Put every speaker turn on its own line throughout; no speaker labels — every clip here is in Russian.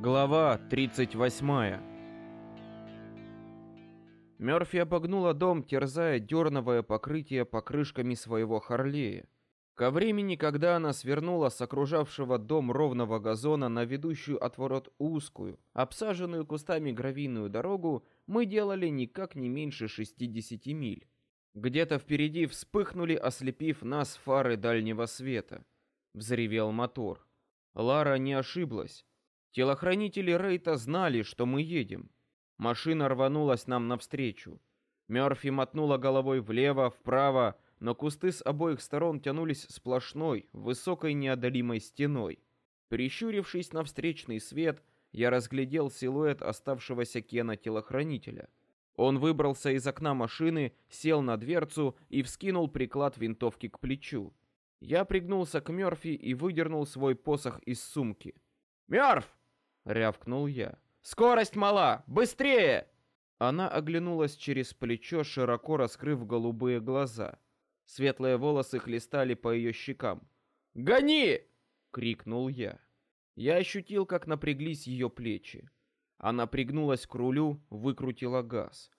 Глава 38 Мёрфи обогнула дом, терзая дерновое покрытие покрышками своего Харлея. Ко времени, когда она свернула с окружавшего дом ровного газона на ведущую от ворот узкую, обсаженную кустами гравийную дорогу, мы делали никак не меньше 60 миль. Где-то впереди вспыхнули, ослепив нас фары дальнего света. Взревел мотор. Лара не ошиблась. Телохранители Рейта знали, что мы едем. Машина рванулась нам навстречу. Мёрфи мотнула головой влево, вправо, но кусты с обоих сторон тянулись сплошной, высокой неодолимой стеной. Прищурившись на встречный свет, я разглядел силуэт оставшегося Кена телохранителя. Он выбрался из окна машины, сел на дверцу и вскинул приклад винтовки к плечу. Я пригнулся к Мёрфи и выдернул свой посох из сумки. «Мёрф!» — рявкнул я. «Скорость мала! Быстрее!» Она оглянулась через плечо, широко раскрыв голубые глаза. Светлые волосы хлестали по ее щекам. «Гони!» — крикнул я. Я ощутил, как напряглись ее плечи. Она пригнулась к рулю, выкрутила газ.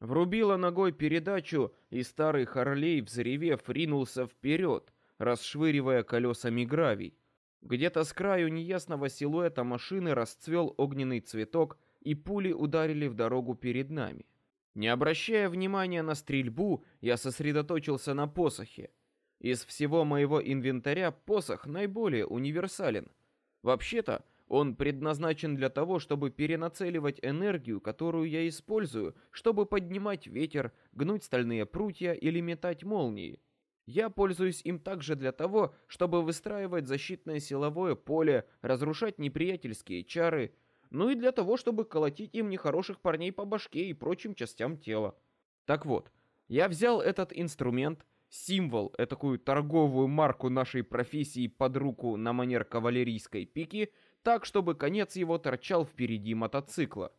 Врубила ногой передачу, и старый Харлей, взревев, ринулся вперед, расшвыривая колесами гравий. Где-то с краю неясного силуэта машины расцвел огненный цветок, и пули ударили в дорогу перед нами. Не обращая внимания на стрельбу, я сосредоточился на посохе. Из всего моего инвентаря посох наиболее универсален. Вообще-то, он предназначен для того, чтобы перенацеливать энергию, которую я использую, чтобы поднимать ветер, гнуть стальные прутья или метать молнии. Я пользуюсь им также для того, чтобы выстраивать защитное силовое поле, разрушать неприятельские чары, ну и для того, чтобы колотить им нехороших парней по башке и прочим частям тела. Так вот, я взял этот инструмент, символ, такую торговую марку нашей профессии под руку на манер кавалерийской пики, так, чтобы конец его торчал впереди мотоцикла.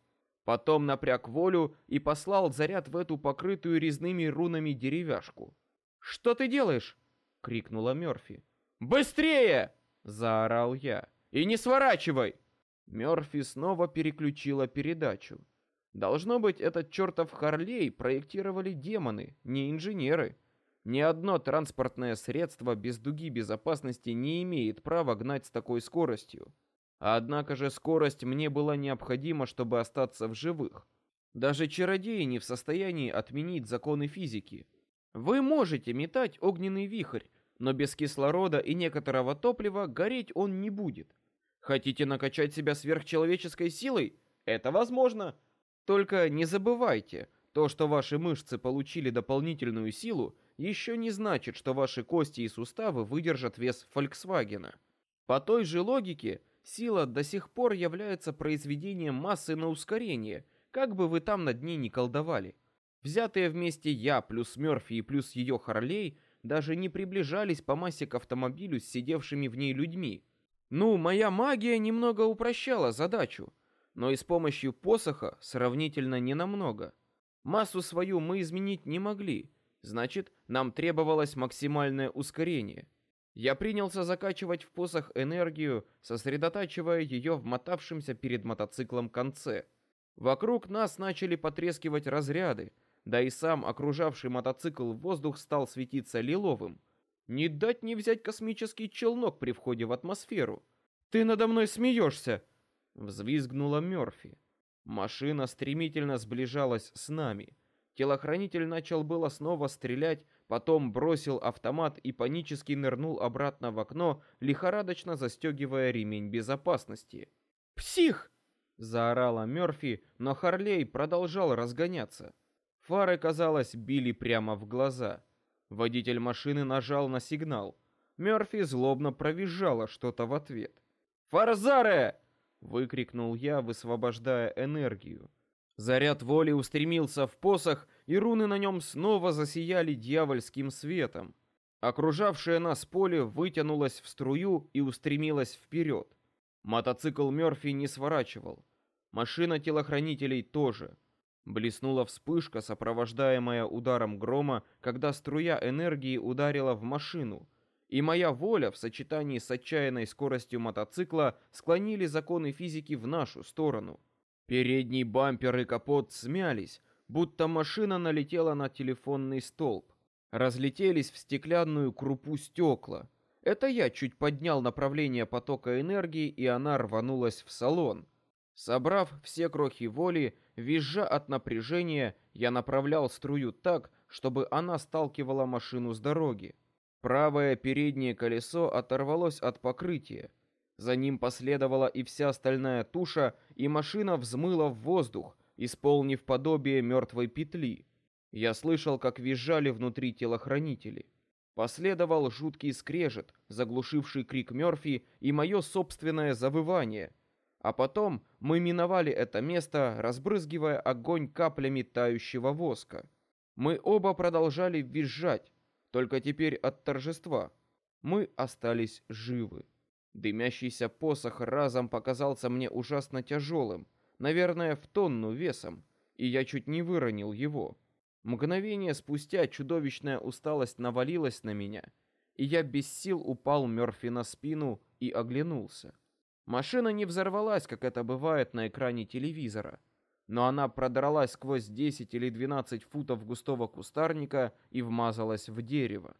Потом напряг волю и послал заряд в эту покрытую резными рунами деревяшку. «Что ты делаешь?» — крикнула Мёрфи. «Быстрее!» — заорал я. «И не сворачивай!» Мёрфи снова переключила передачу. Должно быть, этот чертов Харлей проектировали демоны, не инженеры. Ни одно транспортное средство без дуги безопасности не имеет права гнать с такой скоростью. Однако же скорость мне была необходима, чтобы остаться в живых. Даже чародеи не в состоянии отменить законы физики. Вы можете метать огненный вихрь, но без кислорода и некоторого топлива гореть он не будет. Хотите накачать себя сверхчеловеческой силой? Это возможно. Только не забывайте, то, что ваши мышцы получили дополнительную силу, еще не значит, что ваши кости и суставы выдержат вес Фольксвагена. По той же логике, сила до сих пор является произведением массы на ускорение, как бы вы там над ней ни колдовали. Взятые вместе я плюс Мёрфи и плюс ее Харлей даже не приближались по массе к автомобилю с сидевшими в ней людьми. Ну, моя магия немного упрощала задачу, но и с помощью посоха сравнительно ненамного. Массу свою мы изменить не могли, значит, нам требовалось максимальное ускорение. Я принялся закачивать в посох энергию, сосредотачивая ее в мотавшемся перед мотоциклом конце. Вокруг нас начали потрескивать разряды, да и сам окружавший мотоцикл воздух стал светиться лиловым. Не дать не взять космический челнок при входе в атмосферу. Ты надо мной смеешься, взвизгнула Мёрфи. Машина стремительно сближалась с нами. Телохранитель начал было снова стрелять, потом бросил автомат и панически нырнул обратно в окно, лихорадочно застегивая ремень безопасности. «Псих!» — заорала Мёрфи, но Харлей продолжал разгоняться. Фары, казалось, били прямо в глаза. Водитель машины нажал на сигнал. Мёрфи злобно провизжала что-то в ответ. «Фарзаре!» — выкрикнул я, высвобождая энергию. Заряд воли устремился в посох, и руны на нем снова засияли дьявольским светом. Окружавшее нас поле вытянулось в струю и устремилось вперед. Мотоцикл Мёрфи не сворачивал. Машина телохранителей тоже — Блеснула вспышка, сопровождаемая ударом грома, когда струя энергии ударила в машину, И моя воля в сочетании с отчаянной скоростью мотоцикла склонили законы физики в нашу сторону. Передний бампер и капот смялись, будто машина налетела на телефонный столб. Разлетелись в стеклянную крупу стекла. Это я чуть поднял направление потока энергии, и она рванулась в салон. Собрав все крохи воли, визжа от напряжения, я направлял струю так, чтобы она сталкивала машину с дороги. Правое переднее колесо оторвалось от покрытия. За ним последовала и вся остальная туша, и машина взмыла в воздух, исполнив подобие мертвой петли. Я слышал, как визжали внутри телохранители. Последовал жуткий скрежет, заглушивший крик Мёрфи и мое собственное завывание. А потом мы миновали это место, разбрызгивая огонь каплями тающего воска. Мы оба продолжали визжать, только теперь от торжества. Мы остались живы. Дымящийся посох разом показался мне ужасно тяжелым, наверное, в тонну весом, и я чуть не выронил его. Мгновение спустя чудовищная усталость навалилась на меня, и я без сил упал Мёрфи на спину и оглянулся. Машина не взорвалась, как это бывает на экране телевизора, но она продралась сквозь 10 или 12 футов густого кустарника и вмазалась в дерево.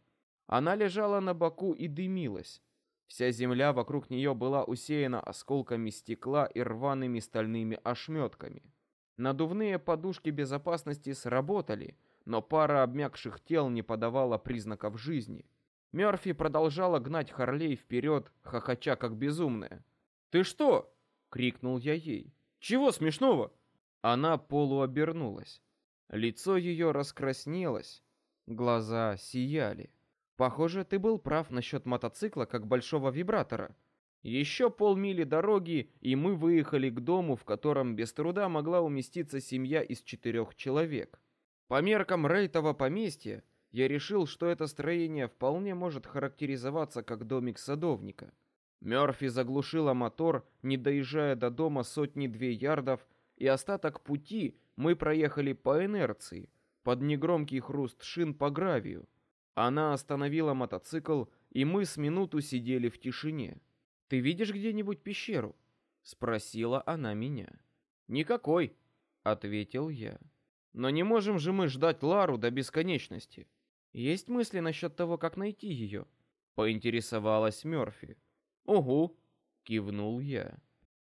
Она лежала на боку и дымилась. Вся земля вокруг нее была усеяна осколками стекла и рваными стальными ошметками. Надувные подушки безопасности сработали, но пара обмякших тел не подавала признаков жизни. Мёрфи продолжала гнать Харлей вперед, хохоча как безумная. «Ты что?» — крикнул я ей. «Чего смешного?» Она полуобернулась. Лицо ее раскраснелось, глаза сияли. Похоже, ты был прав насчет мотоцикла как большого вибратора. Еще полмили дороги, и мы выехали к дому, в котором без труда могла уместиться семья из четырех человек. По меркам Рейтова поместья, я решил, что это строение вполне может характеризоваться как домик садовника. Мёрфи заглушила мотор, не доезжая до дома сотни-две ярдов, и остаток пути мы проехали по инерции, под негромкий хруст шин по гравию. Она остановила мотоцикл, и мы с минуту сидели в тишине. Ты видишь где-нибудь пещеру? спросила она меня. Никакой, ответил я. Но не можем же мы ждать Лару до бесконечности. Есть мысли насчет того, как найти ее? Поинтересовалась Мёрфи. Угу, кивнул я.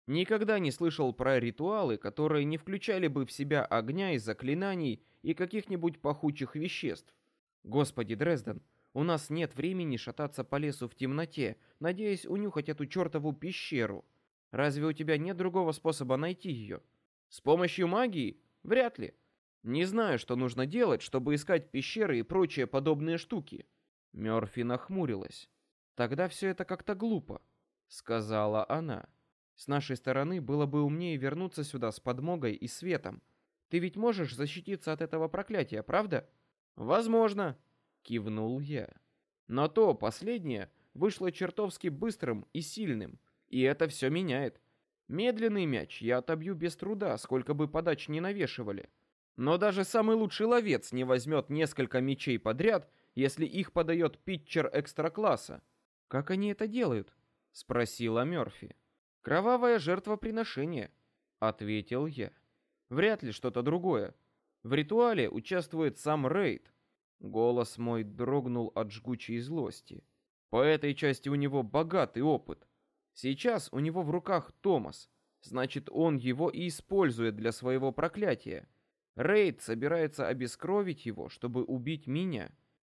Никогда не слышал про ритуалы, которые не включали бы в себя огня и заклинаний и каких-нибудь пахучих веществ. Господи, Дрезден, у нас нет времени шататься по лесу в темноте, надеясь унюхать эту чертову пещеру. Разве у тебя нет другого способа найти ее? С помощью магии? Вряд ли. Не знаю, что нужно делать, чтобы искать пещеры и прочие подобные штуки. Мёрфи нахмурилась. Тогда все это как-то глупо, сказала она. С нашей стороны было бы умнее вернуться сюда с подмогой и светом. Ты ведь можешь защититься от этого проклятия, правда? Возможно, кивнул я. Но то последнее вышло чертовски быстрым и сильным, и это все меняет. Медленный мяч я отобью без труда, сколько бы подач не навешивали. Но даже самый лучший ловец не возьмет несколько мячей подряд, если их подает питчер экстра-класса. Как они это делают? спросила Мёрфи. Кровавое жертвоприношение, ответил я. Вряд ли что-то другое. В ритуале участвует сам Рейд, Голос мой дрогнул от жгучей злости. По этой части у него богатый опыт. Сейчас у него в руках Томас. Значит, он его и использует для своего проклятия. Рейд собирается обескровить его, чтобы убить меня.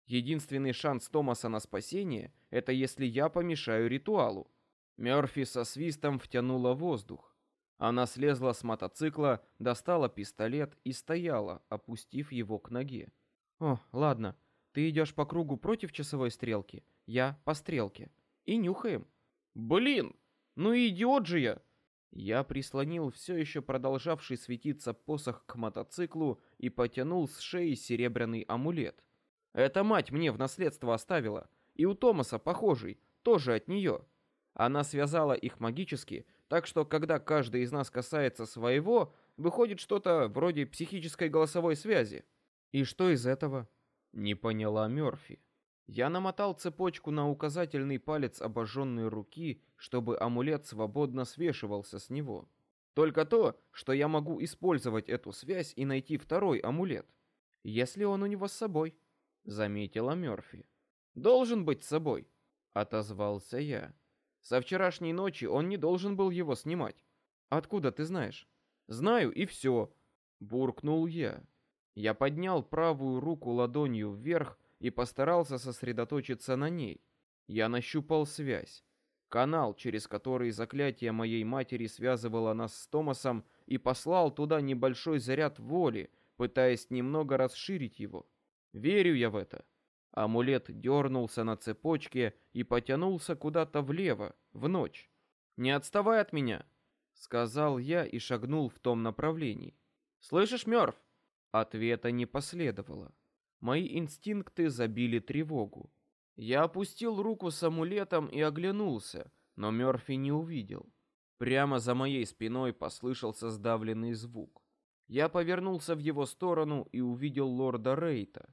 Единственный шанс Томаса на спасение — это если я помешаю ритуалу. Мёрфи со свистом втянула воздух. Она слезла с мотоцикла, достала пистолет и стояла, опустив его к ноге. О, ладно. Ты идешь по кругу против часовой стрелки, я по стрелке. И нюхаем. Блин, ну идиот же я. Я прислонил все еще продолжавший светиться посох к мотоциклу и потянул с шеи серебряный амулет. Эта мать мне в наследство оставила, и у Томаса похожий, тоже от нее. Она связала их магически, так что когда каждый из нас касается своего, выходит что-то вроде психической голосовой связи. И что из этого? Не поняла Мёрфи. Я намотал цепочку на указательный палец обожженной руки, чтобы амулет свободно свешивался с него. Только то, что я могу использовать эту связь и найти второй амулет, если он у него с собой, заметила Мёрфи. Должен быть с собой, отозвался я. Со вчерашней ночи он не должен был его снимать. Откуда ты знаешь? Знаю и все, буркнул я. Я поднял правую руку ладонью вверх и постарался сосредоточиться на ней. Я нащупал связь. Канал, через который заклятие моей матери связывало нас с Томасом, и послал туда небольшой заряд воли, пытаясь немного расширить его. Верю я в это. Амулет дернулся на цепочке и потянулся куда-то влево, в ночь. «Не отставай от меня!» — сказал я и шагнул в том направлении. «Слышишь, Мёрф?» Ответа не последовало. Мои инстинкты забили тревогу. Я опустил руку с амулетом и оглянулся, но Мёрфи не увидел. Прямо за моей спиной послышался сдавленный звук. Я повернулся в его сторону и увидел лорда Рейта.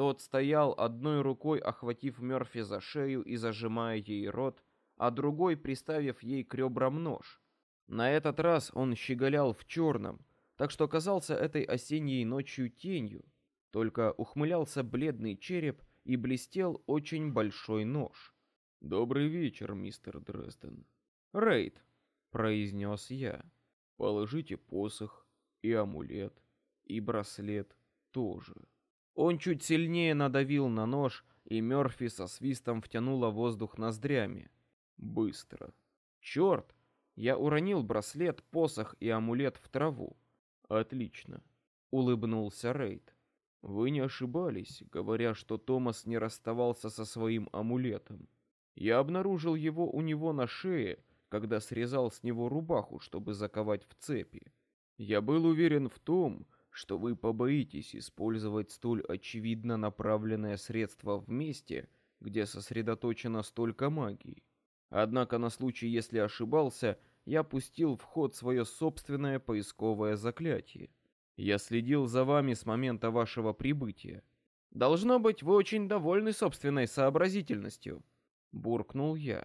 Тот стоял одной рукой, охватив Мёрфи за шею и зажимая ей рот, а другой приставив ей к ребрам нож. На этот раз он щеголял в черном, так что казался этой осенней ночью тенью, только ухмылялся бледный череп и блестел очень большой нож. «Добрый вечер, мистер Дрезден». «Рейд», — произнес я. «Положите посох и амулет, и браслет тоже». Он чуть сильнее надавил на нож, и Мёрфи со свистом втянула воздух ноздрями. Быстро. Черт! Я уронил браслет, посох и амулет в траву. Отлично. Улыбнулся Рейд. Вы не ошибались, говоря, что Томас не расставался со своим амулетом. Я обнаружил его у него на шее, когда срезал с него рубаху, чтобы заковать в цепи. Я был уверен в том, что вы побоитесь использовать столь очевидно направленное средство в месте, где сосредоточено столько магии. Однако на случай, если ошибался, я пустил в ход свое собственное поисковое заклятие. Я следил за вами с момента вашего прибытия. Должно быть, вы очень довольны собственной сообразительностью, буркнул я.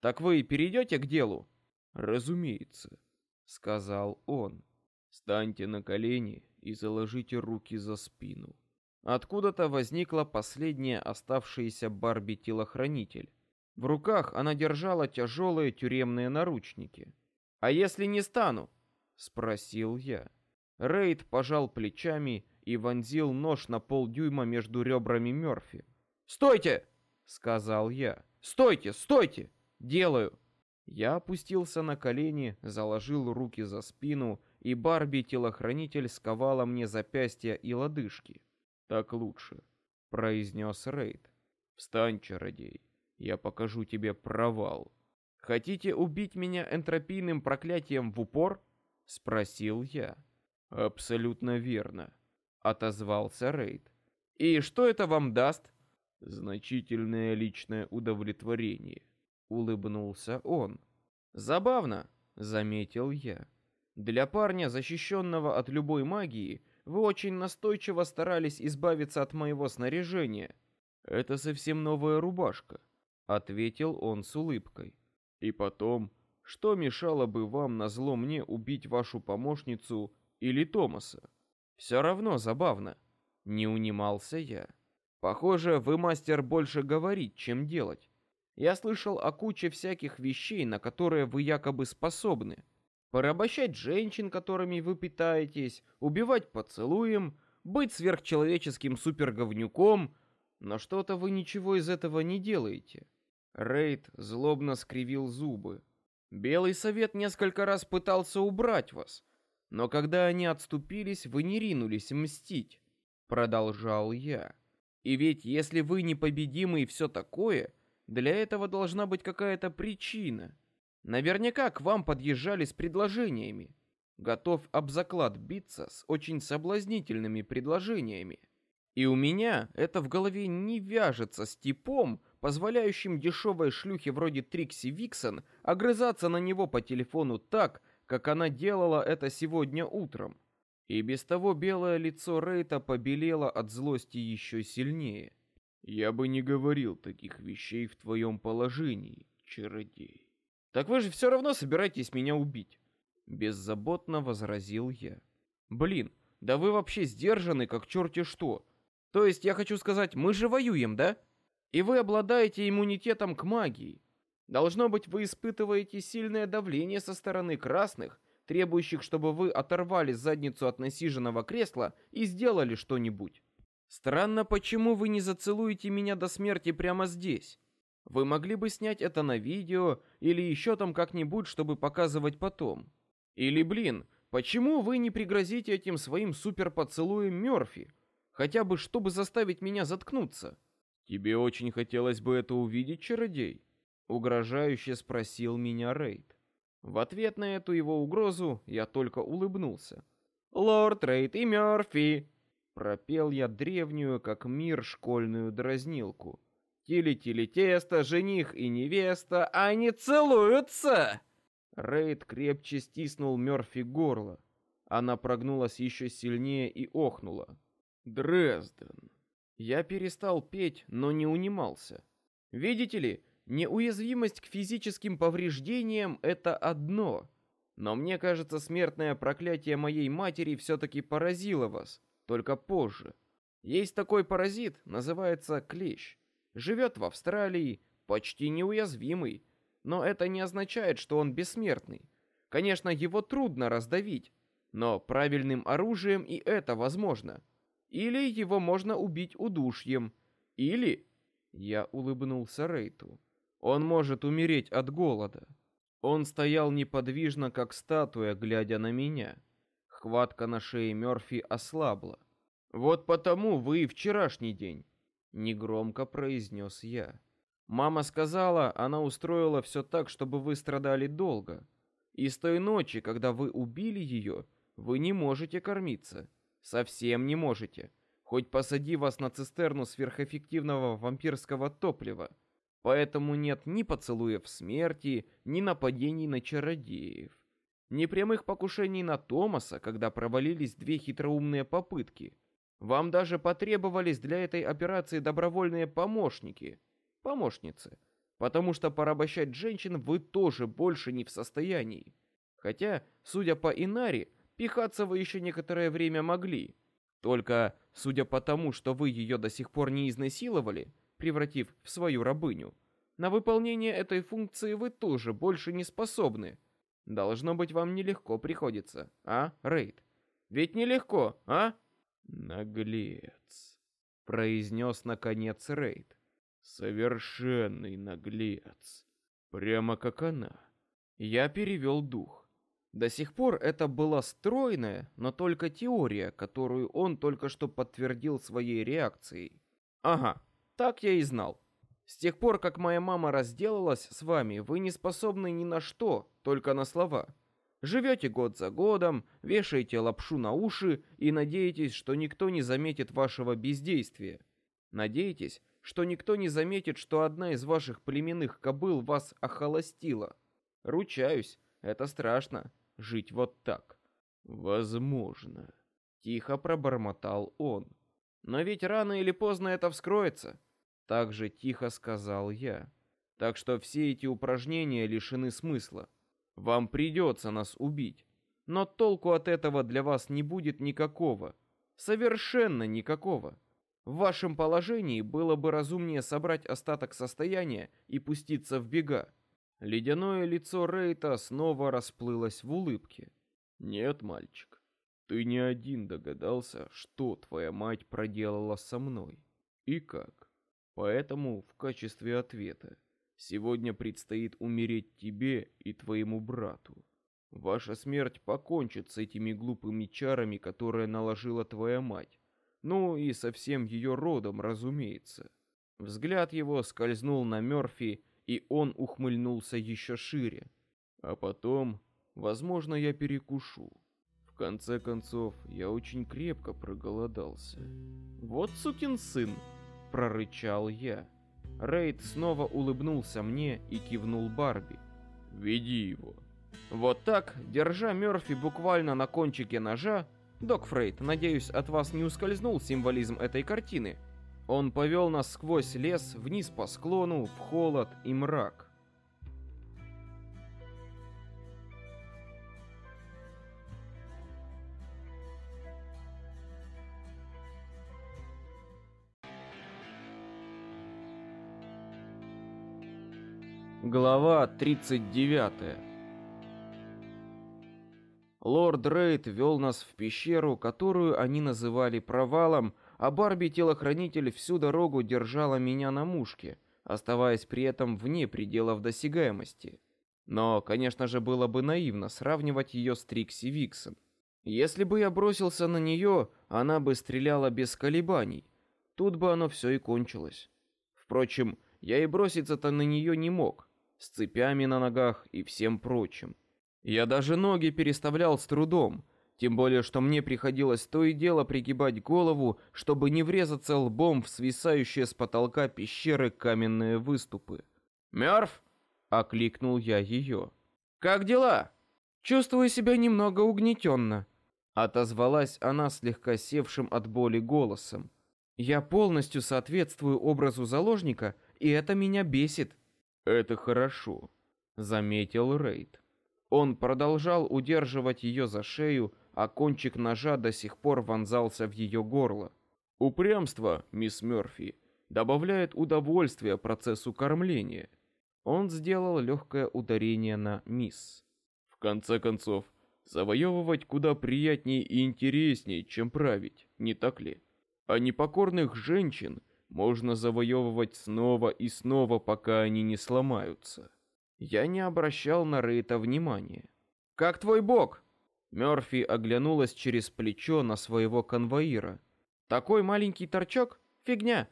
Так вы перейдете к делу? Разумеется, сказал он. Станьте на колени и заложите руки за спину. Откуда-то возникла последняя оставшаяся Барби телохранитель. В руках она держала тяжелые тюремные наручники. А если не стану? спросил я. Рейд пожал плечами и вонзил нож на полдюйма между ребрами Мёрфи. «Стойте!» — сказал я. «Стойте! Стойте! Делаю!» Я опустился на колени, заложил руки за спину, и Барби-телохранитель сковала мне запястья и лодыжки. «Так лучше», — произнес Рейд. «Встань, чародей, я покажу тебе провал». «Хотите убить меня энтропийным проклятием в упор?» — спросил я. Абсолютно верно, отозвался Рейд. И что это вам даст? Значительное личное удовлетворение, улыбнулся он. Забавно, заметил я. Для парня, защищенного от любой магии, вы очень настойчиво старались избавиться от моего снаряжения. Это совсем новая рубашка, ответил он с улыбкой. И потом, что мешало бы вам назло мне убить вашу помощницу или Томаса. Все равно забавно. Не унимался я. Похоже, вы мастер больше говорить, чем делать. Я слышал о куче всяких вещей, на которые вы якобы способны. Порабощать женщин, которыми вы питаетесь, убивать поцелуем, быть сверхчеловеческим суперговнюком, но что-то вы ничего из этого не делаете. Рейд злобно скривил зубы. Белый совет несколько раз пытался убрать вас, но когда они отступились, вы не ринулись мстить, продолжал я. И ведь если вы непобедимы и все такое, для этого должна быть какая-то причина. Наверняка к вам подъезжали с предложениями. Готов об заклад биться с очень соблазнительными предложениями. И у меня это в голове не вяжется с типом, позволяющим дешевой шлюхе вроде Трикси Виксон огрызаться на него по телефону так, как она делала это сегодня утром. И без того белое лицо Рейта побелело от злости еще сильнее. Я бы не говорил таких вещей в твоем положении, чародей. Так вы же все равно собираетесь меня убить. Беззаботно возразил я. Блин, да вы вообще сдержаны, как черти что. То есть я хочу сказать, мы же воюем, да? И вы обладаете иммунитетом к магии. Должно быть, вы испытываете сильное давление со стороны красных, требующих, чтобы вы оторвали задницу от насиженного кресла и сделали что-нибудь. Странно, почему вы не зацелуете меня до смерти прямо здесь? Вы могли бы снять это на видео или еще там как-нибудь, чтобы показывать потом. Или, блин, почему вы не пригрозите этим своим суперпоцелуем Мёрфи? Хотя бы, чтобы заставить меня заткнуться. Тебе очень хотелось бы это увидеть, чародей? Угрожающе спросил меня Рейд. В ответ на эту его угрозу я только улыбнулся. Лорд Рейд и Мёрфи, Пропел я древнюю, как мир, школьную дразнилку. Тили-тили-тесто, жених и невеста, они целуются! Рейд крепче стиснул Мёрфи горло. Она прогнулась еще сильнее и охнула. Дрезден. Я перестал петь, но не унимался. Видите ли, неуязвимость к физическим повреждениям — это одно. Но мне кажется, смертное проклятие моей матери все-таки поразило вас только позже. Есть такой паразит, называется клещ. Живет в Австралии, почти неуязвимый, но это не означает, что он бессмертный. Конечно, его трудно раздавить, но правильным оружием и это возможно. Или его можно убить удушьем, или... Я улыбнулся Рейту. Он может умереть от голода. Он стоял неподвижно, как статуя, глядя на меня. Хватка на шее Мёрфи ослабла. Вот потому вы и вчерашний день, негромко произнес я. Мама сказала, она устроила все так, чтобы вы страдали долго. И с той ночи, когда вы убили ее, вы не можете кормиться, совсем не можете. Хоть посади вас на цистерну сверхэффективного вампирского топлива. Поэтому нет ни поцелуев смерти, ни нападений на чародеев ни прямых покушений на Томаса, когда провалились две хитроумные попытки. Вам даже потребовались для этой операции добровольные помощники, помощницы, потому что порабощать женщин вы тоже больше не в состоянии. Хотя, судя по Инари, пихаться вы еще некоторое время могли. Только, судя по тому, что вы ее до сих пор не изнасиловали, превратив в свою рабыню, на выполнение этой функции вы тоже больше не способны. Должно быть, вам нелегко приходится, а, Рейд? Ведь нелегко, а? Наглец, произнес наконец Рейд. Совершенный наглец. Прямо как она. Я перевел дух. До сих пор это была стройная, но только теория, которую он только что подтвердил своей реакцией. Ага, так я и знал. С тех пор, как моя мама разделалась с вами, вы не способны ни на что, только на слова. Живете год за годом, вешаете лапшу на уши и надеетесь, что никто не заметит вашего бездействия. Надеетесь, что никто не заметит, что одна из ваших племенных кобыл вас охолостила. Ручаюсь, это страшно жить вот так. Возможно, тихо пробормотал он. Но ведь рано или поздно это вскроется. Так же тихо сказал я. Так что все эти упражнения лишены смысла. Вам придется нас убить. Но толку от этого для вас не будет никакого. Совершенно никакого. В вашем положении было бы разумнее собрать остаток состояния и пуститься в бега. Ледяное лицо Рейта снова расплылось в улыбке. Нет, мальчик, ты не один догадался, что твоя мать проделала со мной и как. Поэтому в качестве ответа сегодня предстоит умереть тебе и твоему брату. Ваша смерть покончит с этими глупыми чарами, которые наложила твоя мать. Ну и со всем ее родом, разумеется. Взгляд его скользнул на Мёрфи, и он ухмыльнулся еще шире. А потом, возможно, я перекушу. В конце концов, я очень крепко проголодался. Вот сукин сын, прорычал я. Рейд снова улыбнулся мне и кивнул Барби. «Веди его». Вот так, держа Мёрфи буквально на кончике ножа, Док Фрейд, надеюсь, от вас не ускользнул символизм этой картины. Он повел нас сквозь лес, вниз по склону, в холод и мрак. Глава 39 Лорд Рейд вел нас в пещеру, которую они называли провалом, а Барби-телохранитель всю дорогу держала меня на мушке, оставаясь при этом вне пределов досягаемости. Но, конечно же, было бы наивно сравнивать ее с Трикси Виксон. Если бы я бросился на нее, она бы стреляла без колебаний. Тут бы оно все и кончилось. Впрочем, я и броситься-то на нее не мог с цепями на ногах и всем прочим. Я даже ноги переставлял с трудом, тем более что мне приходилось то и дело пригибать голову, чтобы не врезаться лбом в свисающие с потолка пещеры каменные выступы. Мёрф, окликнул я ее. Как дела? Чувствую себя немного угнетенно. Отозвалась она слегка севшим от боли голосом. Я полностью соответствую образу заложника, и это меня бесит. Это хорошо, заметил Рейд. Он продолжал удерживать ее за шею, а кончик ножа до сих пор вонзался в ее горло. Упрямство, мисс Мёрфи, добавляет удовольствия процессу кормления. Он сделал легкое ударение на мисс. В конце концов, завоевывать куда приятнее и интереснее, чем править, не так ли? А непокорных женщин можно завоевывать снова и снова, пока они не сломаются. Я не обращал на Рейта внимания. Как твой бог? Мёрфи оглянулась через плечо на своего конвоира. Такой маленький торчок? Фигня.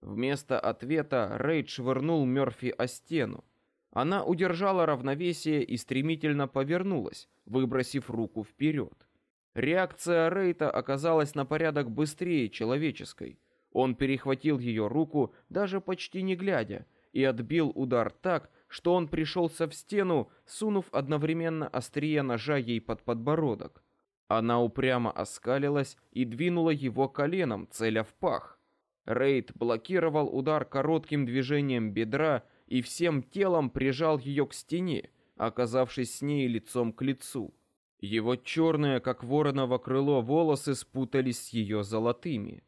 Вместо ответа Рейд швырнул Мёрфи о стену. Она удержала равновесие и стремительно повернулась, выбросив руку вперед. Реакция Рейта оказалась на порядок быстрее человеческой. Он перехватил ее руку, даже почти не глядя, и отбил удар так, что он пришелся в стену, сунув одновременно острие ножа ей под подбородок. Она упрямо оскалилась и двинула его коленом, целя в пах. Рейд блокировал удар коротким движением бедра и всем телом прижал ее к стене, оказавшись с ней лицом к лицу. Его черные, как вороново крыло, волосы спутались с ее золотыми.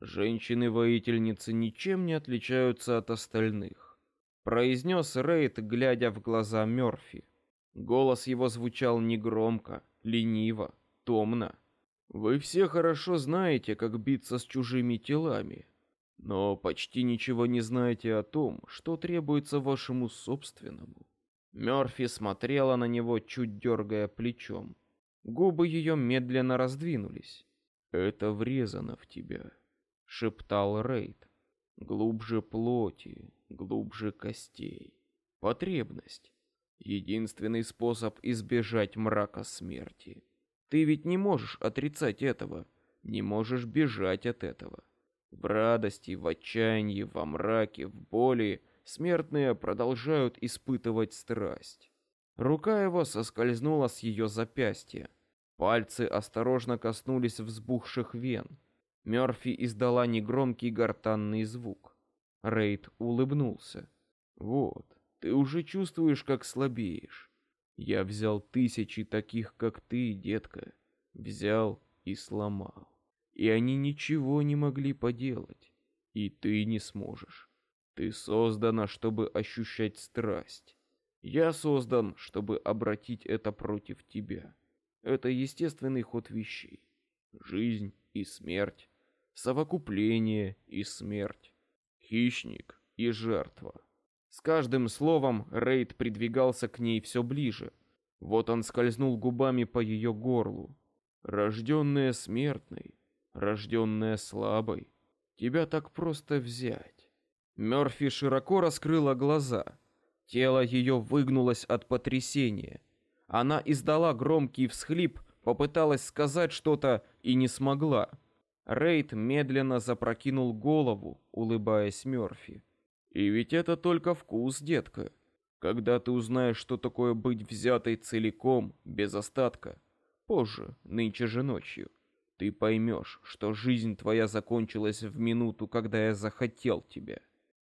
Женщины-воительницы ничем не отличаются от остальных, произнес Рейд, глядя в глаза Мёрфи. Голос его звучал негромко, лениво, томно. Вы все хорошо знаете, как биться с чужими телами, но почти ничего не знаете о том, что требуется вашему собственному. Мёрфи смотрела на него, чуть дергая плечом. Губы ее медленно раздвинулись. Это врезано в тебя шептал Рейд. Глубже плоти, глубже костей. Потребность. Единственный способ избежать мрака смерти. Ты ведь не можешь отрицать этого, не можешь бежать от этого. В радости, в отчаянии, во мраке, в боли смертные продолжают испытывать страсть. Рука его соскользнула с ее запястья. Пальцы осторожно коснулись взбухших вен. Мёрфи издала негромкий гортанный звук. Рейд улыбнулся. Вот, ты уже чувствуешь, как слабеешь. Я взял тысячи таких, как ты, детка. Взял и сломал. И они ничего не могли поделать. И ты не сможешь. Ты создана, чтобы ощущать страсть. Я создан, чтобы обратить это против тебя. Это естественный ход вещей. Жизнь и смерть совокупление и смерть, хищник и жертва. С каждым словом Рейд придвигался к ней все ближе. Вот он скользнул губами по ее горлу. Рожденная смертной, рожденная слабой, тебя так просто взять. Мёрфи широко раскрыла глаза. Тело ее выгнулось от потрясения. Она издала громкий всхлип, попыталась сказать что-то и не смогла. Рейд медленно запрокинул голову, улыбаясь Мёрфи. И ведь это только вкус, детка. Когда ты узнаешь, что такое быть взятой целиком, без остатка, позже, нынче же ночью, Ты поймешь, что жизнь твоя закончилась в минуту, когда я захотел тебя.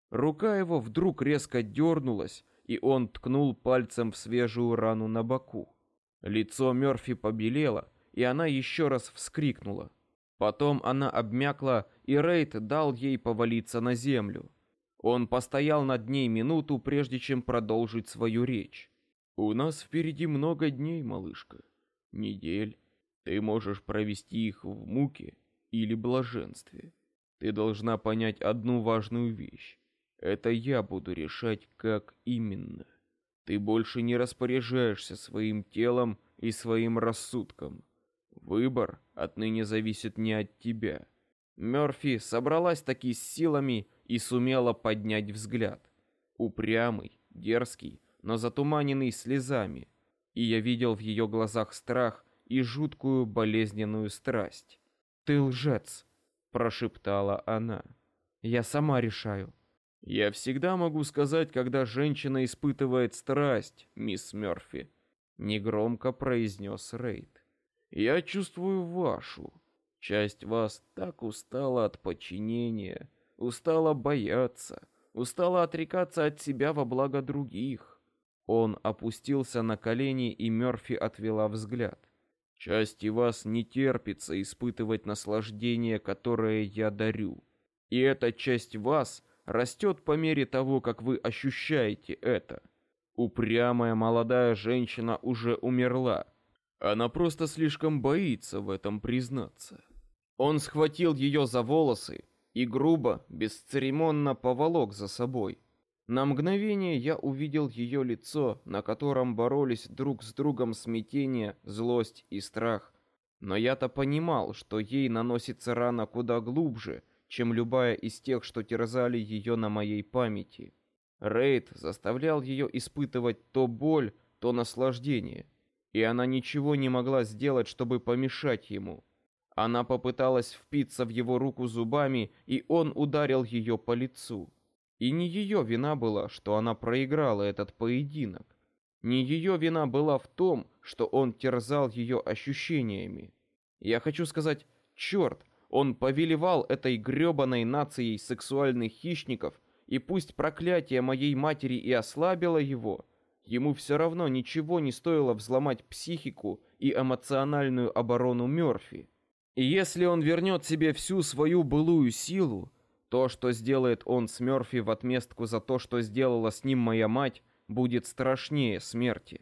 Рука его вдруг резко дернулась, и он ткнул пальцем в свежую рану на боку. Лицо Мёрфи побелело, и она еще раз вскрикнула. Потом она обмякла, и Рейд дал ей повалиться на землю. Он постоял над ней минуту, прежде чем продолжить свою речь. У нас впереди много дней, малышка, недель. Ты можешь провести их в муке или блаженстве. Ты должна понять одну важную вещь. Это я буду решать, как именно. Ты больше не распоряжаешься своим телом и своим рассудком. Выбор отныне зависит не от тебя. Мёрфи собралась таки с силами и сумела поднять взгляд. Упрямый, дерзкий, но затуманенный слезами. И я видел в ее глазах страх и жуткую болезненную страсть. «Ты лжец!» — прошептала она. «Я сама решаю». «Я всегда могу сказать, когда женщина испытывает страсть, мисс Мёрфи», — негромко произнес Рейд. «Я чувствую вашу. Часть вас так устала от подчинения, устала бояться, устала отрекаться от себя во благо других. Он опустился на колени, и Мёрфи отвела взгляд. Части вас не терпится испытывать наслаждение, которое я дарю. И эта часть вас растет по мере того, как вы ощущаете это. Упрямая молодая женщина уже умерла. Она просто слишком боится в этом признаться. Он схватил ее за волосы и грубо, бесцеремонно поволок за собой. На мгновение я увидел ее лицо, на котором боролись друг с другом смятение, злость и страх. Но я-то понимал, что ей наносится рана куда глубже, чем любая из тех, что терзали ее на моей памяти. Рейд заставлял ее испытывать то боль, то наслаждение, и она ничего не могла сделать, чтобы помешать ему. Она попыталась впиться в его руку зубами, и он ударил ее по лицу. И не ее вина была, что она проиграла этот поединок. Не ее вина была в том, что он терзал ее ощущениями. Я хочу сказать, черт, он повелевал этой гребаной нацией сексуальных хищников, и пусть проклятие моей матери и ослабило его, ему все равно ничего не стоило взломать психику и эмоциональную оборону Мёрфи. И если он вернет себе всю свою былую силу, то, что сделает он с Мёрфи в отместку за то, что сделала с ним моя мать, будет страшнее смерти.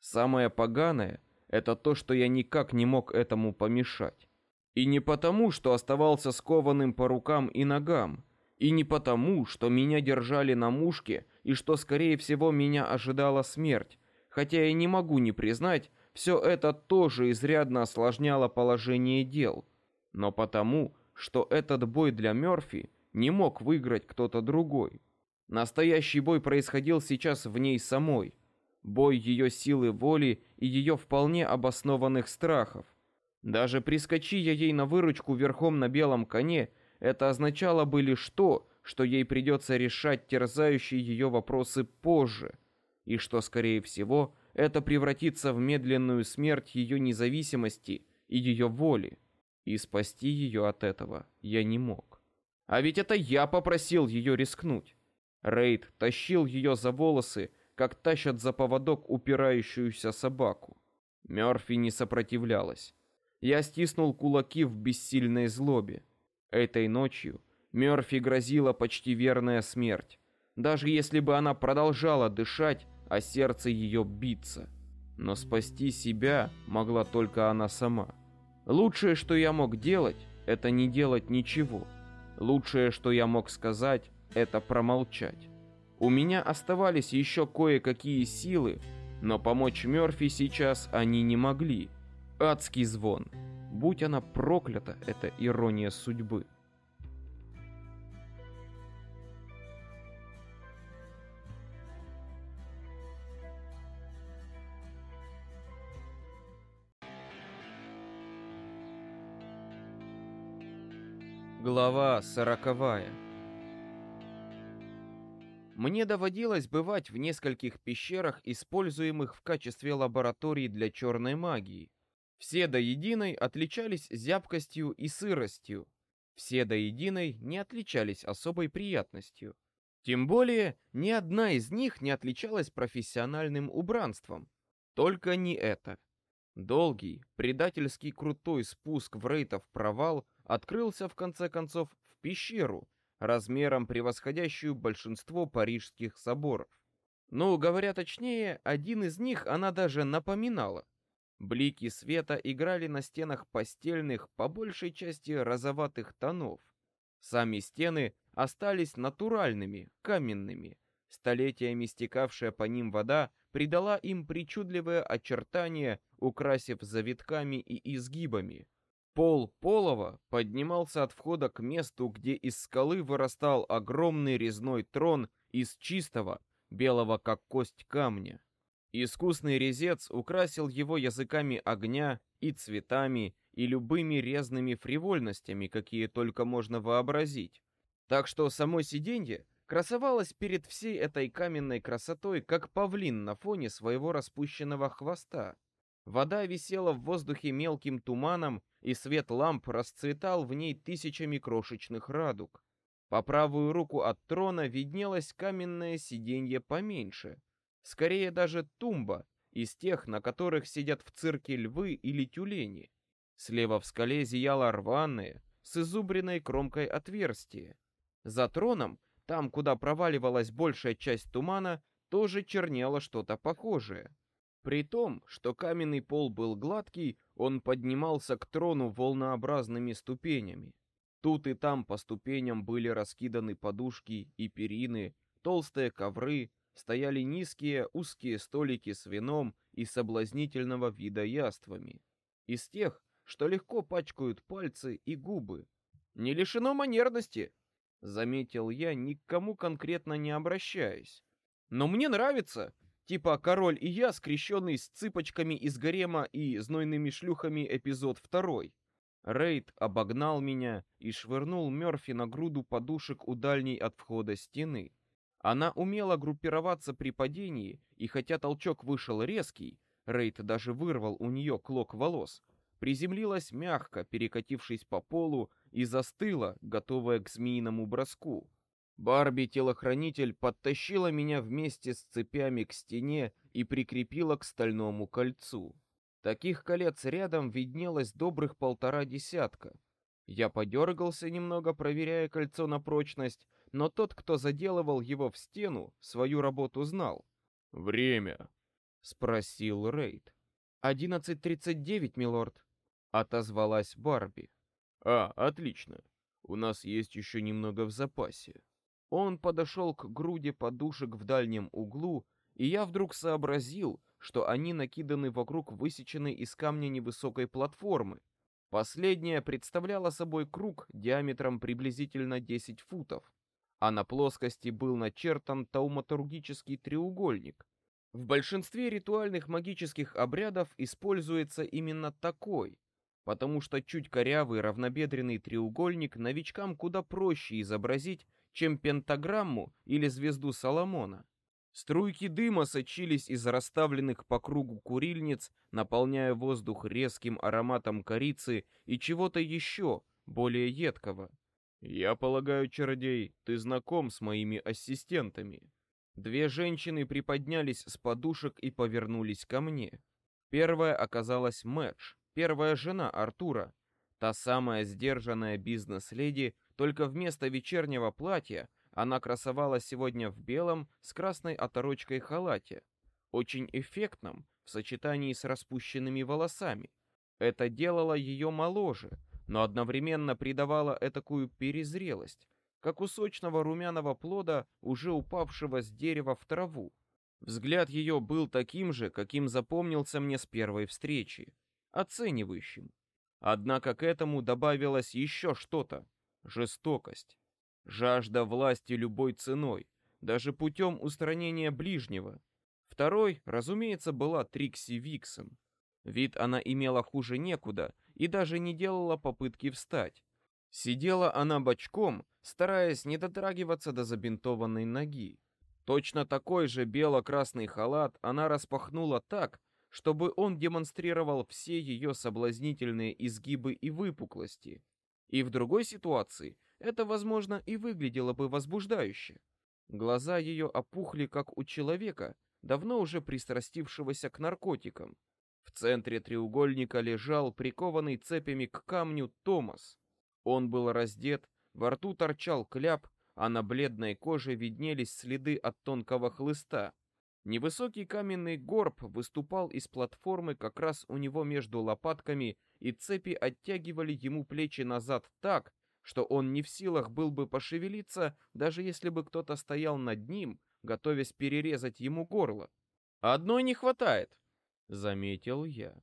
Самое поганое — это то, что я никак не мог этому помешать. И не потому, что оставался скованным по рукам и ногам, и не потому, что меня держали на мушке и что, скорее всего, меня ожидала смерть, хотя я не могу не признать, все это тоже изрядно осложняло положение дел, но потому, что этот бой для Мёрфи не мог выиграть кто-то другой. Настоящий бой происходил сейчас в ней самой. Бой ее силы воли и ее вполне обоснованных страхов. Даже прискочи я ей на выручку верхом на белом коне, это означало бы лишь то, что ей придется решать терзающие ее вопросы позже, и что, скорее всего, это превратится в медленную смерть ее независимости и ее воли. И спасти ее от этого я не мог. А ведь это я попросил ее рискнуть. Рейд тащил ее за волосы, как тащат за поводок упирающуюся собаку. Мёрфи не сопротивлялась. Я стиснул кулаки в бессильной злобе. Этой ночью Мёрфи грозила почти верная смерть. Даже если бы она продолжала дышать, а сердце ее биться. Но спасти себя могла только она сама. Лучшее, что я мог делать, это не делать ничего. Лучшее, что я мог сказать, это промолчать. У меня оставались еще кое-какие силы, но помочь Мёрфи сейчас они не могли. Адский звон. Будь она проклята, это ирония судьбы. Глава сороковая Мне доводилось бывать в нескольких пещерах, используемых в качестве лабораторий для черной магии. Все до единой отличались зябкостью и сыростью. Все до единой не отличались особой приятностью. Тем более, ни одна из них не отличалась профессиональным убранством. Только не это. Долгий, предательский крутой спуск в рейтов провал открылся в конце концов в пещеру, размером превосходящую большинство парижских соборов. Ну, говоря точнее, один из них она даже напоминала. Блики света играли на стенах постельных, по большей части розоватых тонов. Сами стены остались натуральными, каменными. Столетиями стекавшая по ним вода придала им причудливое очертание, украсив завитками и изгибами. Пол полова поднимался от входа к месту, где из скалы вырастал огромный резной трон из чистого, белого как кость камня. Искусный резец украсил его языками огня и цветами, и любыми резными фривольностями, какие только можно вообразить. Так что само сиденье красовалось перед всей этой каменной красотой, как павлин на фоне своего распущенного хвоста. Вода висела в воздухе мелким туманом, и свет ламп расцветал в ней тысячами крошечных радуг. По правую руку от трона виднелось каменное сиденье поменьше, скорее даже тумба, из тех, на которых сидят в цирке львы или тюлени. Слева в скале зияло рваное, с изубренной кромкой отверстие. За троном, там, куда проваливалась большая часть тумана, тоже чернело что-то похожее. При том, что каменный пол был гладкий, он поднимался к трону волнообразными ступенями. Тут и там по ступеням были раскиданы подушки и перины, толстые ковры, стояли низкие узкие столики с вином и соблазнительного вида яствами. Из тех, что легко пачкают пальцы и губы. Не лишено манерности, заметил я, никому конкретно не обращаясь. Но мне нравится, типа король и я, скрещенный с цыпочками из гарема и знойными шлюхами эпизод второй. Рейд обогнал меня и швырнул Мёрфи на груду подушек у дальней от входа стены. Она умела группироваться при падении, и хотя толчок вышел резкий, Рейд даже вырвал у нее клок волос, приземлилась мягко, перекатившись по полу, и застыла, готовая к змеиному броску. Барби-телохранитель подтащила меня вместе с цепями к стене и прикрепила к стальному кольцу. Таких колец рядом виднелось добрых полтора десятка. Я подергался немного, проверяя кольцо на прочность, но тот, кто заделывал его в стену, свою работу знал. «Время?» — спросил Рейд. «Одиннадцать тридцать девять, милорд», — отозвалась Барби. «А, отлично. У нас есть еще немного в запасе». Он подошел к груди подушек в дальнем углу, и я вдруг сообразил, что они накиданы вокруг высеченной из камня невысокой платформы. Последняя представляла собой круг диаметром приблизительно 10 футов а на плоскости был начертан тауматургический треугольник. В большинстве ритуальных магических обрядов используется именно такой, потому что чуть корявый равнобедренный треугольник новичкам куда проще изобразить, чем пентаграмму или звезду Соломона. Струйки дыма сочились из расставленных по кругу курильниц, наполняя воздух резким ароматом корицы и чего-то еще, более едкого. «Я полагаю, чародей, ты знаком с моими ассистентами». Две женщины приподнялись с подушек и повернулись ко мне. Первая оказалась Мэтч, первая жена Артура, та самая сдержанная бизнес-леди, только вместо вечернего платья она красовалась сегодня в белом с красной оторочкой халате, очень эффектном в сочетании с распущенными волосами. Это делало ее моложе, но одновременно придавала этакую перезрелость, как у сочного румяного плода, уже упавшего с дерева в траву. Взгляд ее был таким же, каким запомнился мне с первой встречи, оценивающим. Однако к этому добавилось еще что-то — жестокость, жажда власти любой ценой, даже путем устранения ближнего. Второй, разумеется, была Трикси Виксом. Вид она имела хуже некуда и даже не делала попытки встать. Сидела она бочком, стараясь не дотрагиваться до забинтованной ноги. Точно такой же бело-красный халат она распахнула так, чтобы он демонстрировал все ее соблазнительные изгибы и выпуклости. И в другой ситуации это, возможно, и выглядело бы возбуждающе. Глаза ее опухли, как у человека, давно уже пристрастившегося к наркотикам. Центре треугольника лежал прикованный цепями к камню Томас. Он был раздет, во рту торчал кляп, а на бледной коже виднелись следы от тонкого хлыста. Невысокий каменный горб выступал из платформы как раз у него между лопатками, и цепи оттягивали ему плечи назад так, что он не в силах был бы пошевелиться, даже если бы кто-то стоял над ним, готовясь перерезать ему горло. «Одной не хватает», — заметил я.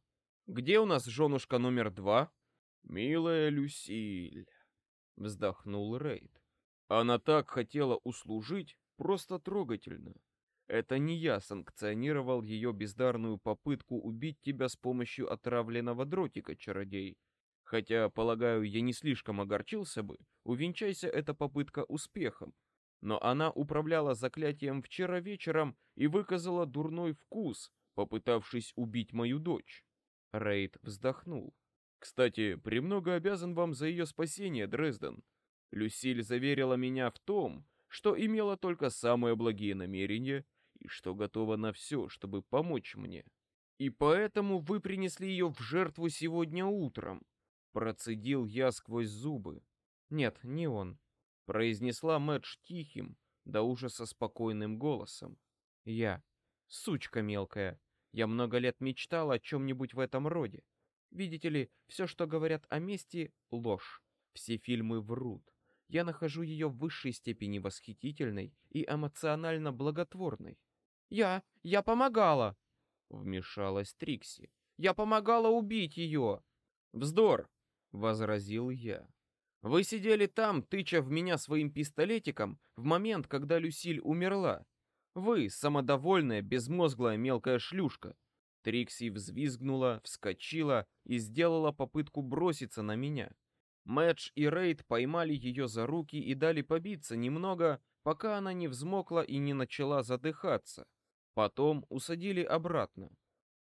«Где у нас женушка номер два?» «Милая Люсиль», — вздохнул Рейд. «Она так хотела услужить, просто трогательно. Это не я санкционировал ее бездарную попытку убить тебя с помощью отравленного дротика, чародей. Хотя, полагаю, я не слишком огорчился бы, увенчайся эта попытка успехом. Но она управляла заклятием вчера вечером и выказала дурной вкус, попытавшись убить мою дочь. Рейд вздохнул. Кстати, премного обязан вам за ее спасение, Дрезден. Люсиль заверила меня в том, что имела только самые благие намерения и что готова на все, чтобы помочь мне. И поэтому вы принесли ее в жертву сегодня утром. Процедил я сквозь зубы. Нет, не он. Произнесла Мэтч тихим, да ужаса спокойным голосом. Я. Сучка мелкая. Я много лет мечтала о чем-нибудь в этом роде. Видите ли, все, что говорят о мести, ложь. Все фильмы врут. Я нахожу ее в высшей степени восхитительной и эмоционально благотворной. «Я... я помогала!» — вмешалась Трикси. «Я помогала убить ее!» «Вздор!» — возразил я. «Вы сидели там, тыча в меня своим пистолетиком в момент, когда Люсиль умерла. Вы, самодовольная, безмозглая мелкая шлюшка!» Трикси взвизгнула, вскочила и сделала попытку броситься на меня. Мэтч и Рейд поймали ее за руки и дали побиться немного, пока она не взмокла и не начала задыхаться. Потом усадили обратно.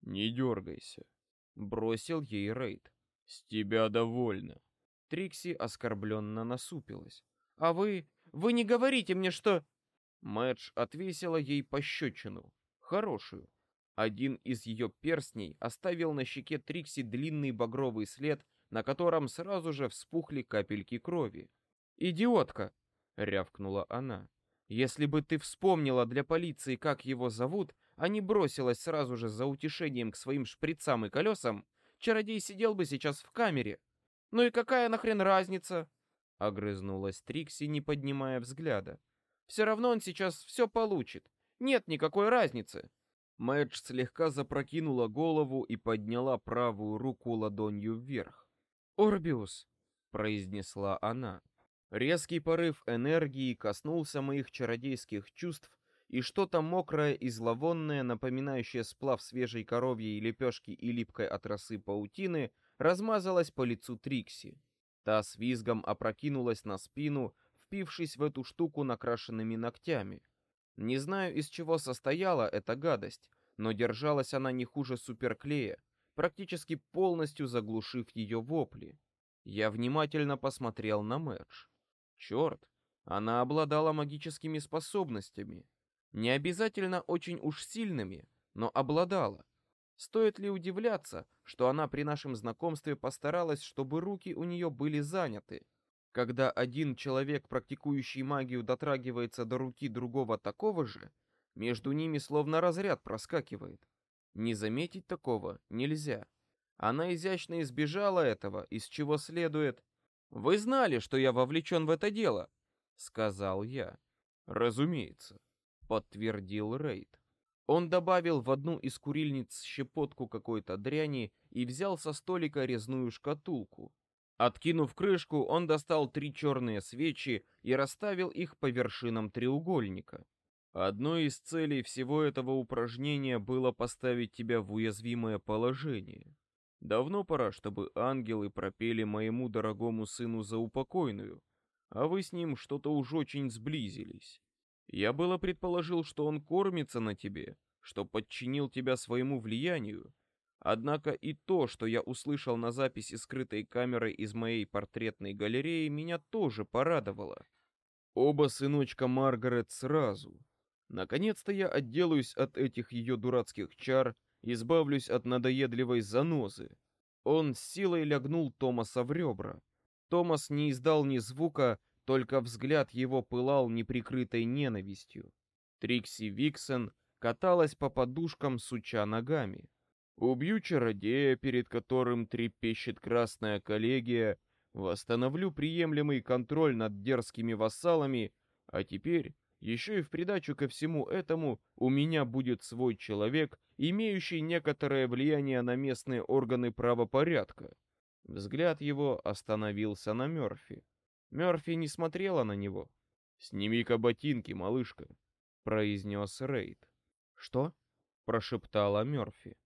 «Не дергайся», — бросил ей Рейд. «С тебя довольно». Трикси оскорбленно насупилась. «А вы... вы не говорите мне, что...» Мэдж отвесила ей пощечину. Хорошую. Один из ее перстней оставил на щеке Трикси длинный багровый след, на котором сразу же вспухли капельки крови. «Идиотка!» — рявкнула она. Если бы ты вспомнила для полиции, как его зовут, а не бросилась сразу же за утешением к своим шприцам и колесам, чародей сидел бы сейчас в камере. Ну и какая нахрен разница? Огрызнулась Трикси, не поднимая взгляда. Все равно он сейчас все получит. Нет никакой разницы. Мэдж слегка запрокинула голову и подняла правую руку ладонью вверх. «Орбиус», — произнесла она, Резкий порыв энергии коснулся моих чародейских чувств, и что-то мокрое и зловонное, напоминающее сплав свежей коровьей лепешки и липкой от росы паутины, размазалось по лицу Трикси. Та с визгом опрокинулась на спину, впившись в эту штуку накрашенными ногтями. Не знаю, из чего состояла эта гадость, но держалась она не хуже суперклея, практически полностью заглушив ее вопли. Я внимательно посмотрел на Мэдж. Черт, она обладала магическими способностями. Не обязательно очень уж сильными, но обладала. Стоит ли удивляться, что она при нашем знакомстве постаралась, чтобы руки у нее были заняты? Когда один человек, практикующий магию, дотрагивается до руки другого такого же, между ними словно разряд проскакивает. Не заметить такого нельзя. Она изящно избежала этого, из чего следует, вы знали, что я вовлечен в это дело, сказал я. Разумеется, подтвердил Рейд. Он добавил в одну из курильниц щепотку какой-то дряни и взял со столика резную шкатулку. Откинув крышку, он достал три черные свечи и расставил их по вершинам треугольника. Одной из целей всего этого упражнения было поставить тебя в уязвимое положение. Давно пора, чтобы ангелы пропели моему дорогому сыну за упокойную, а вы с ним что-то уж очень сблизились. Я было предположил, что он кормится на тебе, что подчинил тебя своему влиянию, Однако и то, что я услышал на записи скрытой камерой из моей портретной галереи, меня тоже порадовало. Оба сыночка Маргарет сразу. Наконец-то я отделаюсь от этих ее дурацких чар, избавлюсь от надоедливой занозы. Он с силой лягнул Томаса в ребра. Томас не издал ни звука, только взгляд его пылал неприкрытой ненавистью. Трикси Виксен каталась по подушкам, суча ногами. Убью чародея, перед которым трепещет красная коллегия, восстановлю приемлемый контроль над дерзкими вассалами, а теперь еще и в придачу ко всему этому у меня будет свой человек, имеющий некоторое влияние на местные органы правопорядка. Взгляд его остановился на Мёрфи. Мёрфи не смотрела на него. «Сними-ка ботинки, малышка», — произнес Рейд. «Что?» — прошептала Мёрфи.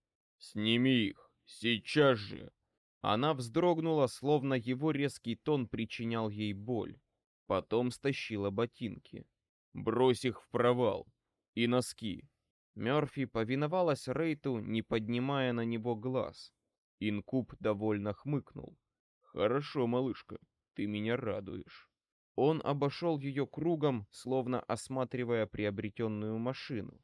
«Сними их! Сейчас же!» Она вздрогнула, словно его резкий тон причинял ей боль. Потом стащила ботинки. «Брось их в провал! И носки!» Мёрфи повиновалась Рейту, не поднимая на него глаз. Инкуб довольно хмыкнул. «Хорошо, малышка, ты меня радуешь». Он обошел ее кругом, словно осматривая приобретенную машину.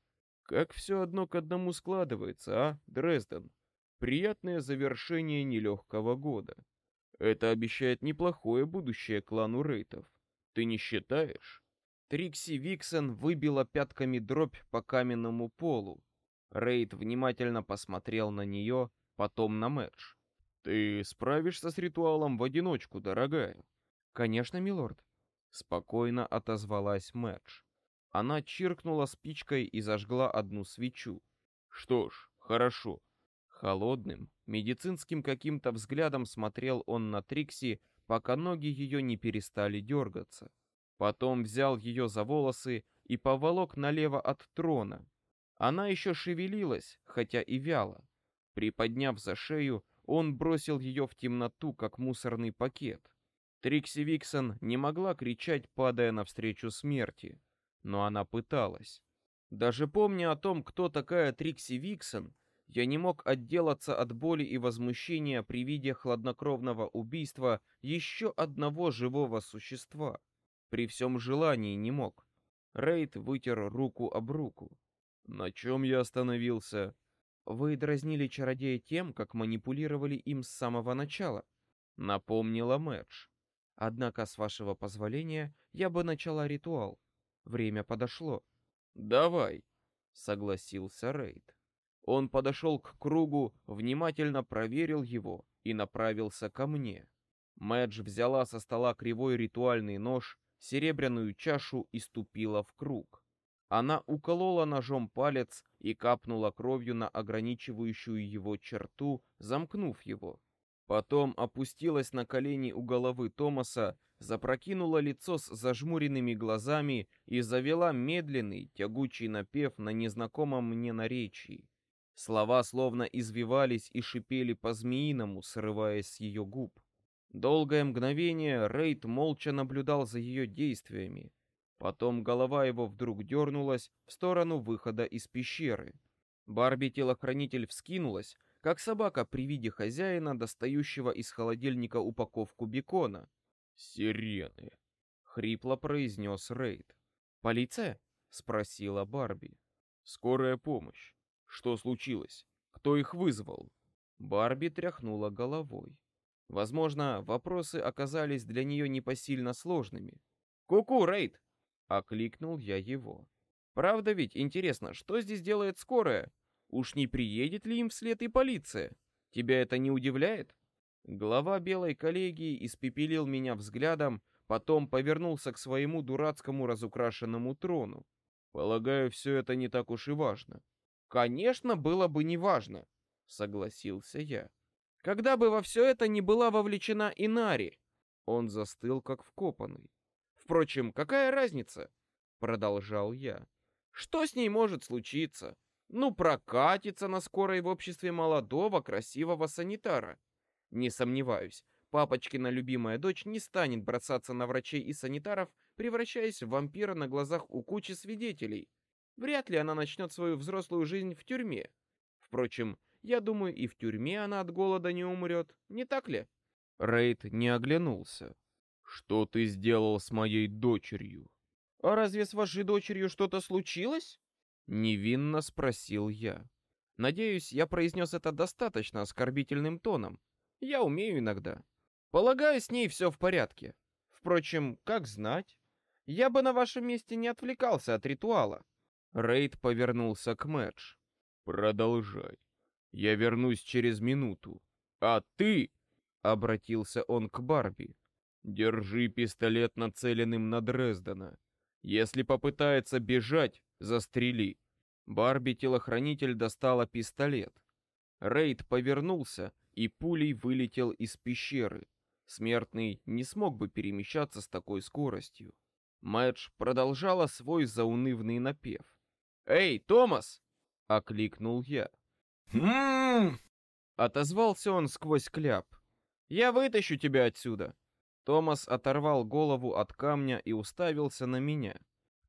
Как все одно к одному складывается, а, Дрезден? Приятное завершение нелегкого года. Это обещает неплохое будущее клану Рейтов. Ты не считаешь? Трикси Виксен выбила пятками дробь по каменному полу. Рейд внимательно посмотрел на нее, потом на Мэдж. «Ты справишься с ритуалом в одиночку, дорогая?» «Конечно, милорд», — спокойно отозвалась Мэдж. Она чиркнула спичкой и зажгла одну свечу. Что ж, хорошо. Холодным, медицинским каким-то взглядом смотрел он на Трикси, пока ноги ее не перестали дергаться. Потом взял ее за волосы и поволок налево от трона. Она еще шевелилась, хотя и вяло. Приподняв за шею, он бросил ее в темноту, как мусорный пакет. Трикси Виксон не могла кричать, падая навстречу смерти но она пыталась. Даже помня о том, кто такая Трикси Виксон, я не мог отделаться от боли и возмущения при виде хладнокровного убийства еще одного живого существа. При всем желании не мог. Рейд вытер руку об руку. На чем я остановился? Вы дразнили чародея тем, как манипулировали им с самого начала, напомнила Мэдж. Однако, с вашего позволения, я бы начала ритуал. Время подошло. Давай, согласился Рейд. Он подошел к кругу, внимательно проверил его и направился ко мне. Мэдж взяла со стола кривой ритуальный нож, серебряную чашу и ступила в круг. Она уколола ножом палец и капнула кровью на ограничивающую его черту, замкнув его. Потом опустилась на колени у головы Томаса, запрокинула лицо с зажмуренными глазами и завела медленный, тягучий напев на незнакомом мне наречии. Слова словно извивались и шипели по-змеиному, срываясь с ее губ. Долгое мгновение Рейд молча наблюдал за ее действиями. Потом голова его вдруг дернулась в сторону выхода из пещеры. Барби-телохранитель вскинулась, как собака при виде хозяина, достающего из холодильника упаковку бекона. «Сирены!» — хрипло произнес Рейд. «Полиция?» — спросила Барби. «Скорая помощь. Что случилось? Кто их вызвал?» Барби тряхнула головой. Возможно, вопросы оказались для нее непосильно сложными. «Ку-ку, Рейд!» — окликнул я его. «Правда ведь интересно, что здесь делает скорая? Уж не приедет ли им вслед и полиция? Тебя это не удивляет? Глава белой коллегии испепелил меня взглядом, потом повернулся к своему дурацкому разукрашенному трону. Полагаю, все это не так уж и важно. Конечно, было бы не важно, согласился я. Когда бы во все это не была вовлечена Инари, он застыл как вкопанный. Впрочем, какая разница? продолжал я. Что с ней может случиться? Ну, прокатится на скорой в обществе молодого, красивого санитара. Не сомневаюсь, папочкина любимая дочь не станет бросаться на врачей и санитаров, превращаясь в вампира на глазах у кучи свидетелей. Вряд ли она начнет свою взрослую жизнь в тюрьме. Впрочем, я думаю, и в тюрьме она от голода не умрет, не так ли? Рейд не оглянулся. Что ты сделал с моей дочерью? А разве с вашей дочерью что-то случилось? Невинно спросил я. Надеюсь, я произнес это достаточно оскорбительным тоном. Я умею иногда. Полагаю, с ней все в порядке. Впрочем, как знать? Я бы на вашем месте не отвлекался от ритуала. Рейд повернулся к Мэдж. Продолжай. Я вернусь через минуту. А ты, обратился он к Барби, держи пистолет нацеленным на Дрездена. Если попытается бежать, застрели. Барби-телохранитель достала пистолет. Рейд повернулся и пулей вылетел из пещеры. Смертный не смог бы перемещаться с такой скоростью. Мэдж продолжала свой заунывный напев. «Эй, Томас!» — окликнул я.
«М-м-м!»
Отозвался он сквозь кляп. «Я вытащу тебя отсюда!» Томас оторвал голову от камня и уставился на меня.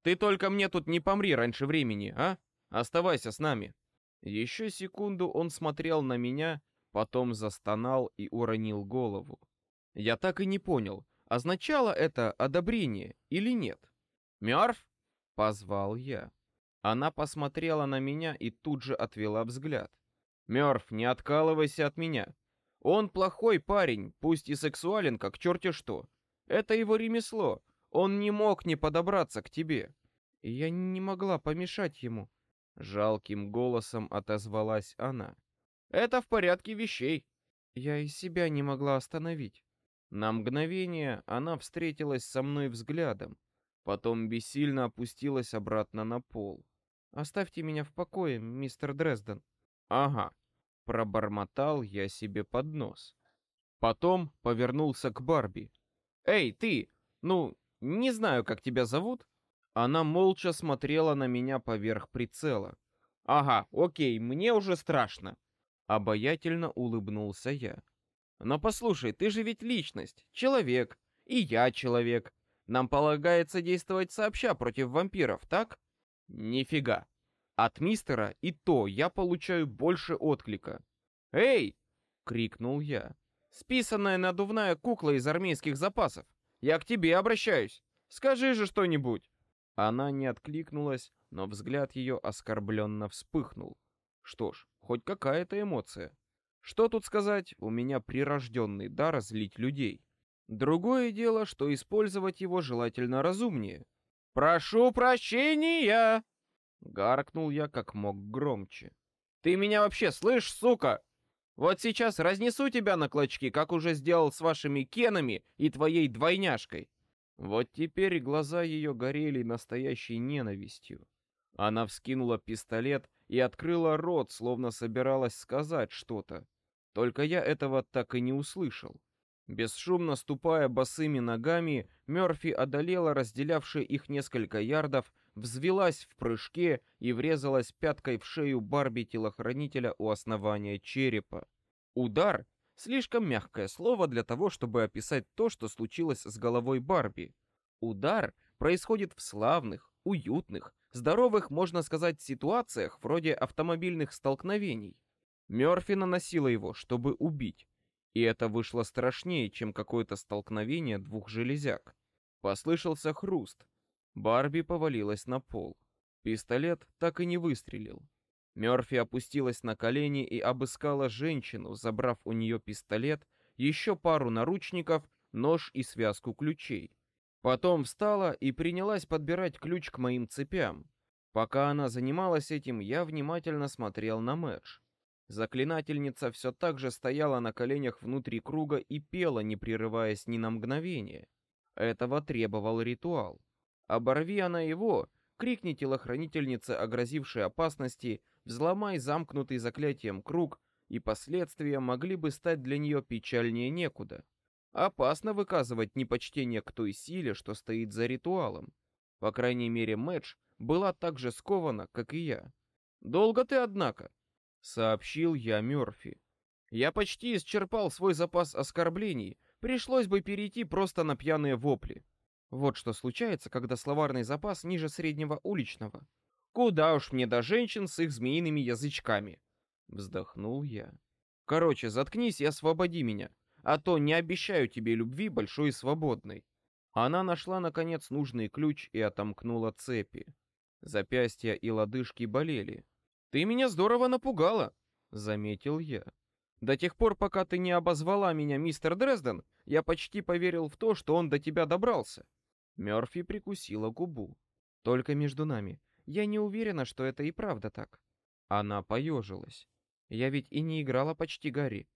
«Ты только мне тут не помри раньше времени, а? Оставайся с нами!» Еще секунду он смотрел на меня, потом застонал и уронил голову. Я так и не понял, означало это одобрение или нет. «Мёрф?» — позвал я. Она посмотрела на меня и тут же отвела взгляд. «Мёрф, не откалывайся от меня. Он плохой парень, пусть и сексуален, как черти что. Это его ремесло. Он не мог не подобраться к тебе. Я не могла помешать ему. Жалким голосом отозвалась она. Это в порядке вещей. Я и себя не могла остановить. На мгновение она встретилась со мной взглядом, потом бессильно опустилась обратно на пол. Оставьте меня в покое, мистер Дрезден. Ага, Пробормотал я себе под нос. Потом повернулся к Барби. «Эй, ты! Ну, не знаю, как тебя зовут?» Она молча смотрела на меня поверх прицела. «Ага, окей, мне уже страшно!» Обаятельно улыбнулся я. «Но послушай, ты же ведь личность, человек, и я человек. Нам полагается действовать сообща против вампиров, так?» «Нифига. От мистера и то я получаю больше отклика. «Эй!» — крикнул я. «Списанная надувная кукла из армейских запасов. Я к тебе обращаюсь. Скажи же что-нибудь!» Она не откликнулась, но взгляд ее оскорбленно вспыхнул. Что ж, хоть какая-то эмоция. Что тут сказать, у меня прирожденный дар злить людей. Другое дело, что использовать его желательно разумнее. «Прошу прощения!» Гаркнул я как мог громче. «Ты меня вообще слышишь, сука? Вот сейчас разнесу тебя на клочки, как уже сделал с вашими кенами и твоей двойняшкой». Вот теперь глаза ее горели настоящей ненавистью. Она вскинула пистолет и открыла рот, словно собиралась сказать что-то. Только я этого так и не услышал. Бесшумно ступая босыми ногами, Мёрфи одолела разделявшие их несколько ярдов взвелась в прыжке и врезалась пяткой в шею Барби-телохранителя у основания черепа. Удар — слишком мягкое слово для того, чтобы описать то, что случилось с головой Барби. Удар происходит в славных, уютных, здоровых, можно сказать, ситуациях вроде автомобильных столкновений. Мёрфи наносила его, чтобы убить. И это вышло страшнее, чем какое-то столкновение двух железяк. Послышался хруст, Барби повалилась на пол. Пистолет так и не выстрелил. Мёрфи опустилась на колени и обыскала женщину, забрав у нее пистолет, еще пару наручников, нож и связку ключей. Потом встала и принялась подбирать ключ к моим цепям. Пока она занималась этим, я внимательно смотрел на Мэдж. Заклинательница все так же стояла на коленях внутри круга и пела, не прерываясь ни на мгновение. Этого требовал ритуал. Оборви она его, крикни телохранительнице о опасности, взломай замкнутый заклятием круг, и последствия могли бы стать для нее печальнее некуда. Опасно выказывать непочтение к той силе, что стоит за ритуалом. По крайней мере, Мэдж была так же скована, как и я. «Долго ты, однако?» — сообщил я Мёрфи. «Я почти исчерпал свой запас оскорблений, пришлось бы перейти просто на пьяные вопли. Вот что случается, когда словарный запас ниже среднего уличного. Куда уж мне до женщин с их змеиными язычками. Вздохнул я. Короче, заткнись и освободи меня, а то не обещаю тебе любви большой и свободной. Она нашла, наконец, нужный ключ и отомкнула цепи. Запястья и лодыжки болели. «Ты меня здорово напугала», — заметил я. «До тех пор, пока ты не обозвала меня мистер Дрезден, я почти поверил в то, что он до тебя добрался». Мёрфи прикусила губу. «Только между нами. Я не уверена, что это и правда так». Она поежилась. «Я ведь и не играла почти Гарри.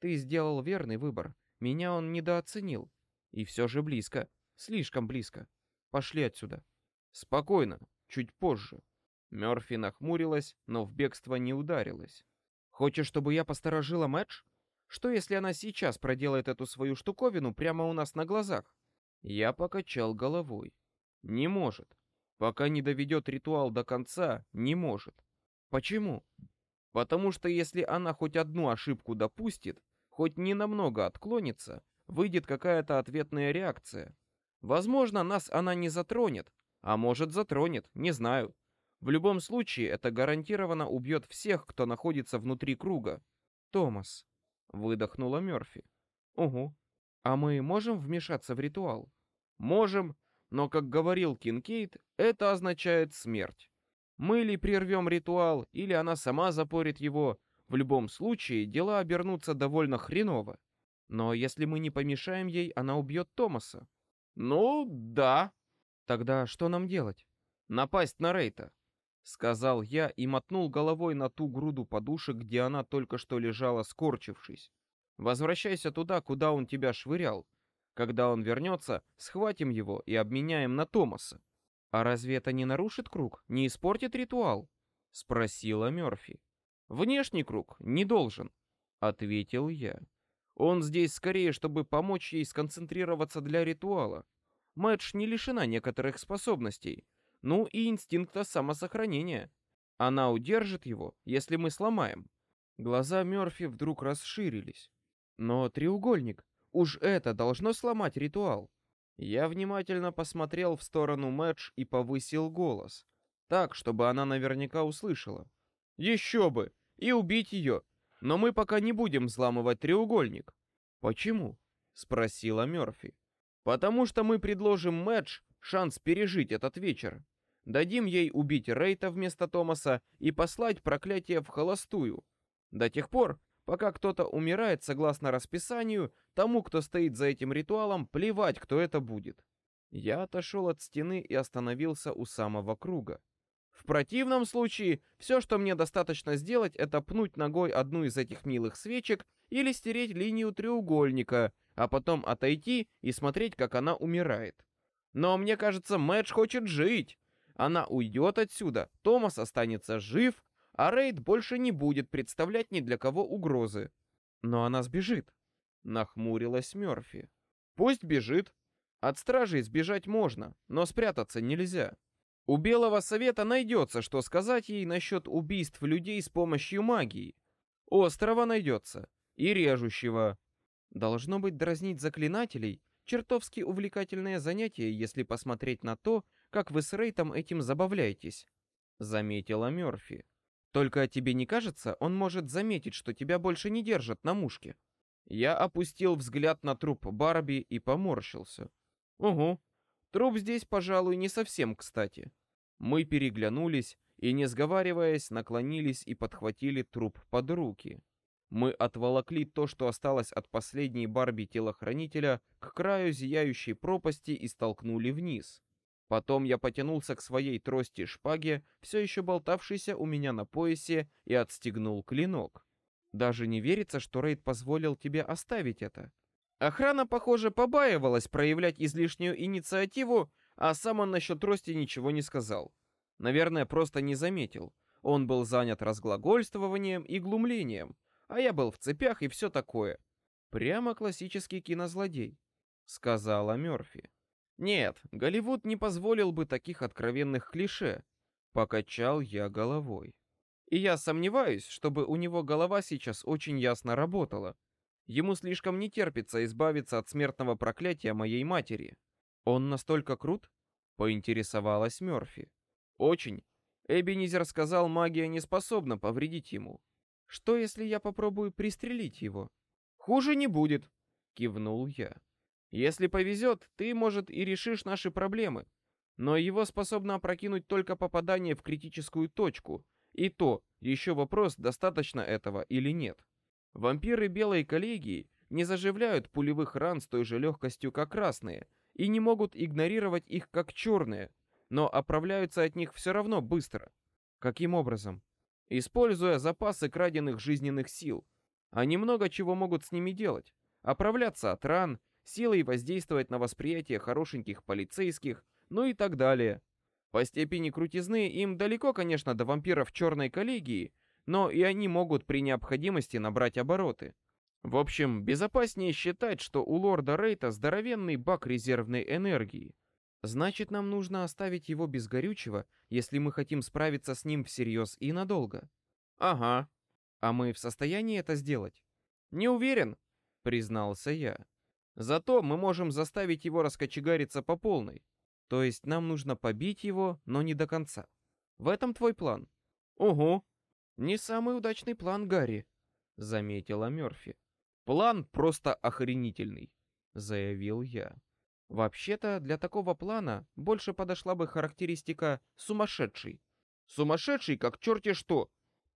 Ты сделал верный выбор. Меня он недооценил. И все же близко. Слишком близко. Пошли отсюда. Спокойно, чуть позже. Мёрфи нахмурилась, но в бегство не ударилась. Хочешь, чтобы я посторожила Мэтч? Что, если она сейчас проделает эту свою штуковину прямо у нас на глазах? Я покачал головой. Не может. Пока не доведет ритуал до конца, не может. Почему? Потому что если она хоть одну ошибку допустит, хоть ненамного отклонится, выйдет какая-то ответная реакция. Возможно, нас она не затронет, а может затронет, не знаю. В любом случае, это гарантированно убьет всех, кто находится внутри круга. Томас, выдохнула Мёрфи. Угу. А мы можем вмешаться в ритуал? Можем, но, как говорил Кинкейд, это означает смерть. Мы ли прервем ритуал, или она сама запорит его, в любом случае дела обернутся довольно хреново. Но если мы не помешаем ей, она убьет Томаса. Ну, да. Тогда что нам делать? Напасть на Рейта, сказал я и мотнул головой на ту груду подушек, где она только что лежала, скорчившись. Возвращайся туда, куда он тебя швырял. Когда он вернется, схватим его и обменяем на Томаса. А разве это не нарушит круг, не испортит ритуал? спросила Мёрфи. Внешний круг не должен, ответил я. Он здесь скорее, чтобы помочь ей сконцентрироваться для ритуала. Мэтч не лишена некоторых способностей, ну и инстинкта самосохранения. Она удержит его, если мы сломаем. Глаза Мёрфи вдруг расширились. Но треугольник, уж это должно сломать ритуал. Я внимательно посмотрел в сторону Мэтч и повысил голос, так, чтобы она наверняка услышала. Еще бы! И убить ее, но мы пока не будем взламывать треугольник. Почему? спросила Мёрфи. Потому что мы предложим Мэдж шанс пережить этот вечер. Дадим ей убить Рейта вместо Томаса и послать проклятие в холостую. До тех пор, пока кто-то умирает согласно расписанию, тому, кто стоит за этим ритуалом, плевать, кто это будет. Я отошел от стены и остановился у самого круга. В противном случае, все, что мне достаточно сделать, это пнуть ногой одну из этих милых свечек или стереть линию треугольника, а потом отойти и смотреть, как она умирает. Но мне кажется, Мэдж хочет жить. Она уйдет отсюда, Томас останется жив, а Рейд больше не будет представлять ни для кого угрозы. Но она сбежит. Нахмурилась Мёрфи. Пусть бежит. От стражей сбежать можно, но спрятаться нельзя. У Белого Совета найдется, что сказать ей насчет убийств людей с помощью магии. Острова найдется. И режущего. Должно быть дразнить заклинателей чертовски увлекательное занятие, если посмотреть на то, как вы с Рейтом этим забавляетесь, заметила Мёрфи. Только тебе не кажется, он может заметить, что тебя больше не держат на мушке? Я опустил взгляд на труп Барби и поморщился. Угу, Труп здесь, пожалуй, не совсем кстати. Мы переглянулись и, не сговариваясь, наклонились и подхватили труп под руки. Мы отволокли то, что осталось от последней Барби телохранителя, к краю зияющей пропасти и столкнули вниз. Потом я потянулся к своей трости-шпаге, все еще болтавшейся у меня на поясе, и отстегнул клинок. Даже не верится, что Рейд позволил тебе оставить это. Охрана, похоже, побаивалась проявлять излишнюю инициативу, а сам он насчет трости ничего не сказал. Наверное, просто не заметил. Он был занят разглагольствованием и глумлением, а я был в цепях и все такое. Прямо классический кинозлодей, сказала Мёрфи. Нет, Голливуд не позволил бы таких откровенных клише. Покачал я головой. И я сомневаюсь, чтобы у него голова сейчас очень ясно работала. Ему слишком не терпится избавиться от смертного проклятия моей матери. Он настолько крут? Поинтересовалась Мёрфи. Очень. Эбенизер сказал, магия не способна повредить ему. Что, если я попробую пристрелить его? Хуже не будет, кивнул я. Если повезет, ты, может, и решишь наши проблемы. Но его способно опрокинуть только попадание в критическую точку. И то, еще вопрос, достаточно этого или нет. Вампиры Белой коллегии не заживляют пулевых ран с той же легкостью, как красные, и не могут игнорировать их как черные, но оправляются от них все равно быстро. Каким образом? Используя запасы краденных жизненных сил. Они много чего могут с ними делать. Оправляться от ран, силой воздействовать на восприятие хорошеньких полицейских, ну и так далее. По степени крутизны им далеко, конечно, до вампиров черной коллегии, но и они могут при необходимости набрать обороты. В общем, безопаснее считать, что у лорда Рейта здоровенный бак резервной энергии. Значит, нам нужно оставить его без горючего, если мы хотим справиться с ним всерьез и надолго. Ага. А мы в состоянии это сделать? Не уверен, признался я. Зато мы можем заставить его раскочегариться по полной. То есть нам нужно побить его, но не до конца. В этом твой план? Угу. Не самый удачный план, Гарри, заметила Мёрфи. План просто охренительный, заявил я. Вообще-то для такого плана больше подошла бы характеристика сумасшедший. Сумасшедший, как черти что,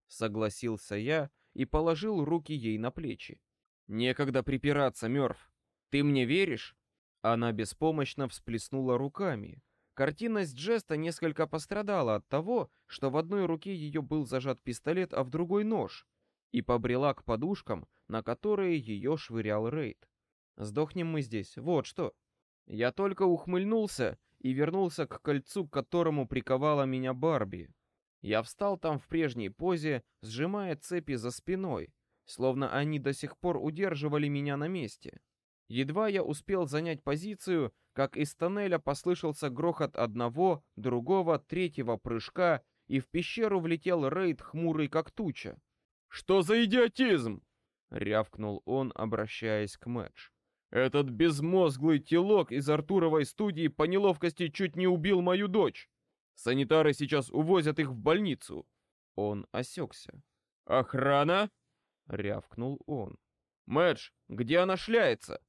согласился я и положил руки ей на плечи. Некогда припираться, Мёрф. Ты мне веришь? Она беспомощно всплеснула руками. Картинность жеста несколько пострадала от того, что в одной руке ее был зажат пистолет, а в другой нож, и побрела к подушкам, на которые ее швырял Рейд. Сдохнем мы здесь, вот что. Я только ухмыльнулся и вернулся к кольцу, к которому приковала меня Барби. Я встал там в прежней позе, сжимая цепи за спиной, словно они до сих пор удерживали меня на месте. Едва я успел занять позицию, как из тоннеля послышался грохот одного, другого, третьего прыжка, и в пещеру влетел рейд хмурый как туча. «Что за идиотизм?» — рявкнул он, обращаясь к Мэтч. «Этот безмозглый телок из Артуровой студии по неловкости чуть не убил мою дочь. Санитары сейчас увозят их в больницу». Он осекся. «Охрана?» — рявкнул он. «Мэтч, где она шляется?»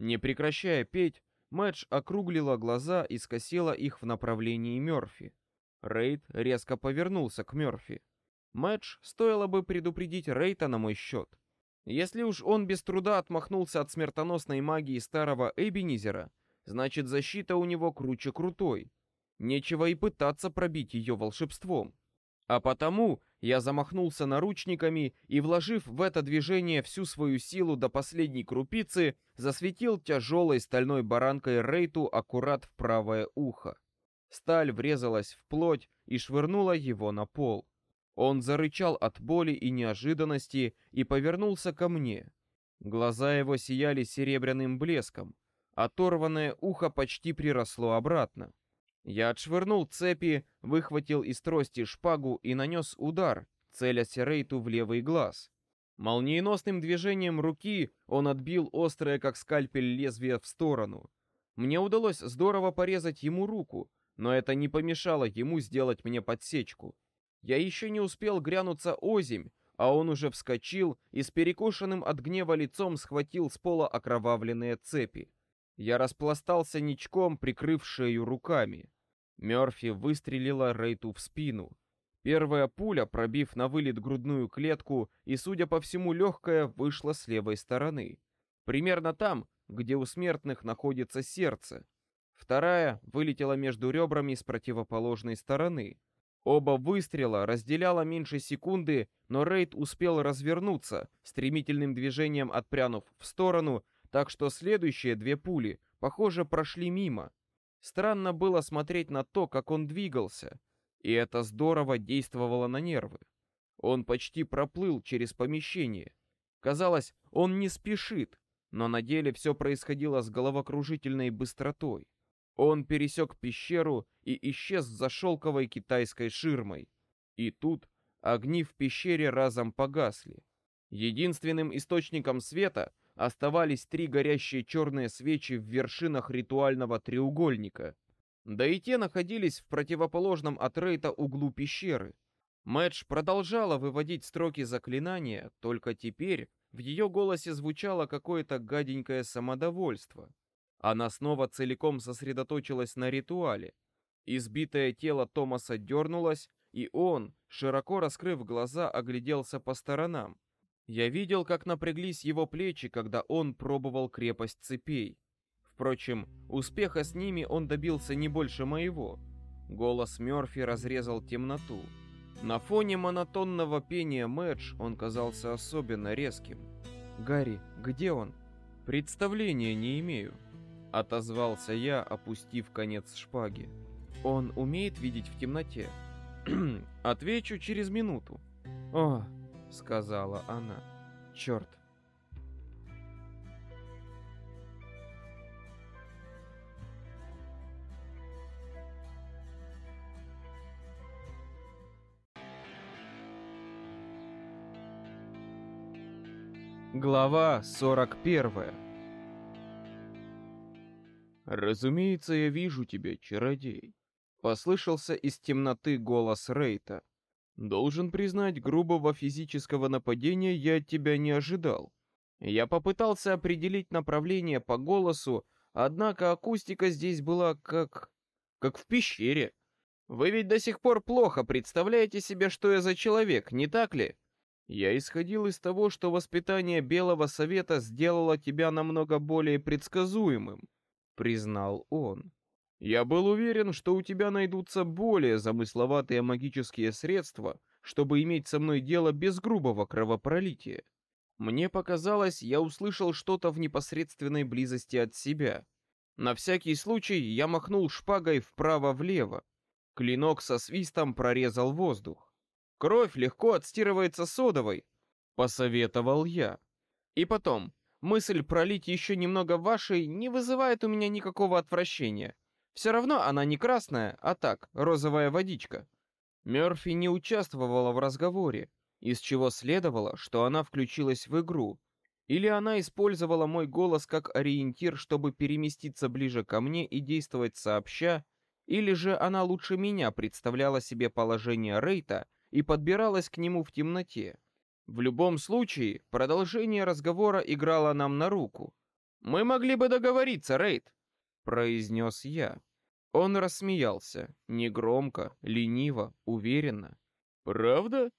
Не прекращая петь, Мэтч округлила глаза и скосила их в направлении Мёрфи. Рейд резко повернулся к Мёрфи. Мэтч стоило бы предупредить Рейта на мой счет. Если уж он без труда отмахнулся от смертоносной магии старого Эбенизера, значит защита у него круче крутой. Нечего и пытаться пробить ее волшебством. А потому я замахнулся наручниками и, вложив в это движение всю свою силу до последней крупицы, засветил тяжелой стальной баранкой Рейту аккурат в правое ухо. Сталь врезалась в плоть и швырнула его на пол. Он зарычал от боли и неожиданности и повернулся ко мне. Глаза его сияли серебряным блеском. Оторванное ухо почти приросло обратно. Я отшвырнул цепи, выхватил из трости шпагу и нанес удар, целясь Рейту в левый глаз. Молниеносным движением руки он отбил острое, как скальпель, лезвие в сторону. Мне удалось здорово порезать ему руку, но это не помешало ему сделать мне подсечку. Я еще не успел грянуться озимь, а он уже вскочил и с перекошенным от гнева лицом схватил с пола окровавленные цепи. Я распластался ничком, прикрыв шею руками. Мёрфи выстрелила Рейту в спину. Первая пуля, пробив на вылет грудную клетку и, судя по всему, легкая, вышла с левой стороны. Примерно там, где у смертных находится сердце. Вторая вылетела между ребрами с противоположной стороны. Оба выстрела разделяло меньше секунды, но Рейд успел развернуться, стремительным движением отпрянув в сторону так что следующие две пули, похоже, прошли мимо. Странно было смотреть на то, как он двигался, и это здорово действовало на нервы. Он почти проплыл через помещение. Казалось, он не спешит, но на деле все происходило с головокружительной быстротой. Он пересек пещеру и исчез за шелковой китайской ширмой. И тут огни в пещере разом погасли. Единственным источником света оставались три горящие черные свечи в вершинах ритуального треугольника. Да и те находились в противоположном от Рейта углу пещеры. Мэдж продолжала выводить строки заклинания, только теперь в ее голосе звучало какое-то гаденькое самодовольство. Она снова целиком сосредоточилась на ритуале. Избитое тело Томаса дернулось, и он, широко раскрыв глаза, огляделся по сторонам. Я видел, как напряглись его плечи, когда он пробовал крепость цепей. Впрочем, успеха с ними он добился не больше моего. Голос Мёрфи разрезал темноту. На фоне монотонного пения Мэдж он казался особенно резким. «Гарри, где он?» «Представления не имею», — отозвался я, опустив конец шпаги. «Он умеет видеть в темноте?» «Отвечу через минуту». «О», — сказала она, — «черт, Глава 41 «Разумеется, я вижу тебя, чародей», — послышался из темноты голос Рейта. «Должен признать, грубого физического нападения я от тебя не ожидал. Я попытался определить направление по голосу, однако акустика здесь была как... как в пещере. Вы ведь до сих пор плохо представляете себе, что я за человек, не так ли?» Я исходил из того, что воспитание Белого Совета сделало тебя намного более предсказуемым, признал он. Я был уверен, что у тебя найдутся более замысловатые магические средства, чтобы иметь со мной дело без грубого кровопролития. Мне показалось, я услышал что-то в непосредственной близости от себя. На всякий случай я махнул шпагой вправо-влево. Клинок со свистом прорезал воздух. Кровь легко отстирывается содовой, посоветовал я. И потом, мысль пролить еще немного вашей не вызывает у меня никакого отвращения. Все равно она не красная, а так, розовая водичка. Мёрфи не участвовала в разговоре, из чего следовало, что она включилась в игру. Или она использовала мой голос как ориентир, чтобы переместиться ближе ко мне и действовать сообща, или же она лучше меня представляла себе положение Рейта и подбиралась к нему в темноте. В любом случае, продолжение разговора играло нам на руку. «Мы могли бы договориться, Рейд», — произнес я. Он рассмеялся, негромко, лениво, уверенно. «Правда?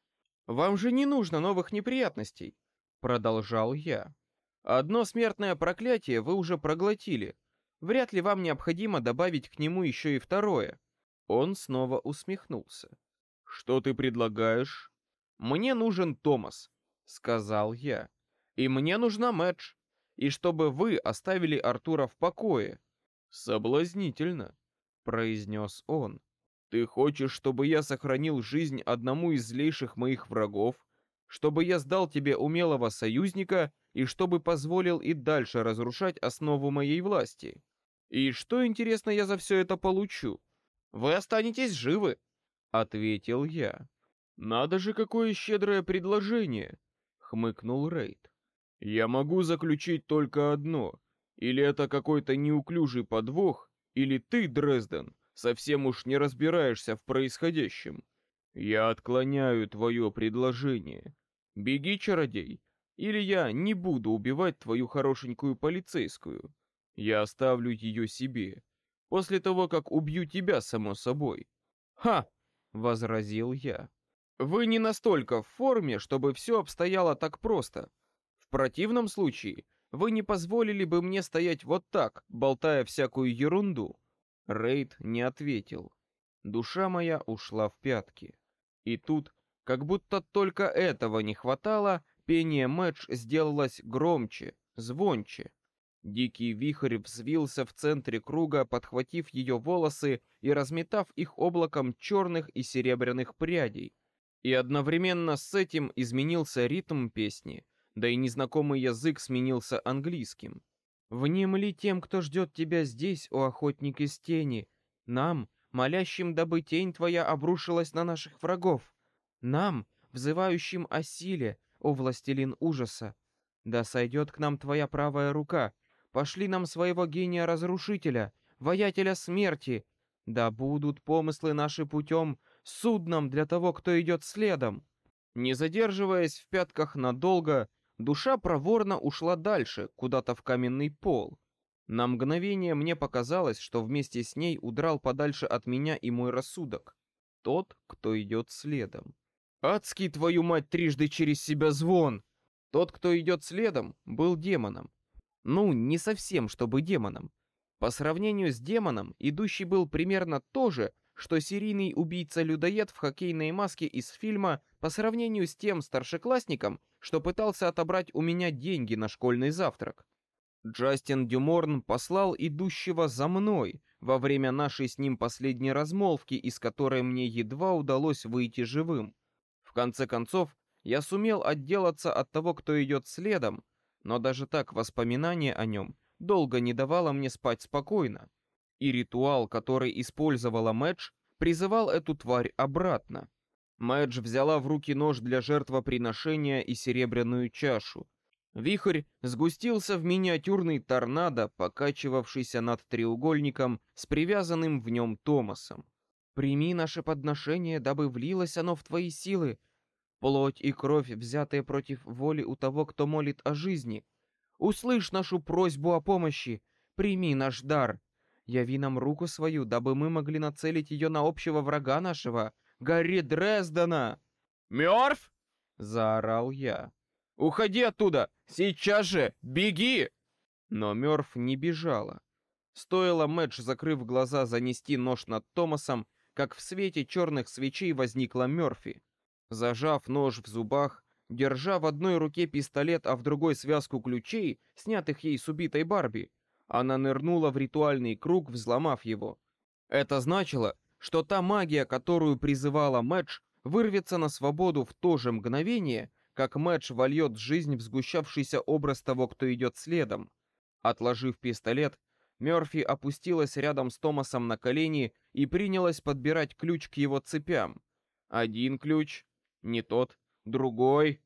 Вам же не нужно новых неприятностей», — продолжал я. «Одно смертное проклятие вы уже проглотили. Вряд ли вам необходимо добавить к нему еще и второе». Он снова усмехнулся. «Что ты предлагаешь?» «Мне нужен Томас», — сказал я. «И мне нужна Мэдж. И чтобы вы оставили Артура в покое». «Соблазнительно», — произнес он. «Ты хочешь, чтобы я сохранил жизнь одному из злейших моих врагов, чтобы я сдал тебе умелого союзника и чтобы позволил и дальше разрушать основу моей власти? И что, интересно, я за все это получу? Вы останетесь живы, ответил я. Надо же, какое щедрое предложение, хмыкнул Рейд. Я могу заключить только одно. Или это какой-то неуклюжий подвох, или ты, Дрезден, совсем уж не разбираешься в происходящем. Я отклоняю твое предложение. Беги, чародей, или я не буду убивать твою хорошенькую полицейскую. Я оставлю ее себе. После того, как убью тебя, само собой. Ха! — возразил я. «Вы не настолько в форме, чтобы все обстояло так просто. В противном случае вы не позволили бы мне стоять вот так, болтая всякую ерунду». Рейд не ответил. Душа моя ушла в пятки. И тут, как будто только этого не хватало, пение Мэтч сделалось громче, звонче. Дикий вихрь взвился в центре круга, подхватив ее волосы и разметав их облаком черных и серебряных прядей. И одновременно с этим изменился ритм песни, да и незнакомый язык сменился английским. «Внемли тем, кто ждет тебя здесь, о охотник из тени, нам, молящим, дабы тень твоя обрушилась на наших врагов, нам, взывающим о силе, о властелин ужаса. Да сойдет к нам твоя правая рука, Пошли нам своего гения-разрушителя, воятеля смерти. Да будут помыслы наши путем, судном для того, кто идет следом. Не задерживаясь в пятках надолго, душа проворно ушла дальше, куда-то в каменный пол. На мгновение мне показалось, что вместе с ней удрал подальше от меня и мой рассудок. Тот, кто идет следом. Адский твою мать трижды через себя звон! Тот, кто идет следом, был демоном. Ну, не совсем, чтобы демоном. По сравнению с демоном, идущий был примерно то же, что серийный убийца-людоед в хоккейной маске из фильма по сравнению с тем старшеклассником, что пытался отобрать у меня деньги на школьный завтрак. Джастин Дюморн послал идущего за мной во время нашей с ним последней размолвки, из которой мне едва удалось выйти живым. В конце концов, я сумел отделаться от того, кто идет следом, но даже так воспоминание о нем долго не давало мне спать спокойно. И ритуал, который использовала Мэдж, призывал эту тварь обратно. Мэдж взяла в руки нож для жертвоприношения и серебряную чашу, Вихрь сгустился в миниатюрный торнадо, покачивавшийся над треугольником с привязанным в нем Томасом. «Прими наше подношение, дабы влилось оно в твои силы, плоть и кровь, взятые против воли у того, кто молит о жизни. Услышь нашу просьбу о помощи, прими наш дар. Яви нам руку свою, дабы мы могли нацелить ее на общего врага нашего, Гарри Дрездена!»
«Мёрф!»
— заорал я. Уходи оттуда! Сейчас же! Беги!» Но Мёрф не бежала. Стоило Мэдж, закрыв глаза, занести нож над Томасом, как в свете черных свечей возникла Мёрфи. Зажав нож в зубах, держа в одной руке пистолет, а в другой связку ключей, снятых ей с убитой Барби, она нырнула в ритуальный круг, взломав его. Это значило, что та магия, которую призывала Мэдж, вырвется на свободу в то же мгновение, как Мэтч вольет жизнь в сгущавшийся образ того, кто идет следом. Отложив пистолет, Мёрфи опустилась рядом с Томасом на колени и принялась подбирать ключ к его цепям. Один ключ, не тот, другой.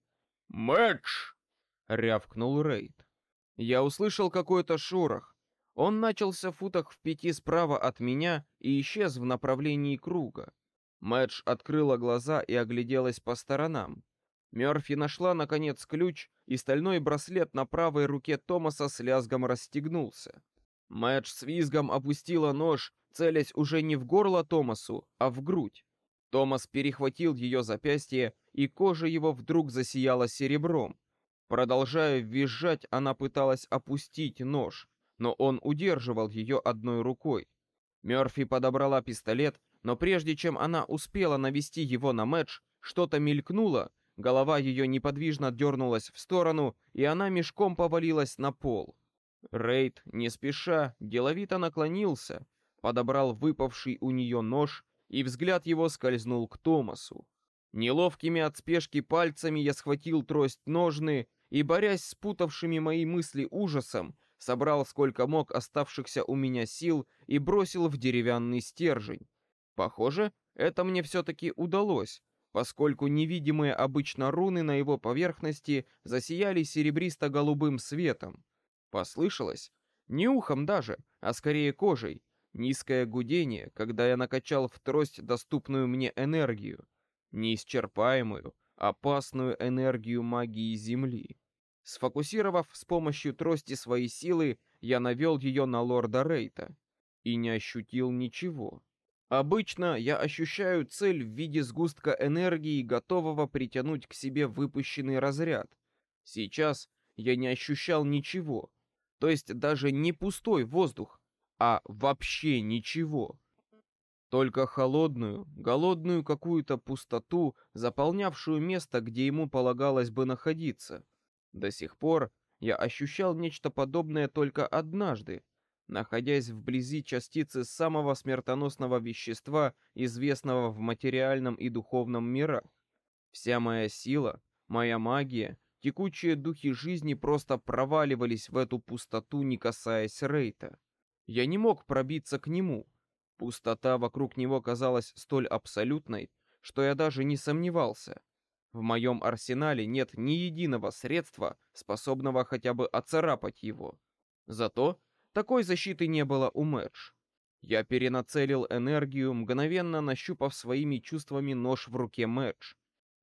«Мэтч!»
— рявкнул Рейд. Я услышал какой-то шорох. Он начался в футах в пяти справа от меня и исчез в направлении круга. Мэтч открыла глаза и огляделась по сторонам. Мёрфи нашла, наконец, ключ, и стальной браслет на правой руке Томаса с лязгом расстегнулся. Мэтч с визгом опустила нож, целясь уже не в горло Томасу, а в грудь. Томас перехватил ее запястье, и кожа его вдруг засияла серебром. Продолжая визжать, она пыталась опустить нож, но он удерживал ее одной рукой. Мёрфи подобрала пистолет, но прежде чем она успела навести его на Мэтч, что-то мелькнуло, Голова ее неподвижно дернулась в сторону, и она мешком повалилась на пол. Рейд, не спеша, деловито наклонился, подобрал выпавший у нее нож, и взгляд его скользнул к Томасу. Неловкими от спешки пальцами я схватил трость ножны и, борясь с путавшими мои мысли ужасом, собрал сколько мог оставшихся у меня сил и бросил в деревянный стержень. Похоже, это мне все-таки удалось, поскольку невидимые обычно руны на его поверхности засияли серебристо-голубым светом. Послышалось, не ухом даже, а скорее кожей, низкое гудение, когда я накачал в трость доступную мне энергию, неисчерпаемую, опасную энергию магии Земли. Сфокусировав с помощью трости свои силы, я навел ее на лорда Рейта и не ощутил ничего. Обычно я ощущаю цель в виде сгустка энергии, готового притянуть к себе выпущенный разряд. Сейчас я не ощущал ничего, то есть даже не пустой воздух, а вообще ничего. Только холодную, голодную какую-то пустоту, заполнявшую место, где ему полагалось бы находиться. До сих пор я ощущал нечто подобное только однажды, находясь вблизи частицы самого смертоносного вещества, известного в материальном и духовном мирах. Вся моя сила, моя магия, текучие духи жизни просто проваливались в эту пустоту, не касаясь Рейта. Я не мог пробиться к нему. Пустота вокруг него казалась столь абсолютной, что я даже не сомневался. В моем арсенале нет ни единого средства, способного хотя бы оцарапать его. Зато такой защиты не было у Мэдж. Я перенацелил энергию, мгновенно нащупав своими чувствами нож в руке Мэдж.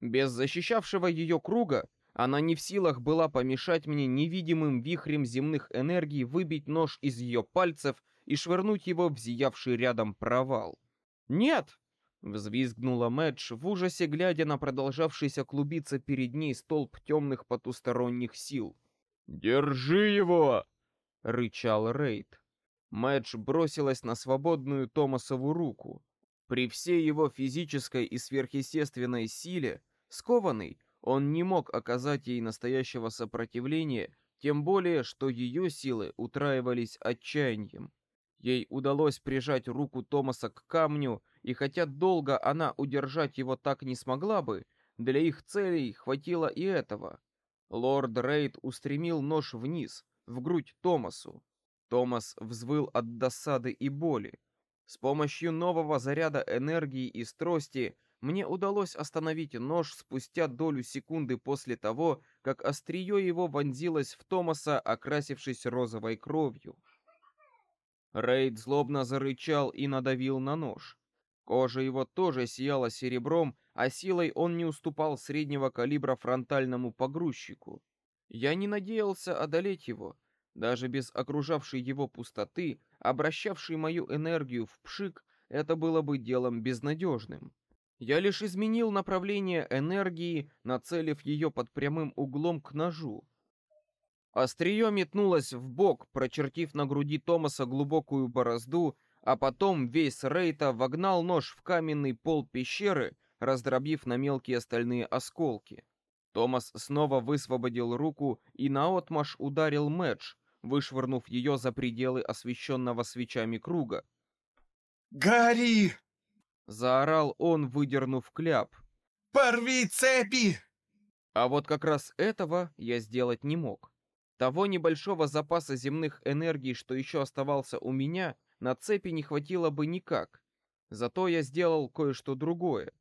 Без защищавшего ее круга она не в силах была помешать мне невидимым вихрем земных энергий выбить нож из ее пальцев и швырнуть его в зиявший рядом провал. «Нет!» — взвизгнула Мэдж в ужасе, глядя на продолжавшийся клубиться перед ней столб темных потусторонних сил.
«Держи его!»
— рычал Рейд. Мэдж бросилась на свободную Томасову руку. При всей его физической и сверхъестественной силе, скованный, он не мог оказать ей настоящего сопротивления, тем более, что ее силы утраивались отчаянием. Ей удалось прижать руку Томаса к камню, и хотя долго она удержать его так не смогла бы, для их целей хватило и этого. Лорд Рейд устремил нож вниз, в грудь Томасу. Томас взвыл от досады и боли. С помощью нового заряда энергии и трости мне удалось остановить нож спустя долю секунды после того, как острие его вонзилось в Томаса, окрасившись розовой кровью. Рейд злобно зарычал и надавил на нож. Кожа его тоже сияла серебром, а силой он не уступал среднего калибра фронтальному погрузчику. Я не надеялся одолеть его, даже без окружавшей его пустоты, обращавшей мою энергию в пшик, это было бы делом безнадежным. Я лишь изменил направление энергии, нацелив ее под прямым углом к ножу. Острие метнулось в бок, прочертив на груди Томаса глубокую борозду, а потом весь Рейта вогнал нож в каменный пол пещеры, раздробив на мелкие стальные осколки. Томас снова высвободил руку и наотмашь ударил Мэдж, вышвырнув ее за пределы освещенного свечами круга.
«Гори!»
Заорал он, выдернув кляп.
«Порви цепи!»
А вот как раз этого я сделать не мог. Того небольшого запаса земных энергий, что еще оставался у меня, на цепи не хватило бы никак. Зато я сделал кое-что другое.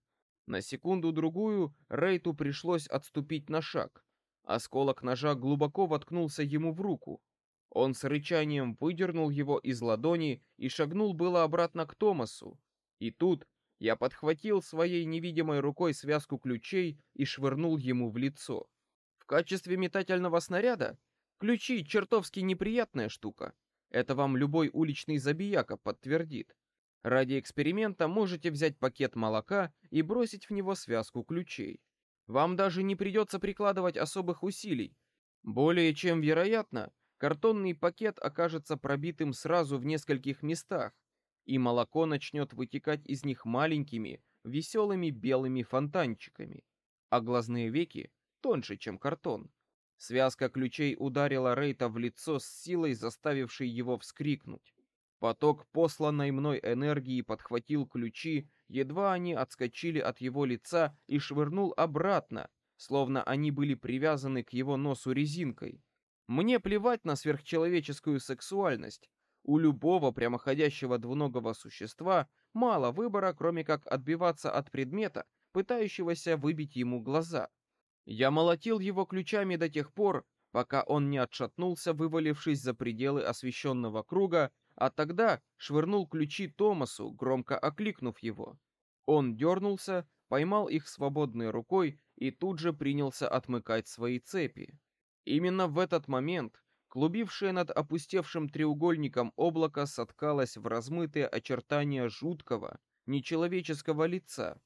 На секунду-другую Рейту пришлось отступить на шаг. Осколок ножа глубоко воткнулся ему в руку. Он с рычанием выдернул его из ладони и шагнул было обратно к Томасу. И тут я подхватил своей невидимой рукой связку ключей и швырнул ему в лицо. В качестве метательного снаряда ключи чертовски неприятная штука. Это вам любой уличный забияка подтвердит. Ради эксперимента можете взять пакет молока и бросить в него связку ключей. Вам даже не придется прикладывать особых усилий. Более чем вероятно, картонный пакет окажется пробитым сразу в нескольких местах, и молоко начнет вытекать из них маленькими, веселыми белыми фонтанчиками, а глазные веки тоньше, чем картон. Связка ключей ударила Рейта в лицо с силой, заставившей его вскрикнуть. Поток посланной мной энергии подхватил ключи, едва они отскочили от его лица и швырнул обратно, словно они были привязаны к его носу резинкой. Мне плевать на сверхчеловеческую сексуальность, у любого прямоходящего двуногого существа мало выбора, кроме как отбиваться от предмета, пытающегося выбить ему глаза. Я молотил его ключами до тех пор, пока он не отшатнулся, вывалившись за пределы освещенного круга, а тогда швырнул ключи Томасу, громко окликнув его. Он дернулся, поймал их свободной рукой и тут же принялся отмыкать свои цепи. Именно в этот момент Клубившее над опустевшим треугольником облако соткалось в размытые очертания жуткого, нечеловеческого лица.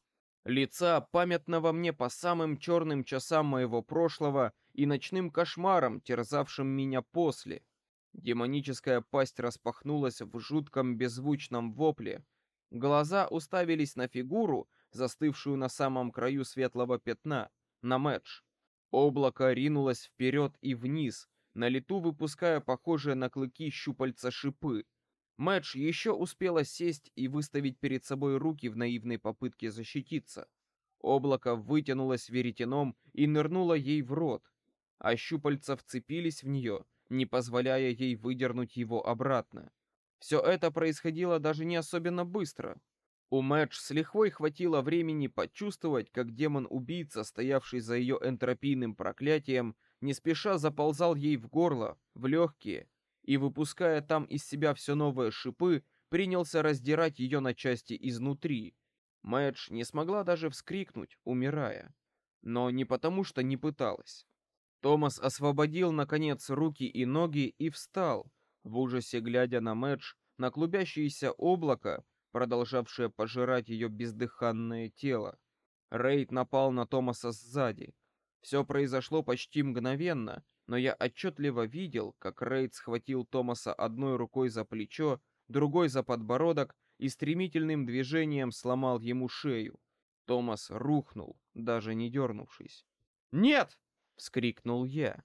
Лица, памятного мне по самым черным часам моего прошлого и ночным кошмарам, терзавшим меня после. Демоническая пасть распахнулась в жутком беззвучном вопле. Глаза уставились на фигуру, застывшую на самом краю светлого пятна, на Мэтч. Облако ринулось вперед и вниз, на лету выпуская похожие на клыки щупальца шипы. Мэтч еще успела сесть и выставить перед собой руки в наивной попытке защититься. Облако вытянулось веретеном и нырнуло ей в рот, а щупальца вцепились в нее, не позволяя ей выдернуть его обратно. Все это происходило даже не особенно быстро. У Мэтч с лихвой хватило времени почувствовать, как демон-убийца, стоявший за ее энтропийным проклятием, не спеша заползал ей в горло, в легкие, и, выпуская там из себя все новые шипы, принялся раздирать ее на части изнутри. Мэдж не смогла даже вскрикнуть, умирая. Но не потому, что не пыталась. Томас освободил, наконец, руки и ноги и встал, в ужасе глядя на Мэдж, на клубящееся облако, продолжавшее пожирать ее бездыханное тело. Рейд напал на Томаса сзади. Все произошло почти мгновенно, но я отчетливо видел, как Рейд схватил Томаса одной рукой за плечо, другой за подбородок и стремительным движением сломал ему шею. Томас рухнул, даже не дернувшись. «Нет!» — вскрикнул я.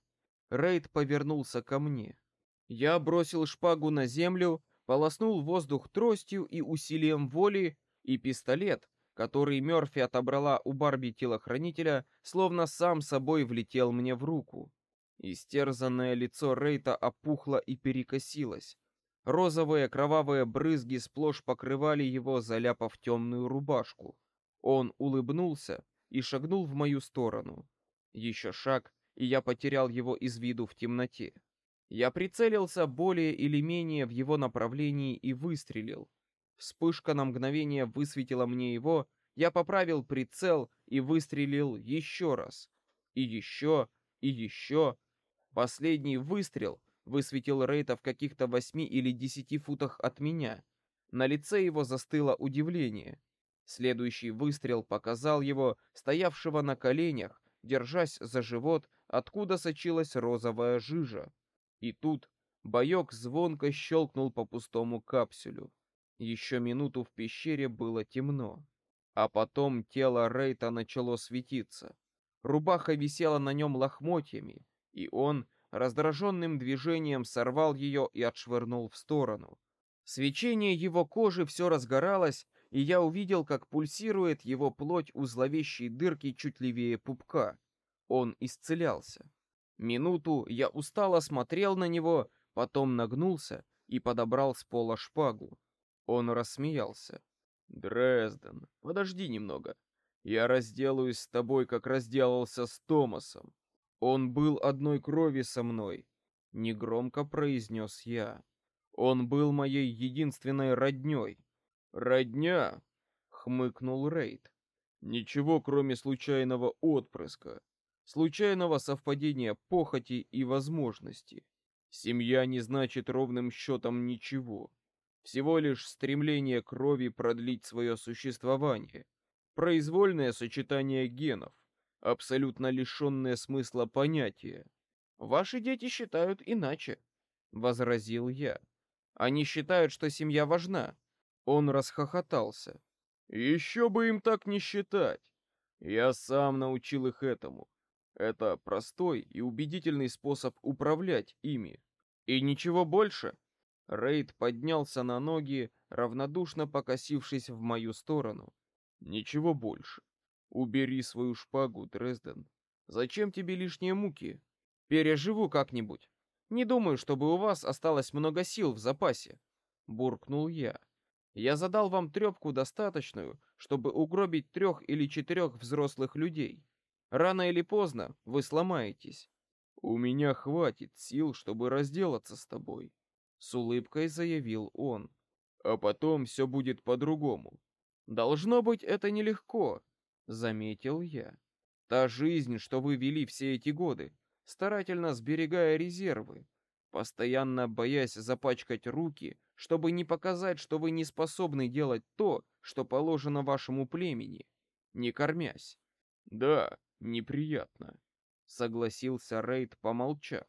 Рейд повернулся ко мне. Я бросил шпагу на землю, полоснул воздух тростью и усилием воли, и пистолет, который Мёрфи отобрала у Барби телохранителя, словно сам собой влетел мне в руку. Истерзанное лицо Рейта опухло и перекосилось. Розовые кровавые брызги сплошь покрывали его, заляпав темную рубашку. Он улыбнулся и шагнул в мою сторону. Еще шаг, и я потерял его из виду в темноте. Я прицелился более или менее в его направлении и выстрелил. Вспышка на мгновение высветила мне его, я поправил прицел и выстрелил еще раз. И еще, и еще. Последний выстрел высветил Рейта в каких-то восьми или десяти футах от меня. На лице его застыло удивление. Следующий выстрел показал его, стоявшего на коленях, держась за живот, откуда сочилась розовая жижа. И тут боек звонко щелкнул по пустому капсюлю. Еще минуту в пещере было темно. А потом тело Рейта начало светиться. Рубаха висела на нем лохмотьями, и он раздраженным движением сорвал ее и отшвырнул в сторону. Свечение его кожи все разгоралось, и я увидел, как пульсирует его плоть у зловещей дырки чуть левее пупка. Он исцелялся. Минуту я устало смотрел на него, потом нагнулся и подобрал с пола шпагу. Он рассмеялся. «Дрезден, подожди немного. Я разделаюсь с тобой, как разделался с Томасом. Он был одной крови со мной», — негромко произнес я. «Он был моей единственной роднёй». «Родня?» — хмыкнул Рейд. «Ничего, кроме случайного отпрыска, случайного совпадения похоти и возможности. Семья не значит ровным счетом ничего. Всего лишь стремление крови продлить свое существование, произвольное сочетание генов, абсолютно лишенное смысла понятия. Ваши дети считают иначе, возразил я. Они считают, что семья важна. Он расхохотался. Еще бы им так не считать. Я сам научил их этому. Это простой и убедительный способ управлять ими. И ничего больше. Рейд поднялся на ноги, равнодушно покосившись в мою сторону. Ничего больше. Убери свою шпагу, Дрезден. Зачем тебе лишние муки? Переживу как-нибудь. Не думаю, чтобы у вас осталось много сил в запасе, буркнул я. Я задал вам трепку достаточную, чтобы угробить трех или четырех взрослых людей. Рано или поздно вы сломаетесь. У меня хватит сил, чтобы разделаться с тобой с улыбкой заявил он. А потом все будет по-другому. Должно быть, это нелегко, заметил я. Та жизнь, что вы вели все эти годы, старательно сберегая резервы, постоянно боясь запачкать руки, чтобы не показать, что вы не способны делать то, что положено вашему племени, не кормясь. Да, неприятно, согласился Рейд, помолчав.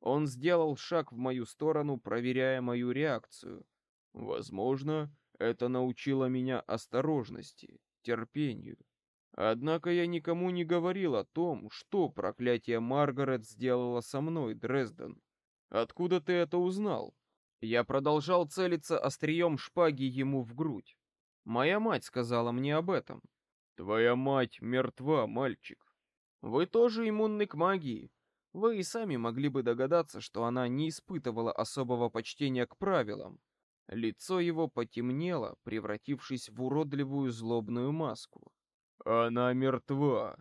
Он сделал шаг в мою сторону, проверяя мою реакцию. Возможно, это научило меня осторожности, терпению. Однако я никому не говорил о том, что проклятие Маргарет сделало со мной, Дрезден. Откуда ты это узнал? Я продолжал целиться острием шпаги ему в грудь. Моя мать сказала мне об этом. Твоя мать мертва, мальчик. Вы тоже иммунны к магии, вы и сами могли бы догадаться, что она не испытывала особого почтения к правилам. Лицо его потемнело, превратившись в уродливую злобную маску. «Она мертва!»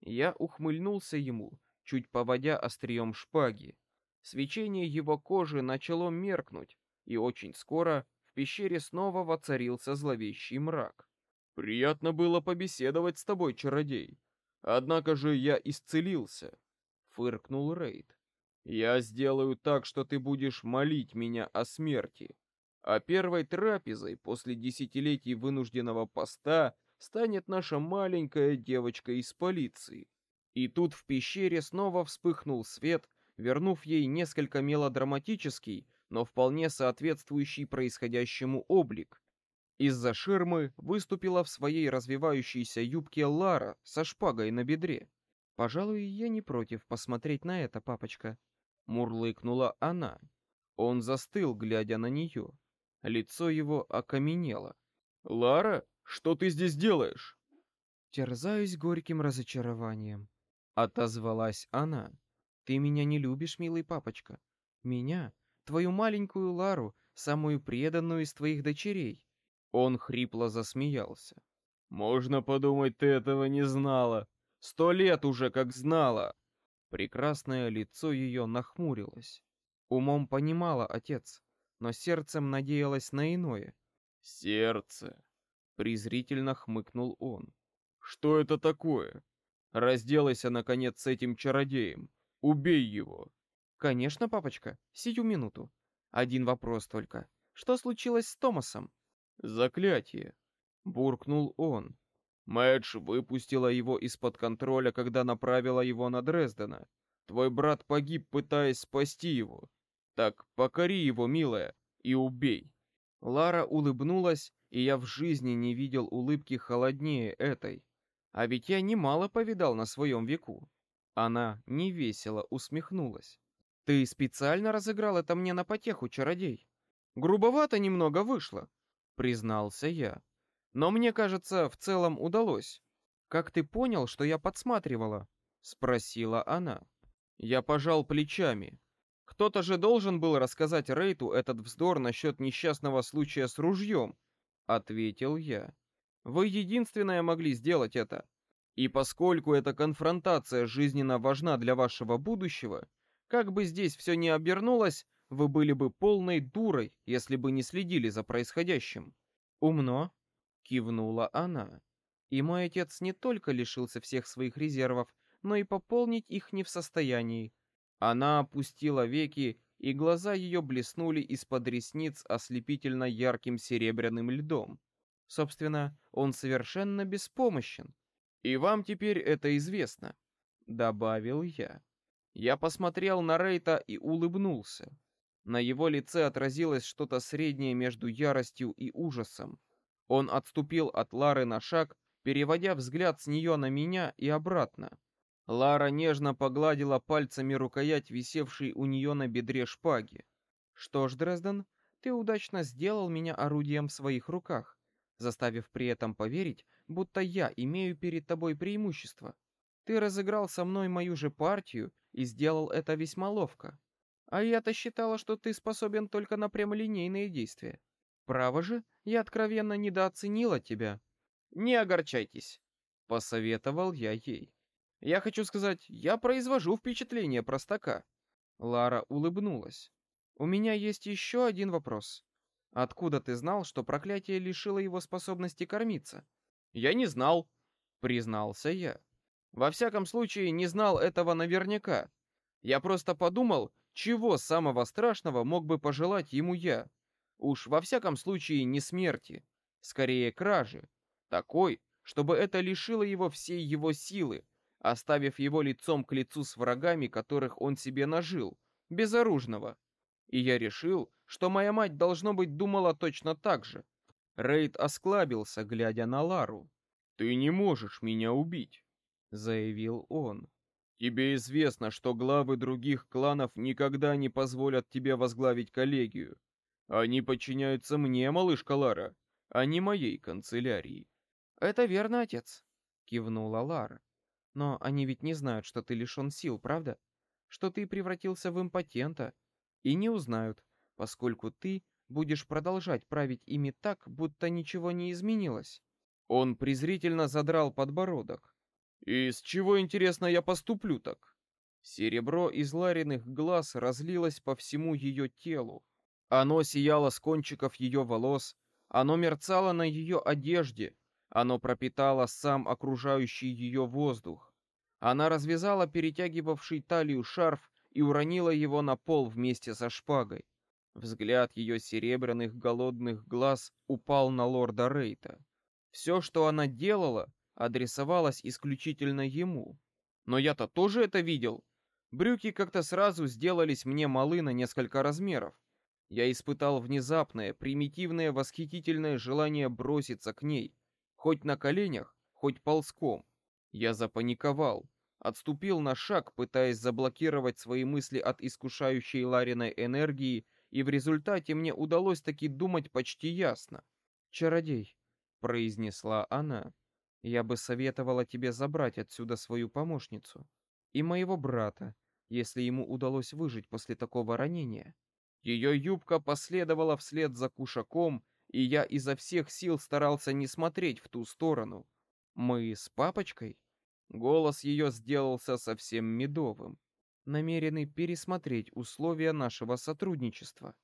Я ухмыльнулся ему, чуть поводя острием шпаги. Свечение его кожи начало меркнуть, и очень скоро в пещере снова воцарился зловещий мрак. «Приятно было побеседовать с тобой, чародей. Однако же я исцелился», — фыркнул Рейд. «Я сделаю так, что ты будешь молить меня о смерти. А первой трапезой после десятилетий вынужденного поста станет наша маленькая девочка из полиции». И тут в пещере снова вспыхнул свет, вернув ей несколько мелодраматический, но вполне соответствующий происходящему облик. Из-за ширмы выступила в своей развивающейся юбке Лара со шпагой на бедре. «Пожалуй, я не против посмотреть на это, папочка», — мурлыкнула она. Он застыл, глядя на нее. Лицо его окаменело. «Лара, что ты здесь делаешь?» «Терзаюсь горьким разочарованием», — отозвалась она. «Ты меня не любишь, милый папочка. Меня, твою маленькую Лару, самую преданную из твоих дочерей». Он хрипло засмеялся. «Можно подумать, ты этого не знала. Сто лет уже как знала!» Прекрасное лицо ее нахмурилось. Умом понимала отец, но сердцем надеялась на иное. «Сердце!» — презрительно хмыкнул он. «Что это такое? Разделайся, наконец, с этим чародеем. Убей его!» «Конечно, папочка, сию минуту. Один вопрос только. Что случилось с Томасом?» «Заклятие!» — буркнул он. Мэдж выпустила его из-под контроля, когда направила его на Дрездена. Твой брат погиб, пытаясь спасти его. Так покори его, милая, и убей. Лара улыбнулась, и я в жизни не видел улыбки холоднее этой. А ведь я немало повидал на своем веку. Она невесело усмехнулась. Ты специально разыграл это мне на потеху, чародей. Грубовато немного вышло, признался я. Но мне кажется, в целом удалось. Как ты понял, что я подсматривала? спросила она. Я пожал плечами. Кто-то же должен был рассказать Рейту этот вздор насчет несчастного случая с ружьем, ответил я. Вы единственное могли сделать это. И поскольку эта конфронтация жизненно важна для вашего будущего, как бы здесь все ни обернулось, вы были бы полной дурой, если бы не следили за происходящим. Умно, кивнула она. И мой отец не только лишился всех своих резервов, но и пополнить их не в состоянии. Она опустила веки, и глаза ее блеснули из-под ресниц ослепительно ярким серебряным льдом. Собственно, он совершенно беспомощен. И вам теперь это известно, добавил я. Я посмотрел на Рейта и улыбнулся. На его лице отразилось что-то среднее между яростью и ужасом. Он отступил от Лары на шаг, переводя взгляд с нее на меня и обратно. Лара нежно погладила пальцами рукоять, висевшей у нее на бедре шпаги. «Что ж, Дрезден, ты удачно сделал меня орудием в своих руках, заставив при этом поверить, будто я имею перед тобой преимущество. Ты разыграл со мной мою же партию и сделал это весьма ловко. А я-то считала, что ты способен только на прямолинейные действия. Право же, я откровенно недооценила тебя. Не огорчайтесь, посоветовал я ей. Я хочу сказать, я произвожу впечатление простака. Лара улыбнулась. У меня есть еще один вопрос. Откуда ты знал, что проклятие лишило его способности кормиться? Я не знал, признался я. Во всяком случае, не знал этого наверняка. Я просто подумал, чего самого страшного мог бы пожелать ему я. Уж во всяком случае не смерти, скорее кражи, такой, чтобы это лишило его всей его силы, оставив его лицом к лицу с врагами, которых он себе нажил, безоружного. И я решил, что моя мать должно быть думала точно так же. Рейд осклабился, глядя на Лару. Ты не можешь меня убить, заявил он. Тебе известно, что главы других кланов никогда не позволят тебе возглавить коллегию. Они подчиняются мне, малышка Лара, а не моей канцелярии. Это верно, отец, кивнула Лара. Но они ведь не знают, что ты лишен сил, правда? Что ты превратился в импотента. И не узнают, поскольку ты будешь продолжать править ими так, будто ничего не изменилось. Он презрительно задрал подбородок. И с чего, интересно, я поступлю так? Серебро из Лариных глаз разлилось по всему ее телу. Оно сияло с кончиков ее волос, оно мерцало на ее одежде, оно пропитало сам окружающий ее воздух. Она развязала перетягивавший талию шарф и уронила его на пол вместе со шпагой. Взгляд ее серебряных голодных глаз упал на лорда Рейта. Все, что она делала, адресовалось исключительно ему. Но я-то тоже это видел. Брюки как-то сразу сделались мне малы на несколько размеров. Я испытал внезапное, примитивное, восхитительное желание броситься к ней, хоть на коленях, хоть ползком. Я запаниковал, отступил на шаг, пытаясь заблокировать свои мысли от искушающей Лариной энергии, и в результате мне удалось таки думать почти ясно. «Чародей», — произнесла она, — «я бы советовала тебе забрать отсюда свою помощницу и моего брата, если ему удалось выжить после такого ранения». Ее юбка последовала вслед за кушаком, и я изо всех сил старался не смотреть в ту сторону. Мы с папочкой? Голос ее сделался совсем медовым. Намерены пересмотреть условия нашего сотрудничества.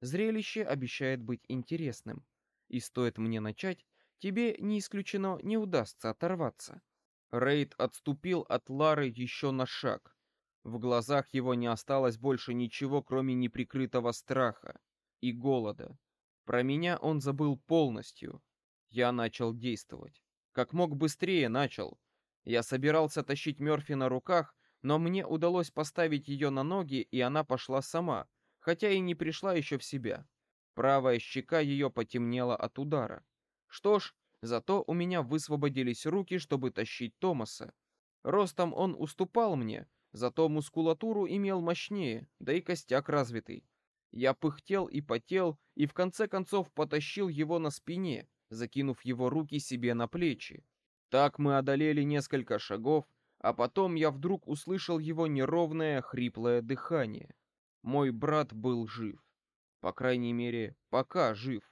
Зрелище обещает быть интересным. И стоит мне начать, тебе не исключено не удастся оторваться. Рейд отступил от Лары еще на шаг. В глазах его не осталось больше ничего, кроме неприкрытого страха и голода. Про меня он забыл полностью. Я начал действовать. Как мог быстрее начал. Я собирался тащить Мёрфи на руках, но мне удалось поставить ее на ноги, и она пошла сама, хотя и не пришла еще в себя. Правая щека ее потемнела от удара. Что ж, зато у меня высвободились руки, чтобы тащить Томаса. Ростом он уступал мне, Зато мускулатуру имел мощнее, да и костяк развитый. Я пыхтел и потел, и в конце концов потащил его на спине, закинув его руки себе на плечи. Так мы одолели несколько шагов, а потом я вдруг услышал его неровное, хриплое дыхание. Мой брат был жив. По крайней мере, пока жив.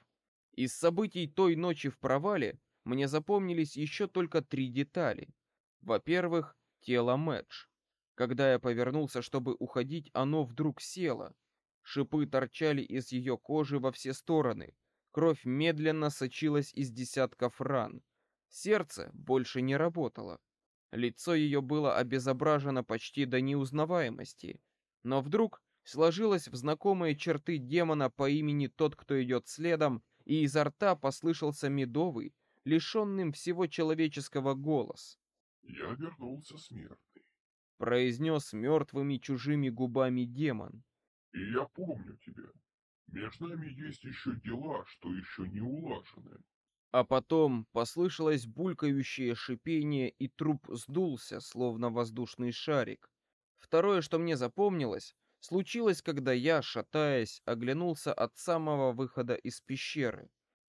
Из событий той ночи в провале мне запомнились еще только три детали. Во-первых, тело Мэтч. Когда я повернулся, чтобы уходить, оно вдруг село. Шипы торчали из ее кожи во все стороны. Кровь медленно сочилась из десятков ран. Сердце больше не работало. Лицо ее было обезображено почти до неузнаваемости. Но вдруг сложилось в знакомые черты демона по имени Тот, кто идет следом, и изо рта послышался медовый, лишенным всего человеческого голос.
«Я вернулся смертный
произнес мертвыми чужими губами демон.
И я помню тебя. Между нами есть еще дела, что еще не улажены.
А потом послышалось булькающее шипение, и труп сдулся, словно воздушный шарик. Второе, что мне запомнилось, случилось, когда я, шатаясь, оглянулся от самого выхода из пещеры.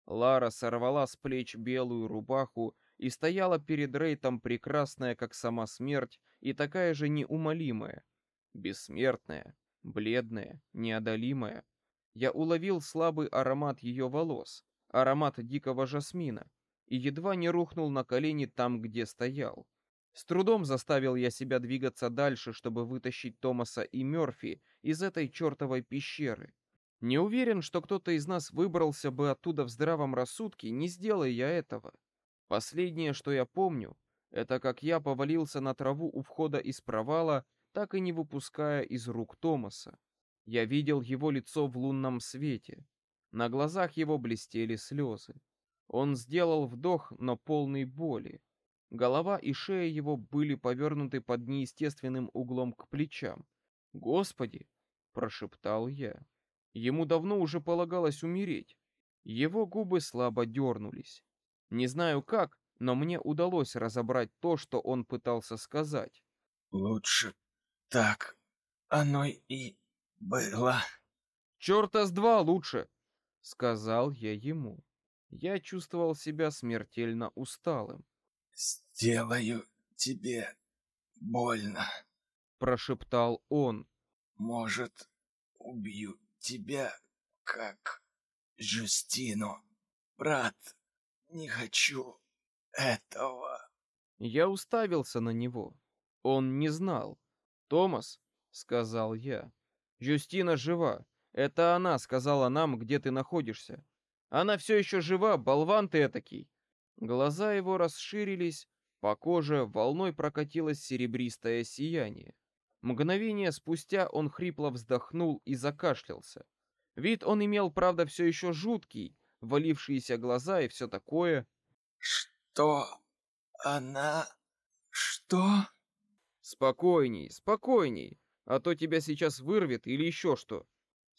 Лара сорвала с плеч белую рубаху и стояла перед Рейтом прекрасная, как сама смерть, и такая же неумолимая, бессмертная, бледная, неодолимая. Я уловил слабый аромат ее волос, аромат дикого жасмина, и едва не рухнул на колени там, где стоял. С трудом заставил я себя двигаться дальше, чтобы вытащить Томаса и Мёрфи из этой чертовой пещеры. Не уверен, что кто-то из нас выбрался бы оттуда в здравом рассудке, не сделая я этого. Последнее, что я помню, это как я повалился на траву у входа из провала, так и не выпуская из рук Томаса. Я видел его лицо в лунном свете. На глазах его блестели слезы. Он сделал вдох, но полный боли. Голова и шея его были повернуты под неестественным углом к плечам. «Господи!» — прошептал я. Ему давно уже полагалось умереть. Его губы слабо дернулись. Не знаю как, но мне удалось разобрать то, что он пытался сказать.
Лучше так оно и было.
Чёрта с два лучше, сказал я ему. Я чувствовал себя смертельно усталым.
Сделаю тебе больно,
прошептал он.
Может, убью тебя, как Жюстину, брат не хочу этого.
Я уставился на него. Он не знал. «Томас», — сказал я, — «Юстина жива. Это она сказала нам, где ты находишься. Она все еще жива, болван ты этакий. Глаза его расширились, по коже волной прокатилось серебристое сияние. Мгновение спустя он хрипло вздохнул и закашлялся. Вид он имел, правда, все еще жуткий, валившиеся глаза и все такое.
Что? Она... Что?
Спокойней, спокойней, а то тебя сейчас вырвет или еще что,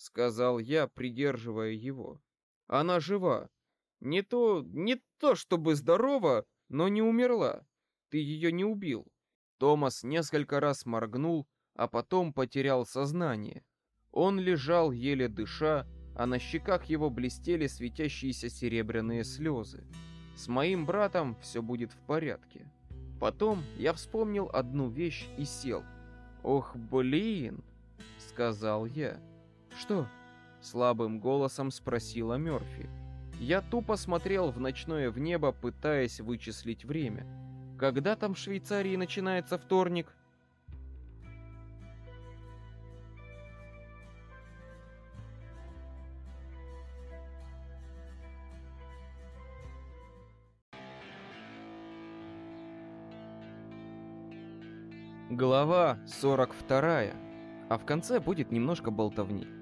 сказал я, придерживая его. Она жива. Не то, не то чтобы здорова, но не умерла. Ты ее не убил. Томас несколько раз моргнул, а потом потерял сознание. Он лежал, еле дыша, а на щеках его блестели светящиеся серебряные слезы. С моим братом все будет в порядке. Потом я вспомнил одну вещь и сел. «Ох, блин!» — сказал я. «Что?» — слабым голосом спросила Мёрфи. Я тупо смотрел в ночное в небо, пытаясь вычислить время. Когда там в Швейцарии начинается вторник? Глава 42. А в конце будет немножко болтовни.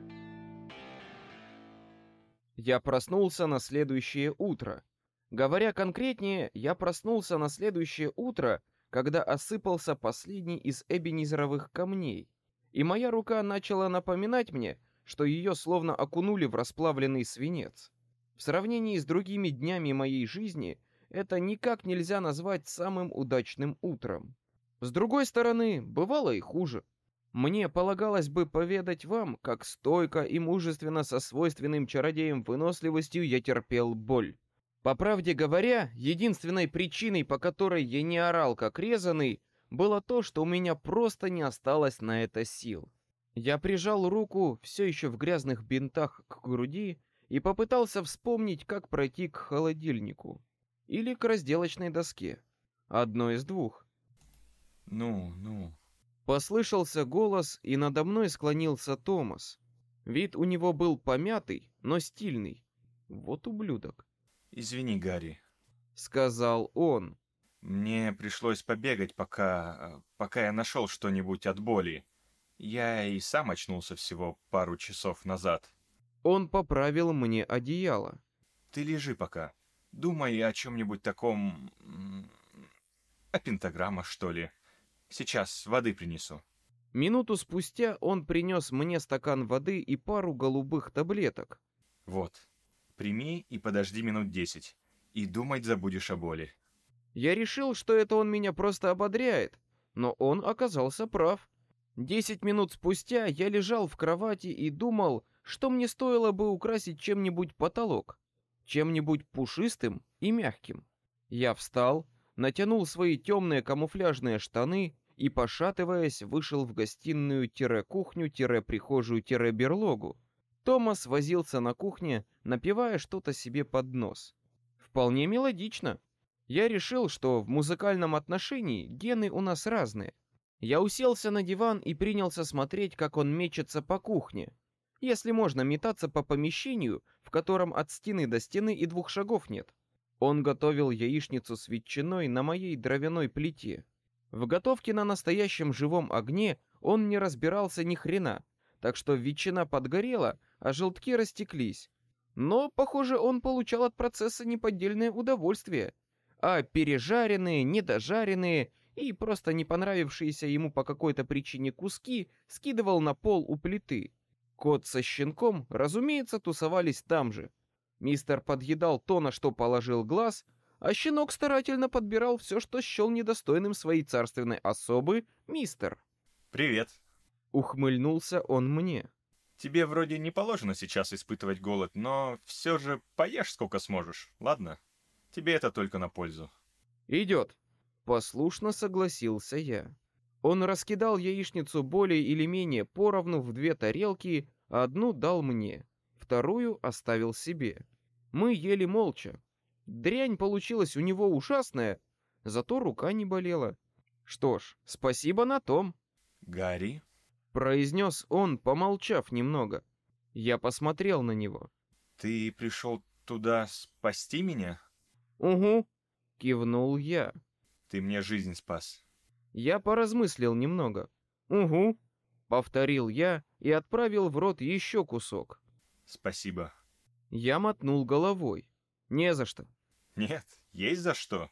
Я проснулся на следующее утро. Говоря конкретнее, я проснулся на следующее утро, когда осыпался последний из эбенизеровых камней, и моя рука начала напоминать мне, что ее словно окунули в расплавленный свинец. В сравнении с другими днями моей жизни это никак нельзя назвать самым удачным утром. С другой стороны, бывало и хуже. Мне полагалось бы поведать вам, как стойко и мужественно со свойственным чародеем выносливостью я терпел боль. По правде говоря, единственной причиной, по которой я не орал как резаный, было то, что у меня просто не осталось на это сил. Я прижал руку, все еще в грязных бинтах, к груди и попытался вспомнить, как пройти к холодильнику. Или к разделочной доске. Одно из двух.
Ну, ну.
Послышался голос, и надо мной склонился Томас. Вид у него был помятый, но стильный. Вот ублюдок.
Извини, Гарри.
Сказал он.
Мне пришлось побегать, пока... пока я нашел что-нибудь от боли. Я и сам очнулся всего пару часов назад.
Он поправил мне одеяло.
Ты лежи пока. Думай о чем-нибудь таком... О пентаграммах, что ли. Сейчас воды принесу.
Минуту спустя он принес мне стакан воды и пару голубых таблеток.
Вот. Прими и подожди минут десять. И думать забудешь о боли.
Я решил, что это он меня просто ободряет, но он оказался прав. Десять минут спустя я лежал в кровати и думал, что мне стоило бы украсить чем-нибудь потолок, чем-нибудь пушистым и мягким. Я встал, натянул свои темные камуфляжные штаны и, пошатываясь, вышел в гостиную-кухню-прихожую-берлогу. Томас возился на кухне, напевая что-то себе под нос. Вполне мелодично. Я решил, что в музыкальном отношении гены у нас разные. Я уселся на диван и принялся смотреть, как он мечется по кухне. Если можно метаться по помещению, в котором от стены до стены и двух шагов нет. Он готовил яичницу с ветчиной на моей дровяной плите. В готовке на настоящем живом огне он не разбирался ни хрена, так что ветчина подгорела, а желтки растеклись. Но, похоже, он получал от процесса неподдельное удовольствие. А пережаренные, недожаренные и просто не понравившиеся ему по какой-то причине куски скидывал на пол у плиты. Кот со щенком, разумеется, тусовались там же. Мистер подъедал то, на что положил глаз, а щенок старательно подбирал все, что счел недостойным своей царственной особы, мистер.
«Привет!»
— ухмыльнулся он мне.
«Тебе вроде не положено сейчас испытывать голод, но все же поешь сколько сможешь, ладно? Тебе это только на пользу».
«Идет!» — послушно согласился я. Он раскидал яичницу более или менее поровну в две тарелки, одну дал мне, вторую оставил себе. Мы ели молча. Дрянь получилась у него ужасная, зато рука не болела. Что ж, спасибо на том.
«Гарри?»
— произнес он, помолчав немного. Я посмотрел на него.
Ты пришел туда спасти меня?
Угу, кивнул я.
Ты мне жизнь спас.
Я поразмыслил немного. Угу, повторил я и отправил в рот еще кусок.
Спасибо.
Я мотнул головой. Не за что.
Нет, есть за что.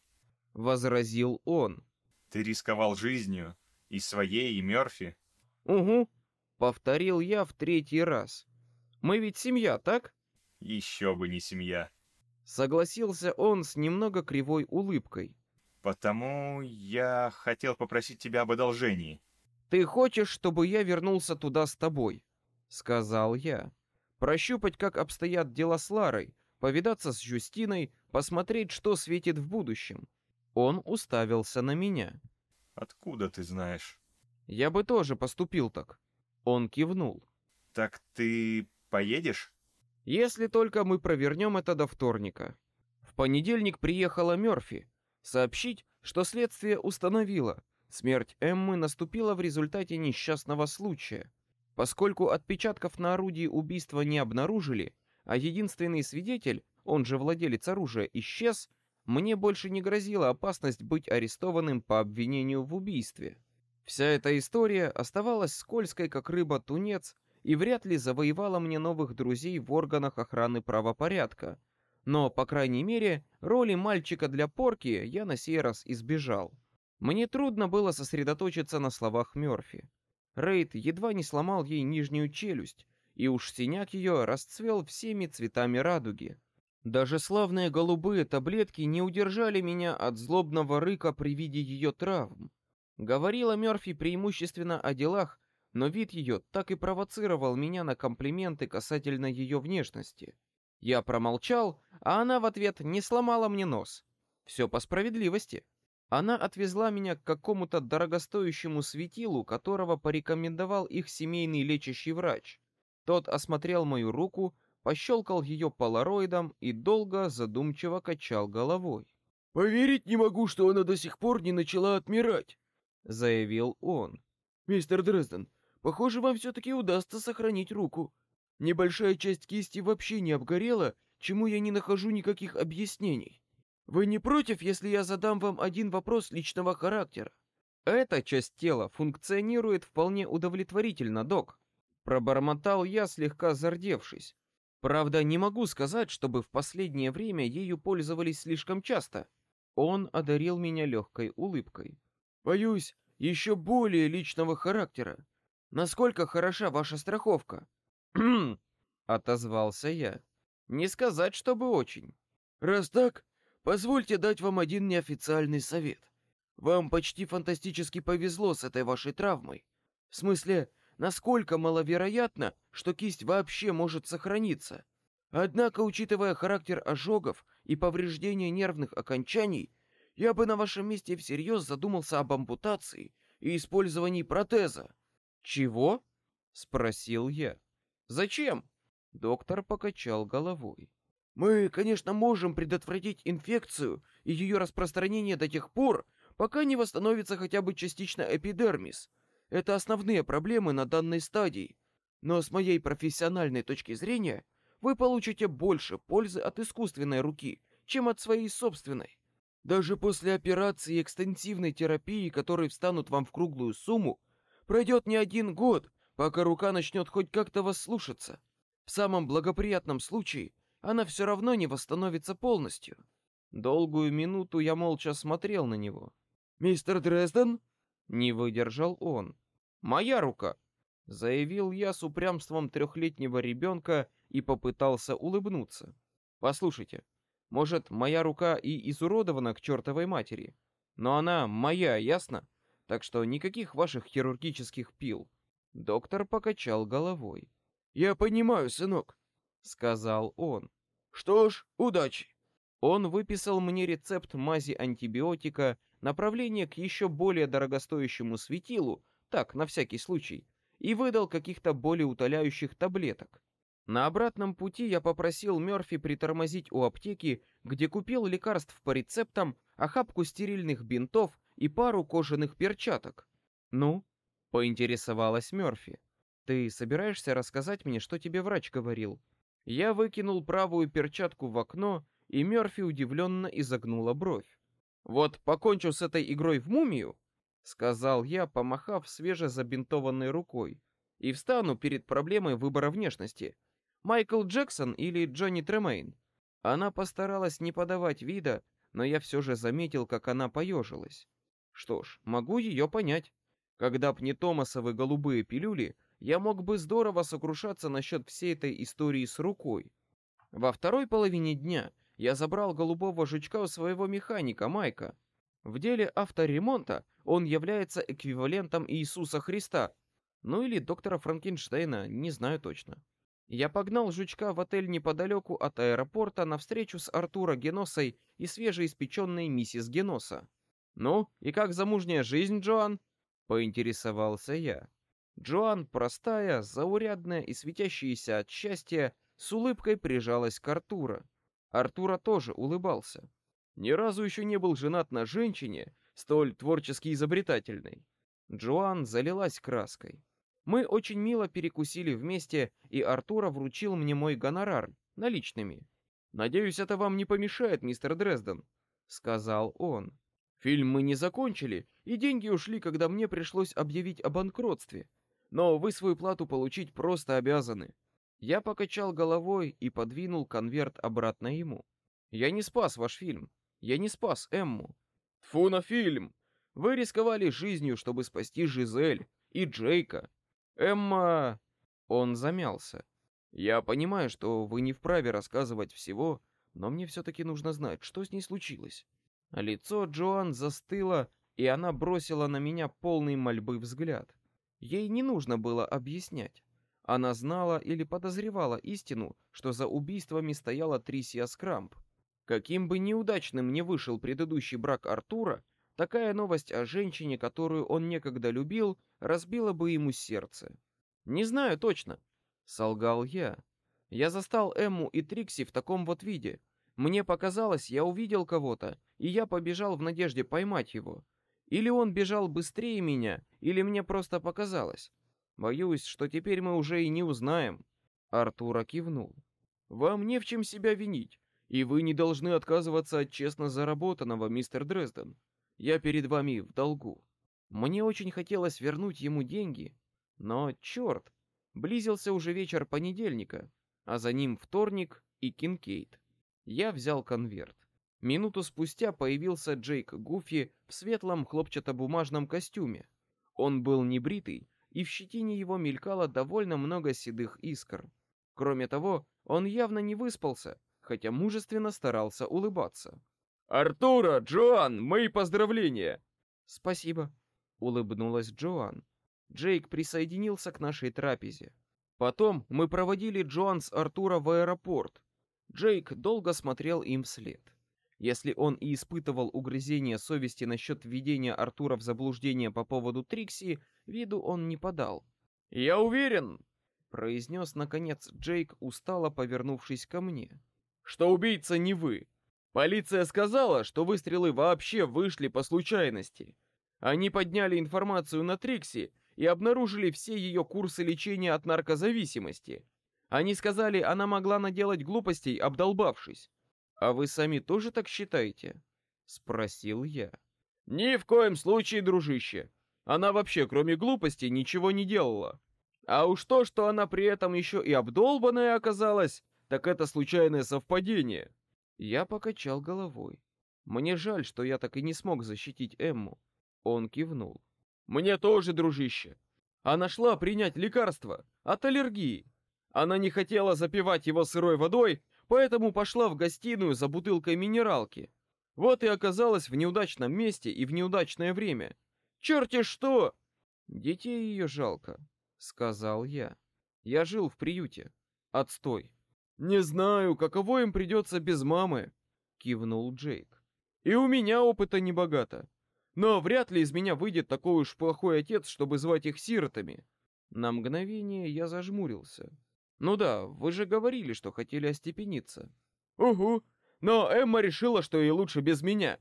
Возразил он.
Ты рисковал жизнью, и своей, и Мёрфи.
Угу, повторил я в третий раз. Мы ведь семья, так?
Еще бы не семья.
Согласился он с немного кривой улыбкой.
Потому я хотел попросить тебя об одолжении.
Ты хочешь, чтобы я вернулся туда с тобой? Сказал я. Прощупать, как обстоят дела с Ларой, повидаться с Жюстиной, посмотреть, что светит в будущем. Он уставился на меня.
Откуда ты знаешь?
Я бы тоже поступил так. Он кивнул.
Так ты поедешь?
Если только мы провернем это до вторника. В понедельник приехала Мёрфи сообщить, что следствие установило, смерть Эммы наступила в результате несчастного случая. Поскольку отпечатков на орудии убийства не обнаружили, а единственный свидетель, он же владелец оружия, исчез, мне больше не грозила опасность быть арестованным по обвинению в убийстве. Вся эта история оставалась скользкой, как рыба-тунец, и вряд ли завоевала мне новых друзей в органах охраны правопорядка. Но, по крайней мере, роли мальчика для порки я на сей раз избежал. Мне трудно было сосредоточиться на словах Мёрфи. Рейд едва не сломал ей нижнюю челюсть, и уж синяк ее расцвел всеми цветами радуги. Даже славные голубые таблетки не удержали меня от злобного рыка при виде ее травм. Говорила Мёрфи преимущественно о делах, но вид ее так и провоцировал меня на комплименты касательно ее внешности. Я промолчал, а она в ответ не сломала мне нос. Все по справедливости. Она отвезла меня к какому-то дорогостоящему светилу, которого порекомендовал их семейный лечащий врач. Тот осмотрел мою руку, пощелкал ее полароидом и долго задумчиво качал головой.
«Поверить не могу, что она до сих пор не начала отмирать», — заявил он. «Мистер Дрезден, похоже, вам все-таки удастся сохранить руку. Небольшая часть кисти вообще не обгорела, чему я не нахожу никаких объяснений. Вы не против, если я задам вам один вопрос личного характера?
Эта часть тела функционирует вполне удовлетворительно, док. Пробормотал я, слегка зардевшись. Правда, не могу сказать, чтобы в последнее время ею пользовались слишком часто. Он одарил меня легкой улыбкой.
Боюсь, еще более личного характера. Насколько хороша ваша страховка?
Отозвался я. «Не сказать, чтобы очень».
«Раз так, позвольте дать вам один неофициальный совет. Вам почти фантастически повезло с этой вашей травмой. В смысле, насколько маловероятно, что кисть вообще может сохраниться. Однако, учитывая характер ожогов и повреждения нервных окончаний, я бы на вашем месте всерьез задумался об ампутации и использовании протеза.
Чего? спросил я. Зачем? Доктор покачал головой.
Мы, конечно, можем предотвратить инфекцию и ее распространение до тех пор, пока не восстановится хотя бы частично эпидермис. Это основные проблемы на данной стадии. Но с моей профессиональной точки зрения, вы получите больше пользы от искусственной руки, чем от своей собственной. Даже после операции и экстенсивной терапии, которые встанут вам в круглую сумму, пройдет не один год, пока рука начнет хоть как-то вас слушаться. В самом благоприятном случае она все равно не восстановится полностью.
Долгую минуту я молча смотрел на него.
«Мистер Дрезден?»
Не выдержал он. «Моя рука!» Заявил я с упрямством трехлетнего ребенка и попытался улыбнуться. «Послушайте, может, моя рука и изуродована к чертовой матери, но она моя, ясно? Так что никаких ваших хирургических пил. Доктор покачал головой.
«Я понимаю, сынок», — сказал он. «Что ж, удачи».
Он выписал мне рецепт мази антибиотика, направление к еще более дорогостоящему светилу, так, на всякий случай, и выдал каких-то более утоляющих таблеток. На обратном пути я попросил Мёрфи притормозить у аптеки, где купил лекарств по рецептам, охапку стерильных бинтов и пару кожаных перчаток. Ну, поинтересовалась Мёрфи. Ты собираешься рассказать мне, что тебе врач говорил? Я выкинул правую перчатку в окно, и Мёрфи удивленно изогнула бровь. Вот покончу с этой игрой в мумию, сказал я, помахав свежезабинтованной рукой, и встану перед проблемой выбора внешности. Майкл Джексон или Джонни Тремейн. Она постаралась не подавать вида, но я все же заметил, как она поежилась. Что ж, могу ее понять. Когда б не Томасовы голубые пилюли, я мог бы здорово сокрушаться насчет всей этой истории с рукой. Во второй половине дня я забрал голубого жучка у своего механика Майка. В деле авторемонта он является эквивалентом Иисуса Христа, ну или доктора Франкенштейна, не знаю точно. Я погнал жучка в отель неподалеку от аэропорта на встречу с Артура Геносой и свежеиспеченной миссис Геноса. Ну, и как замужняя жизнь, Джоан? Поинтересовался я. Джоан, простая, заурядная и светящаяся от счастья, с улыбкой прижалась к Артура. Артура тоже улыбался. Ни разу еще не был женат на женщине столь творчески изобретательной. Джоан залилась краской. Мы очень мило перекусили вместе, и Артура вручил мне мой гонорар наличными. Надеюсь, это вам не помешает, мистер Дрезден, сказал он. Фильм мы не закончили, и деньги ушли, когда мне пришлось объявить о банкротстве. Но вы свою плату получить просто обязаны. Я покачал головой и подвинул конверт обратно ему. Я не спас ваш фильм. Я не спас Эмму. Тфу на фильм. Вы рисковали жизнью, чтобы спасти Жизель и Джейка. Эмма... Он замялся. Я понимаю, что вы не вправе рассказывать всего, но мне все-таки нужно знать, что с ней случилось. Лицо Джоан застыло, и она бросила на меня полный мольбы взгляд. Ей не нужно было объяснять. Она знала или подозревала истину, что за убийствами стояла Трисия Скрамп. Каким бы неудачным ни вышел предыдущий брак Артура, такая новость о женщине, которую он некогда любил, разбила бы ему сердце. Не знаю точно, солгал я. Я застал Эмму и Трикси в таком вот виде. Мне показалось, я увидел кого-то, и я побежал в надежде поймать его. Или он бежал быстрее меня, или мне просто показалось. Боюсь, что теперь мы уже и не узнаем. Артура кивнул. Вам не в чем себя винить, и вы не должны отказываться от честно заработанного, мистер Дрезден. Я перед вами в долгу. Мне очень хотелось вернуть ему деньги, но черт, близился уже вечер понедельника, а за ним вторник и Кинкейт. Я взял конверт. Минуту спустя появился Джейк Гуфи в светлом хлопчатобумажном костюме. Он был небритый, и в щетине его мелькало довольно много седых искр. Кроме того, он явно не выспался, хотя мужественно старался улыбаться. Артура, Джоан, мои поздравления. Спасибо, улыбнулась Джоан. Джейк присоединился к нашей трапезе. Потом мы проводили Джоан с Артура в аэропорт. Джейк долго смотрел им вслед. Если он и испытывал угрызение совести насчет введения Артура в заблуждение по поводу Трикси, виду он не подал. «Я уверен», — произнес наконец Джейк, устало повернувшись ко мне, — «что убийца не вы. Полиция сказала, что выстрелы вообще вышли по случайности. Они подняли информацию на Трикси и обнаружили все ее курсы лечения от наркозависимости. Они сказали, она могла наделать глупостей, обдолбавшись. А вы сами тоже так считаете? спросил я. Ни в коем случае, дружище. Она вообще, кроме глупости, ничего не делала. А уж то, что она при этом еще и обдолбанная оказалась, так это случайное совпадение. Я покачал головой. Мне жаль, что я так и не смог защитить Эмму. Он кивнул. Мне тоже, дружище. Она шла принять лекарство от аллергии. Она не хотела запивать его сырой водой, поэтому пошла в гостиную за бутылкой минералки. Вот и оказалась в неудачном месте и в неудачное время. Черти что! Детей ее жалко, сказал я. Я жил в приюте. Отстой. Не знаю, каково им придется без мамы, кивнул Джейк. И у меня опыта не богато. Но вряд ли из меня выйдет такой уж плохой отец, чтобы звать их сиротами. На мгновение я зажмурился. Ну да, вы же говорили, что хотели остепениться. Угу. Но Эмма решила, что ей лучше без меня.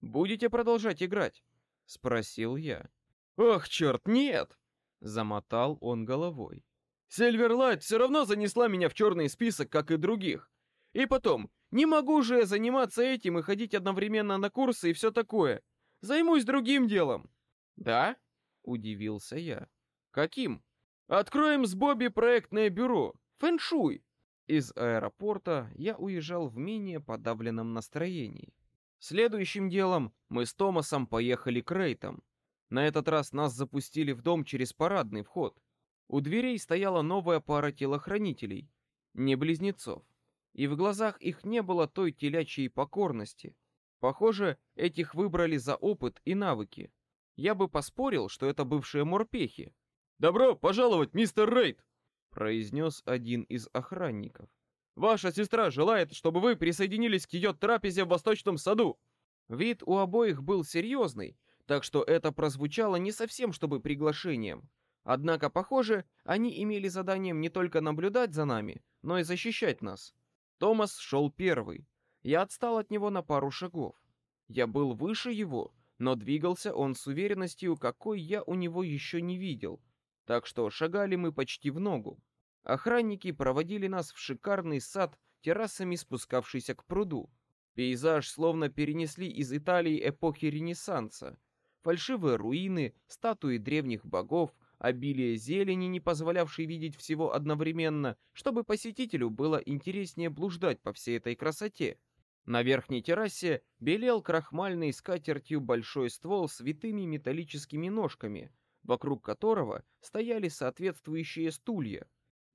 Будете продолжать играть? Спросил я. Ох, черт, нет! замотал он головой.
Сильверлайт все равно занесла меня в черный список, как и других. И потом, не могу же я заниматься этим и ходить одновременно на курсы и все такое. Займусь другим делом.
Да? Удивился я. Каким?
Откроем с Бобби проектное бюро. Фэншуй.
Из аэропорта я уезжал в менее подавленном настроении. Следующим делом мы с Томасом поехали к Рейтам. На этот раз нас запустили в дом через парадный вход. У дверей стояла новая пара телохранителей, не близнецов, и в глазах их не было той телячьей покорности. Похоже, этих выбрали за опыт и навыки. Я бы поспорил, что это бывшие морпехи.
«Добро пожаловать, мистер Рейд!»
— произнес один из охранников.
«Ваша сестра желает, чтобы вы присоединились к ее трапезе в Восточном саду!»
Вид у обоих был серьезный, так что это прозвучало не совсем чтобы приглашением. Однако, похоже, они имели заданием не только наблюдать за нами, но и защищать нас. Томас шел первый. Я отстал от него на пару шагов. Я был выше его, но двигался он с уверенностью, какой я у него еще не видел. Так что шагали мы почти в ногу. Охранники проводили нас в шикарный сад, террасами спускавшийся к пруду. Пейзаж словно перенесли из Италии эпохи Ренессанса. Фальшивые руины, статуи древних богов, обилие зелени, не позволявшей видеть всего одновременно, чтобы посетителю было интереснее блуждать по всей этой красоте. На верхней террасе белел крахмальной скатертью большой ствол с витыми металлическими ножками, вокруг которого стояли соответствующие стулья.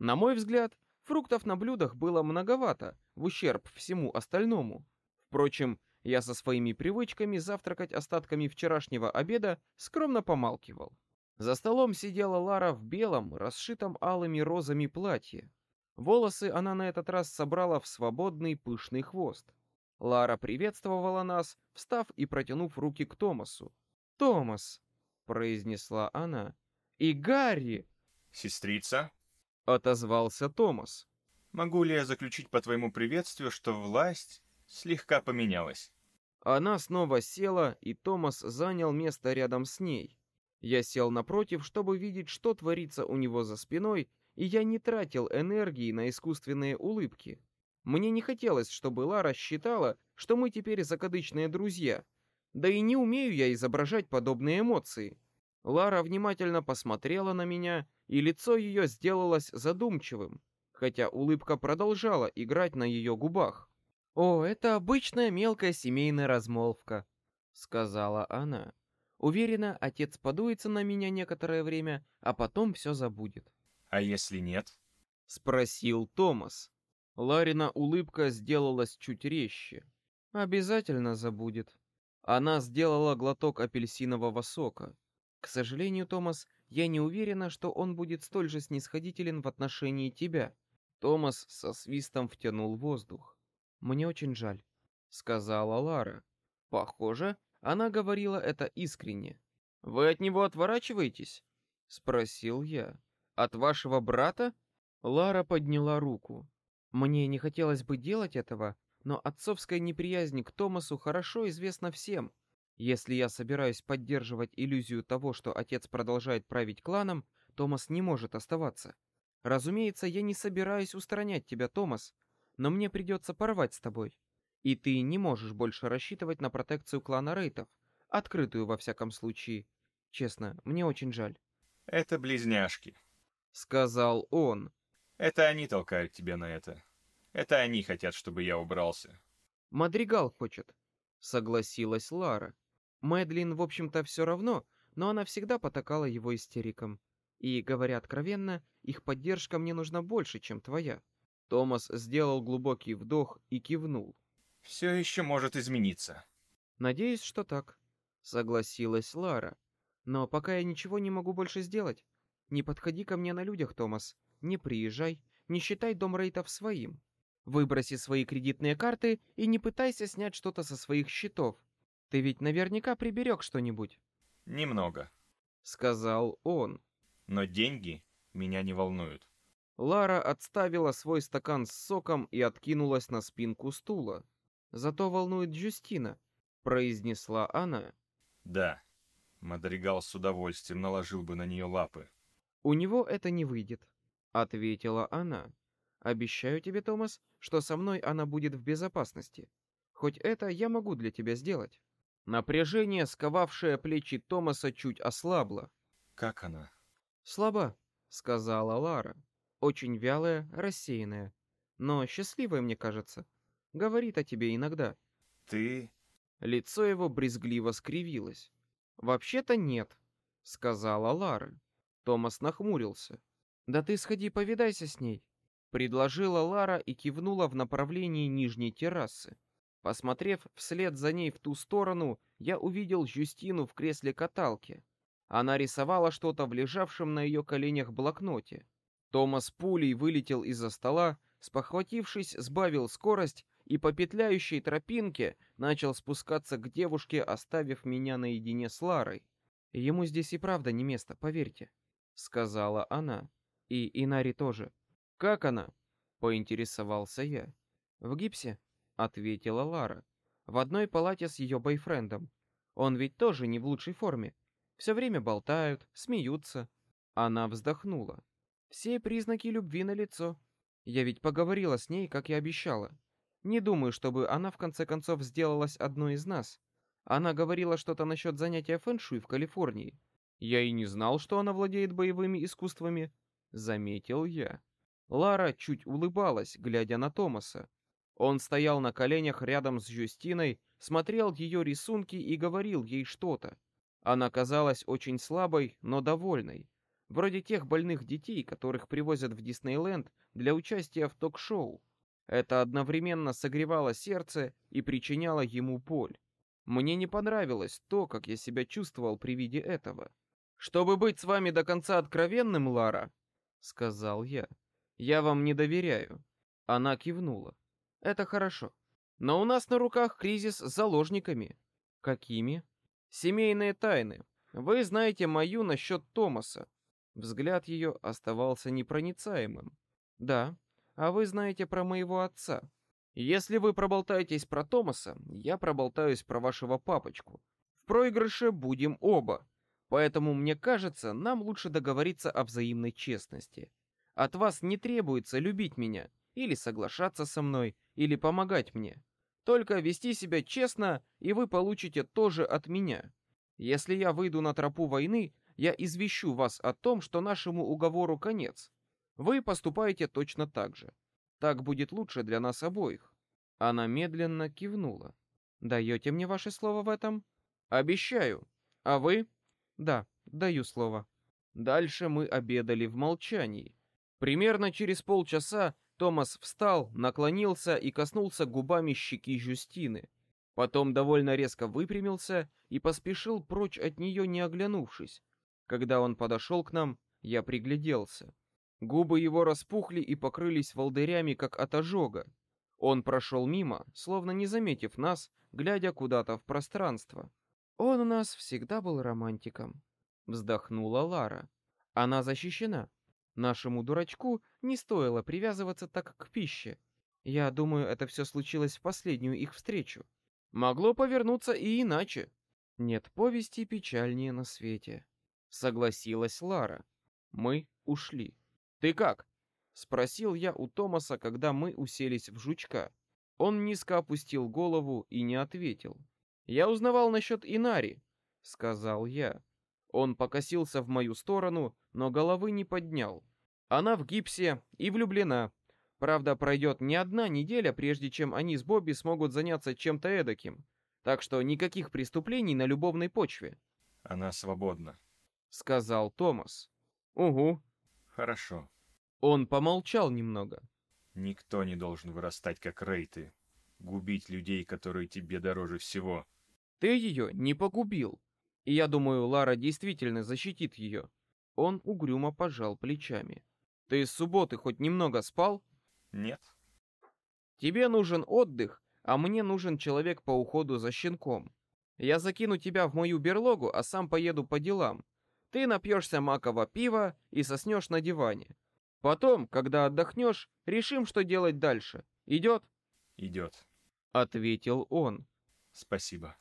На мой взгляд, фруктов на блюдах было многовато, в ущерб всему остальному. Впрочем, я со своими привычками завтракать остатками вчерашнего обеда скромно помалкивал. За столом сидела Лара в белом, расшитом алыми розами платье. Волосы она на этот раз собрала в свободный пышный хвост. Лара приветствовала нас, встав и протянув руки к Томасу. «Томас», — произнесла она, — «и Гарри!»
«Сестрица?»
— отозвался Томас.
«Могу ли я заключить по твоему приветствию, что власть слегка поменялась?»
Она снова села, и Томас занял место рядом с ней. Я сел напротив, чтобы видеть, что творится у него за спиной, и я не тратил энергии на искусственные улыбки. Мне не хотелось, чтобы Лара считала, что мы теперь закадычные друзья. Да и не умею я изображать подобные эмоции. Лара внимательно посмотрела на меня, и лицо ее сделалось задумчивым, хотя улыбка продолжала играть на ее губах. «О, это обычная мелкая семейная размолвка», — сказала она. Уверена, отец подуется на меня некоторое время, а потом все забудет.
А если нет?
Спросил Томас. Ларина улыбка сделалась чуть резче. Обязательно забудет. Она сделала глоток апельсинового сока. К сожалению, Томас, я не уверена, что он будет столь же снисходителен в отношении тебя. Томас со свистом втянул воздух. Мне очень жаль, сказала Лара. Похоже, она говорила это искренне. «Вы от него отворачиваетесь?» — спросил я. «От вашего брата?» Лара подняла руку. «Мне не хотелось бы делать этого, но отцовская неприязнь к Томасу хорошо известна всем. Если я собираюсь поддерживать иллюзию того, что отец продолжает править кланом, Томас не может оставаться. Разумеется, я не собираюсь устранять тебя, Томас, но мне придется порвать с тобой. И ты не можешь больше рассчитывать на протекцию клана Рейтов. Открытую, во всяком случае. Честно, мне очень жаль.
Это близняшки.
Сказал он.
Это они толкают тебя на это. Это они хотят, чтобы я убрался.
Мадригал хочет. Согласилась Лара. Мэдлин, в общем-то, все равно, но она всегда потакала его истерикам. И, говоря откровенно, их поддержка мне нужна больше, чем твоя. Томас сделал глубокий вдох и кивнул.
Все еще может измениться.
Надеюсь, что так, согласилась Лара. Но пока я ничего не могу больше сделать. Не подходи ко мне на людях, Томас. Не приезжай, не считай дом Рейтов своим. Выброси свои кредитные карты и не пытайся снять что-то со своих счетов. Ты ведь наверняка приберег что-нибудь.
Немного,
сказал он.
Но деньги меня не волнуют.
Лара отставила свой стакан с соком и откинулась на спинку стула. Зато волнует Джустина, произнесла она.
Да. Мадригал с удовольствием наложил бы на нее лапы.
У него это не выйдет, ответила она. Обещаю тебе, Томас, что со мной она будет в безопасности. Хоть это я могу для тебя сделать. Напряжение, сковавшее плечи Томаса, чуть ослабло.
Как она?
Слаба, сказала Лара. Очень вялая, рассеянная, но счастливая, мне кажется. Говорит о тебе иногда.
Ты...
Лицо его брезгливо скривилось. Вообще-то нет, сказала Лара. Томас нахмурился. Да ты сходи повидайся с ней, предложила Лара и кивнула в направлении нижней террасы. Посмотрев вслед за ней в ту сторону, я увидел Жюстину в кресле каталки. Она рисовала что-то в лежавшем на ее коленях блокноте. Томас пулей вылетел из-за стола, спохватившись, сбавил скорость и по петляющей тропинке начал спускаться к девушке, оставив меня наедине с Ларой. Ему здесь и правда не место, поверьте, сказала она. И Инари тоже. Как она? поинтересовался я. В гипсе, ответила Лара. В одной палате с ее бойфрендом. Он ведь тоже не в лучшей форме. Все время болтают, смеются. Она вздохнула. Все признаки любви на лицо. Я ведь поговорила с ней, как и обещала. Не думаю, чтобы она в конце концов сделалась одной из нас. Она говорила что-то насчет занятия фэншуй в Калифорнии. Я и не знал, что она владеет боевыми искусствами, заметил я. Лара чуть улыбалась, глядя на Томаса. Он стоял на коленях рядом с Жюстиной, смотрел ее рисунки и говорил ей что-то. Она казалась очень слабой, но довольной, вроде тех больных детей, которых привозят в Диснейленд для участия в ток-шоу. Это одновременно согревало сердце и причиняло ему боль. Мне не понравилось то, как я себя чувствовал при виде этого. Чтобы быть с вами до конца откровенным, Лара, сказал я. Я вам не доверяю. Она кивнула. Это хорошо. Но у нас на руках кризис с заложниками. Какими? Семейные тайны. Вы знаете мою насчет Томаса. Взгляд ее оставался непроницаемым. Да, а вы знаете про моего отца. Если вы проболтаетесь про Томаса, я проболтаюсь про вашего папочку. В проигрыше будем оба. Поэтому мне кажется, нам лучше договориться о взаимной честности. От вас не требуется любить меня, или соглашаться со мной, или помогать мне. Только вести себя честно, и вы получите тоже от меня. Если я выйду на тропу войны, я извещу вас о том, что нашему уговору конец, вы поступаете точно так же. Так будет лучше для нас обоих. Она медленно кивнула. Даете мне ваше слово в этом? Обещаю. А вы? Да, даю слово. Дальше мы обедали в молчании. Примерно через полчаса Томас встал, наклонился и коснулся губами щеки Жюстины. Потом довольно резко выпрямился и поспешил прочь от нее, не оглянувшись. Когда он подошел к нам, я пригляделся. Губы его распухли и покрылись волдырями, как от ожога. Он прошел мимо, словно не заметив нас, глядя куда-то в пространство. Он у нас всегда был романтиком, вздохнула Лара. Она защищена. Нашему дурачку не стоило привязываться так к пище. Я думаю, это все случилось в последнюю их встречу. Могло повернуться и иначе. Нет повести печальнее на свете, согласилась Лара. Мы ушли. «Ты как?» — спросил я у Томаса, когда мы уселись в жучка. Он низко опустил голову и не ответил. «Я узнавал насчет Инари», — сказал я. Он покосился в мою сторону, но головы не поднял. Она в гипсе и влюблена. Правда, пройдет не одна неделя, прежде чем они с Бобби смогут заняться чем-то эдаким. Так что никаких преступлений на любовной почве.
Она свободна,
сказал Томас. Угу.
Хорошо.
Он помолчал немного.
Никто не должен вырастать как рейты, губить людей, которые тебе дороже всего.
Ты ее не погубил. И я думаю, Лара действительно защитит ее. Он угрюмо пожал плечами. Ты с субботы хоть немного спал?
Нет.
Тебе нужен отдых, а мне нужен человек по уходу за щенком. Я закину тебя в мою берлогу, а сам поеду по делам. Ты напьешься макового пива и соснешь на диване. Потом, когда отдохнешь, решим, что делать дальше. Идет?
Идет,
ответил он.
Спасибо.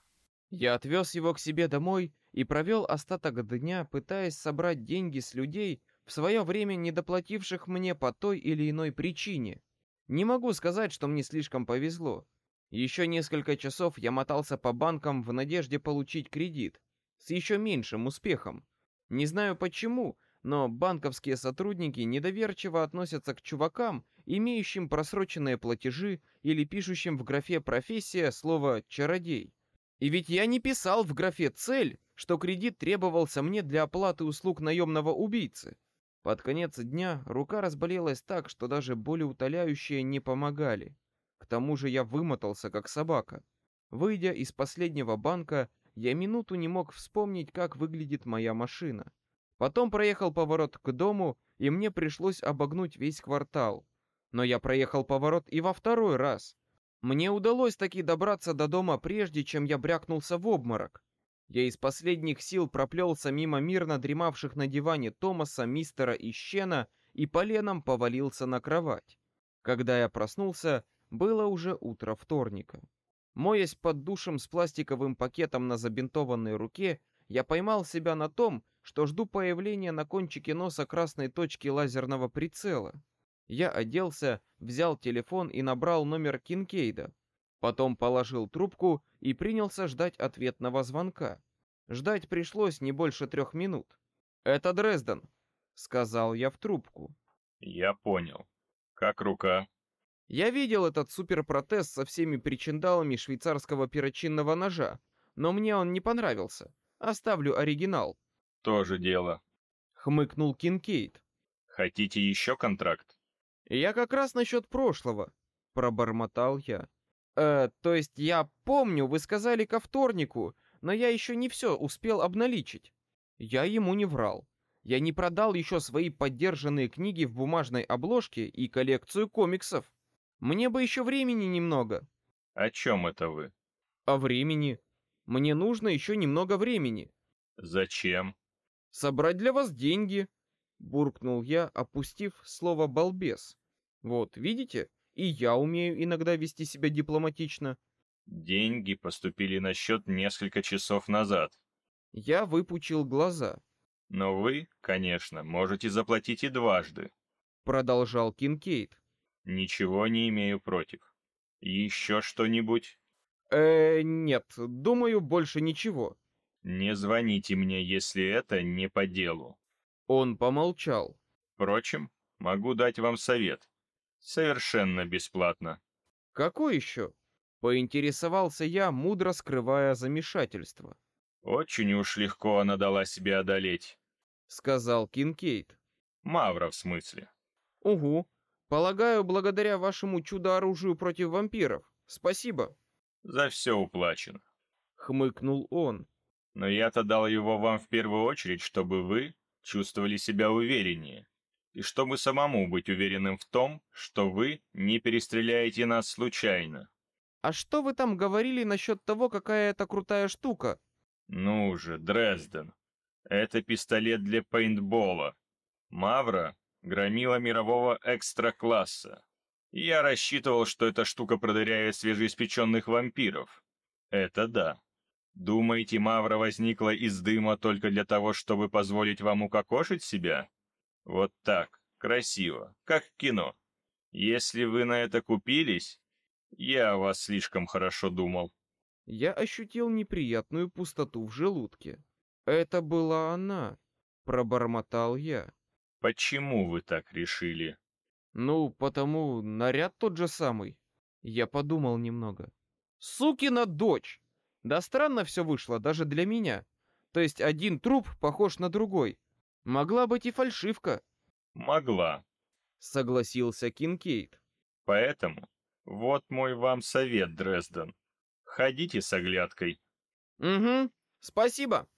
Я отвез его к себе домой и провел остаток дня, пытаясь собрать деньги с людей, в свое время недоплативших мне по той или иной причине. Не могу сказать, что мне слишком повезло. Еще несколько часов я мотался по банкам в надежде получить кредит, с еще меньшим успехом. Не знаю почему, но банковские сотрудники недоверчиво относятся к чувакам, имеющим просроченные платежи или пишущим в графе «профессия» слово «чародей». И ведь я не писал в графе «цель», что кредит требовался мне для оплаты услуг наемного убийцы. Под конец дня рука разболелась так, что даже болеутоляющие не помогали. К тому же я вымотался, как собака. Выйдя из последнего банка, я минуту не мог вспомнить, как выглядит моя машина. Потом проехал поворот к дому, и мне пришлось обогнуть весь квартал. Но я проехал поворот и во второй раз. Мне удалось таки добраться до дома прежде, чем я брякнулся в обморок. Я из последних сил проплелся мимо мирно дремавших на диване Томаса, мистера и Щена и поленом повалился на кровать. Когда я проснулся, было уже утро вторника. Моясь под душем с пластиковым пакетом на забинтованной руке, я поймал себя на том, что жду появления на кончике носа красной точки лазерного прицела. Я оделся, взял телефон и набрал номер Кинкейда. Потом положил трубку и принялся ждать ответного звонка. Ждать пришлось не больше трех минут. «Это Дрезден», — сказал я в трубку.
«Я понял. Как рука?»
Я видел этот суперпротез со всеми причиндалами швейцарского перочинного ножа, но мне он не понравился. Оставлю оригинал.
«Тоже дело», —
хмыкнул Кинкейд.
«Хотите еще контракт?»
«Я как раз насчет прошлого», — пробормотал я. «Э, то есть я помню, вы сказали ко вторнику, но я еще не все успел обналичить». Я ему не врал. Я не продал еще свои поддержанные книги в бумажной обложке и коллекцию комиксов. Мне бы еще времени немного.
О чем это вы?
О времени. Мне нужно еще немного времени.
Зачем?
Собрать для вас деньги, буркнул я, опустив слово балбес. Вот, видите? И я умею иногда вести себя дипломатично.
Деньги поступили на счет несколько часов назад.
Я выпучил глаза.
Но вы, конечно, можете заплатить и дважды.
Продолжал Кинкейд.
Ничего не имею против. Еще что-нибудь?
Э, нет, думаю, больше ничего.
Не звоните мне, если это не по делу.
Он помолчал.
Впрочем, могу дать вам совет. Совершенно бесплатно.
Какой еще? Поинтересовался я, мудро скрывая замешательство.
Очень уж легко она дала себе одолеть,
сказал Кинкейд.
Мавра в смысле.
Угу. Полагаю, благодаря вашему чудо-оружию против вампиров. Спасибо.
За все уплачено.
Хмыкнул он.
Но я-то дал его вам в первую очередь, чтобы вы чувствовали себя увереннее. И чтобы самому быть уверенным в том, что вы не перестреляете нас случайно.
А что вы там говорили насчет того, какая это крутая штука?
Ну же, Дрезден. Это пистолет для пейнтбола. Мавра громила мирового экстра-класса. Я рассчитывал, что эта штука продыряет свежеиспеченных вампиров. Это да. Думаете, Мавра возникла из дыма только для того, чтобы позволить вам укокошить себя? Вот так, красиво, как в кино. Если вы на это купились, я о вас слишком хорошо думал.
Я ощутил неприятную пустоту в желудке. Это была она, пробормотал я.
Почему вы так решили?
Ну, потому наряд тот же самый. Я подумал немного. Сукина дочь! Да странно все вышло, даже для меня. То есть один труп похож на другой. Могла быть и фальшивка.
Могла,
согласился Кинкейд.
Поэтому вот мой вам совет, Дрезден. Ходите с оглядкой.
Угу, спасибо.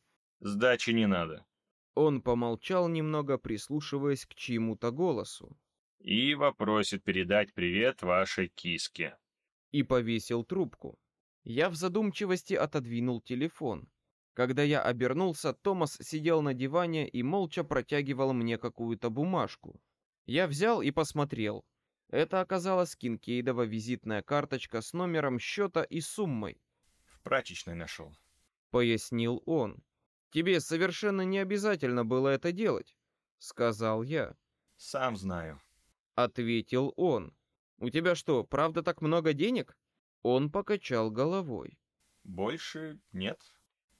Сдачи не надо.
Он помолчал немного, прислушиваясь к чьему-то голосу.
Ива просит передать привет вашей киске.
И повесил трубку. Я в задумчивости отодвинул телефон. Когда я обернулся, Томас сидел на диване и молча протягивал мне какую-то бумажку. Я взял и посмотрел. Это оказалась Кинкейдова визитная карточка с номером счета и суммой.
В прачечной нашел.
Пояснил он. Тебе совершенно не обязательно было это делать. сказал я.
Сам знаю.
Ответил он. У тебя что, правда так много денег? Он покачал головой.
Больше нет.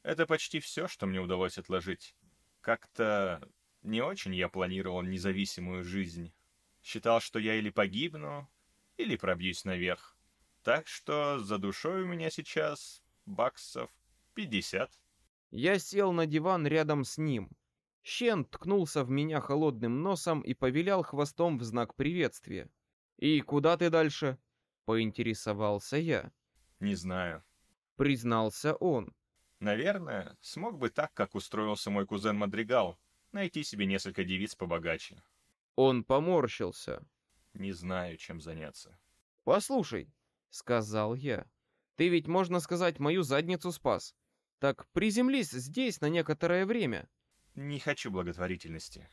Это почти все, что мне удалось отложить. Как-то не очень я планировал независимую жизнь. Считал, что я или погибну, или пробьюсь наверх. Так что за душой у меня сейчас баксов 50.
Я сел на диван рядом с ним. Щен ткнулся в меня холодным носом и повилял хвостом в знак приветствия. «И куда ты дальше?» — поинтересовался я.
Не знаю.
Признался он.
Наверное, смог бы так, как устроился мой кузен Мадригал, найти себе несколько девиц побогаче.
Он поморщился.
Не знаю, чем заняться.
«Послушай», — сказал я, — «ты ведь, можно сказать, мою задницу спас. Так приземлись здесь на некоторое время».
Не хочу благотворительности.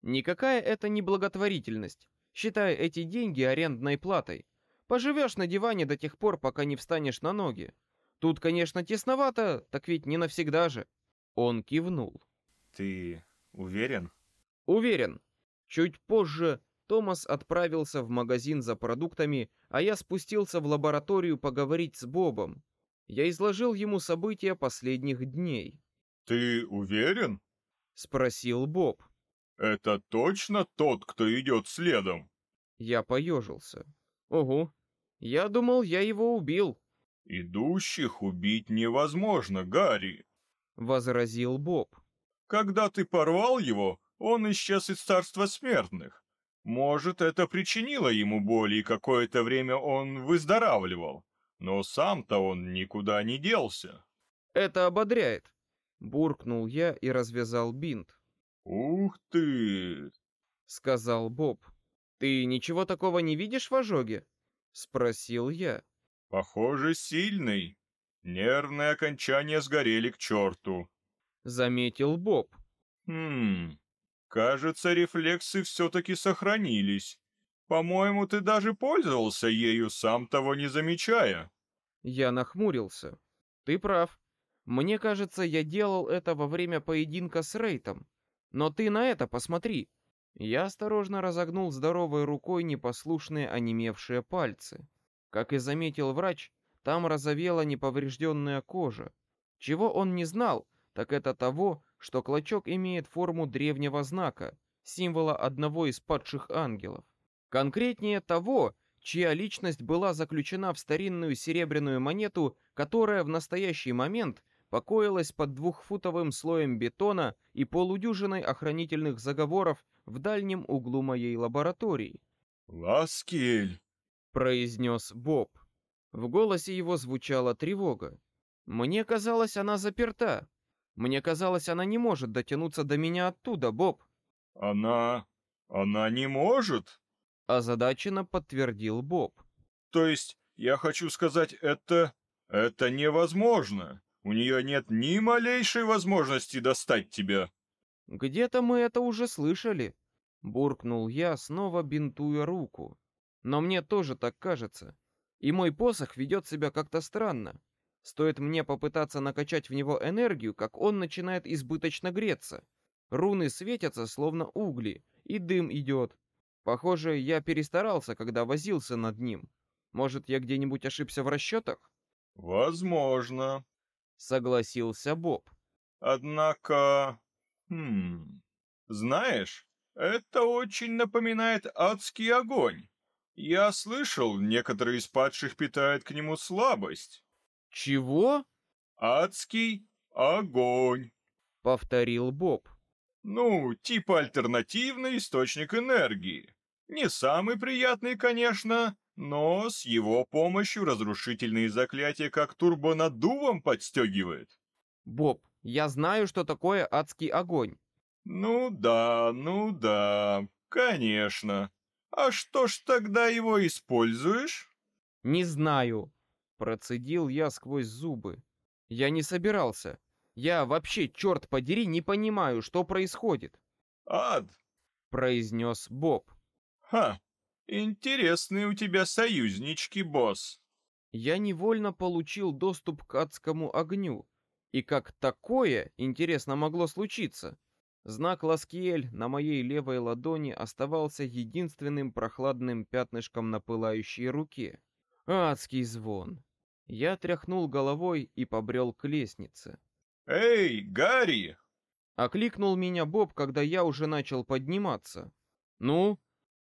Никакая это не благотворительность. Считай эти деньги арендной платой. Поживешь на диване до тех пор, пока не встанешь на ноги. Тут, конечно, тесновато, так ведь не навсегда же. Он кивнул.
Ты уверен?
Уверен. Чуть позже Томас отправился в магазин за продуктами, а я спустился в лабораторию поговорить с Бобом. Я изложил ему события последних дней.
Ты уверен?
Спросил Боб.
Это точно тот, кто идет следом?
Я поежился. Ого, я думал, я его убил.
Идущих убить невозможно, Гарри,
возразил Боб.
Когда ты порвал его, он исчез из царства смертных. Может, это причинило ему боль, и какое-то время он выздоравливал. Но сам-то он никуда не делся.
Это ободряет. Буркнул я и развязал бинт.
«Ух ты!»
— сказал Боб. «Ты ничего такого не видишь в ожоге?» — спросил я.
«Похоже, сильный. Нервные окончания сгорели к черту», —
заметил Боб.
«Хм, кажется, рефлексы все-таки сохранились. По-моему, ты даже пользовался ею, сам того не замечая».
Я нахмурился. «Ты прав. Мне кажется, я делал это во время поединка с Рейтом. Но ты на это посмотри». Я осторожно разогнул здоровой рукой непослушные онемевшие пальцы. Как и заметил врач, там розовела неповрежденная кожа. Чего он не знал, так это того, что клочок имеет форму древнего знака, символа одного из падших ангелов. Конкретнее того, чья личность была заключена в старинную серебряную монету, которая в настоящий момент покоилась под двухфутовым слоем бетона и полудюжиной охранительных заговоров в дальнем углу моей лаборатории.
«Ласкель!»
Произнес Боб. В голосе его звучала тревога. Мне казалось, она заперта. Мне казалось, она не может дотянуться до меня оттуда, Боб.
Она... она не может?
Озадаченно подтвердил Боб.
То есть, я хочу сказать, это... это невозможно. У нее нет ни малейшей возможности достать тебя.
Где-то мы это уже слышали. Буркнул я, снова бинтуя руку. Но мне тоже так кажется. И мой посох ведет себя как-то странно. Стоит мне попытаться накачать в него энергию, как он начинает избыточно греться. Руны светятся, словно угли, и дым идет. Похоже, я перестарался, когда возился над ним. Может, я где-нибудь ошибся в расчетах?
Возможно,
согласился Боб.
Однако, хм, знаешь, это очень напоминает адский огонь. Я слышал, некоторые из падших питают к нему слабость.
Чего?
Адский огонь,
повторил Боб.
Ну, типа альтернативный источник энергии. Не самый приятный, конечно, но с его помощью разрушительные заклятия как турбонаддувом подстегивает.
Боб, я знаю, что такое адский огонь.
Ну да, ну да, конечно. А что ж тогда его используешь?
Не знаю, процедил я сквозь зубы. Я не собирался. Я вообще, черт подери, не понимаю, что происходит.
Ад,
произнес Боб.
Ха, интересные у тебя союзнички, босс.
Я невольно получил доступ к адскому огню. И как такое, интересно, могло случиться? Знак Ласкиэль на моей левой ладони оставался единственным прохладным пятнышком на пылающей руке. Адский звон. Я тряхнул головой и побрел к лестнице.
«Эй, Гарри!»
Окликнул меня Боб, когда я уже начал подниматься. «Ну?»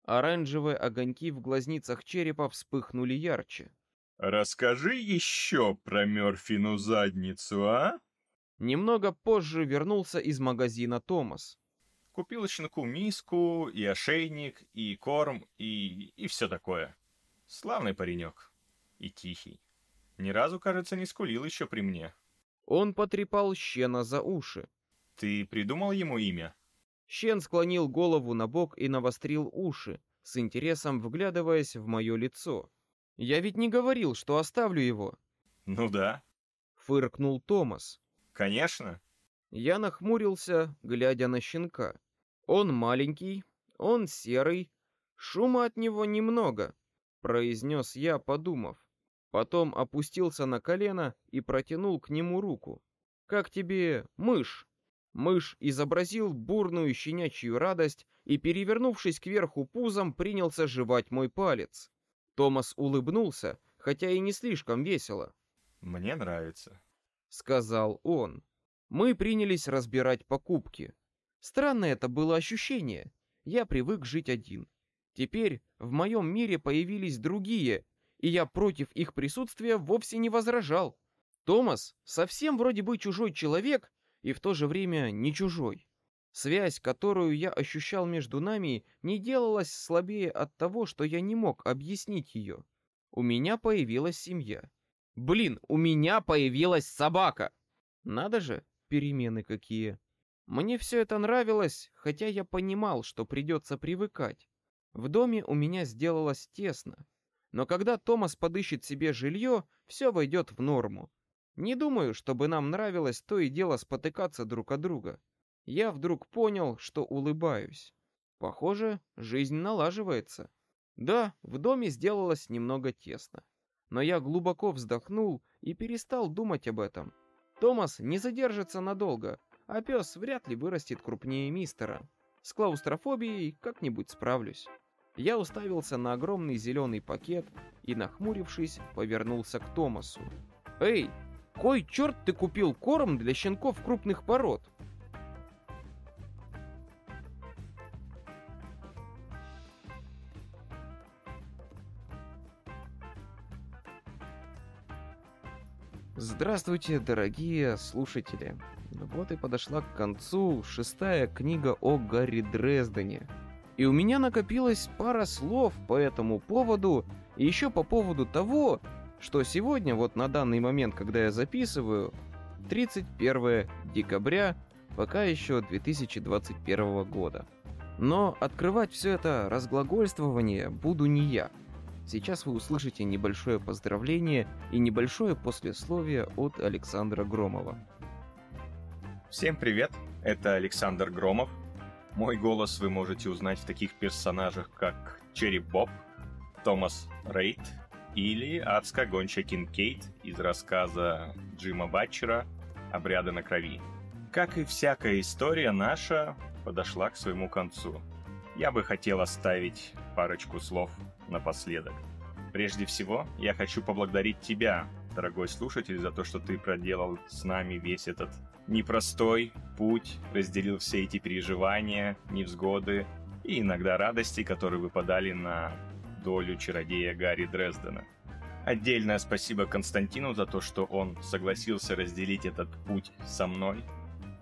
Оранжевые огоньки в глазницах черепа вспыхнули ярче.
«Расскажи еще про Мёрфину задницу, а?»
Немного позже вернулся из магазина Томас.
Купил щенку миску, и ошейник, и корм, и... и все такое. Славный паренек. И тихий. Ни разу, кажется, не скулил еще при мне.
Он потрепал Щена за уши.
Ты придумал ему имя?
Щен склонил голову на бок и навострил уши, с интересом вглядываясь в мое лицо. Я ведь не говорил, что оставлю его.
Ну да.
Фыркнул Томас.
Конечно.
Я нахмурился, глядя на щенка. Он маленький, он серый, шума от него немного, произнес я, подумав. Потом опустился на колено и протянул к нему руку. Как тебе мышь? Мышь изобразил бурную щенячью радость и, перевернувшись кверху пузом, принялся жевать мой палец. Томас улыбнулся, хотя и не слишком весело.
Мне нравится
сказал он. Мы принялись разбирать покупки. Странное это было ощущение. Я привык жить один. Теперь в моем мире появились другие, и я против их присутствия вовсе не возражал. Томас совсем вроде бы чужой человек и в то же время не чужой. Связь, которую я ощущал между нами, не делалась слабее от того, что я не мог объяснить ее. У меня появилась семья. Блин, у меня появилась собака. Надо же, перемены какие. Мне все это нравилось, хотя я понимал, что придется привыкать. В доме у меня сделалось тесно. Но когда Томас подыщет себе жилье, все войдет в норму. Не думаю, чтобы нам нравилось то и дело спотыкаться друг от друга. Я вдруг понял, что улыбаюсь. Похоже, жизнь налаживается. Да, в доме сделалось немного тесно но я глубоко вздохнул и перестал думать об этом. Томас не задержится надолго, а пес вряд ли вырастет крупнее мистера. С клаустрофобией как-нибудь справлюсь. Я уставился на огромный зеленый пакет и, нахмурившись, повернулся к Томасу. «Эй, кой черт ты купил корм для щенков крупных пород?» Здравствуйте, дорогие слушатели. Вот и подошла к концу шестая книга о Гарри Дрездене. И у меня накопилось пара слов по этому поводу, и еще по поводу того, что сегодня, вот на данный момент, когда я записываю, 31 декабря, пока еще 2021 года. Но открывать все это разглагольствование буду не я – Сейчас вы услышите небольшое поздравление и небольшое послесловие от Александра Громова.
Всем привет, это Александр Громов. Мой голос вы можете узнать в таких персонажах, как Черри Боб, Томас Рейд или адская гончая Кинкейд из рассказа Джима Батчера «Обряды на крови». Как и всякая история наша подошла к своему концу. Я бы хотел оставить парочку слов напоследок. Прежде всего, я хочу поблагодарить тебя, дорогой слушатель, за то, что ты проделал с нами весь этот непростой путь, разделил все эти переживания, невзгоды и иногда радости, которые выпадали на долю чародея Гарри Дрездена. Отдельное спасибо Константину за то, что он согласился разделить этот путь со мной,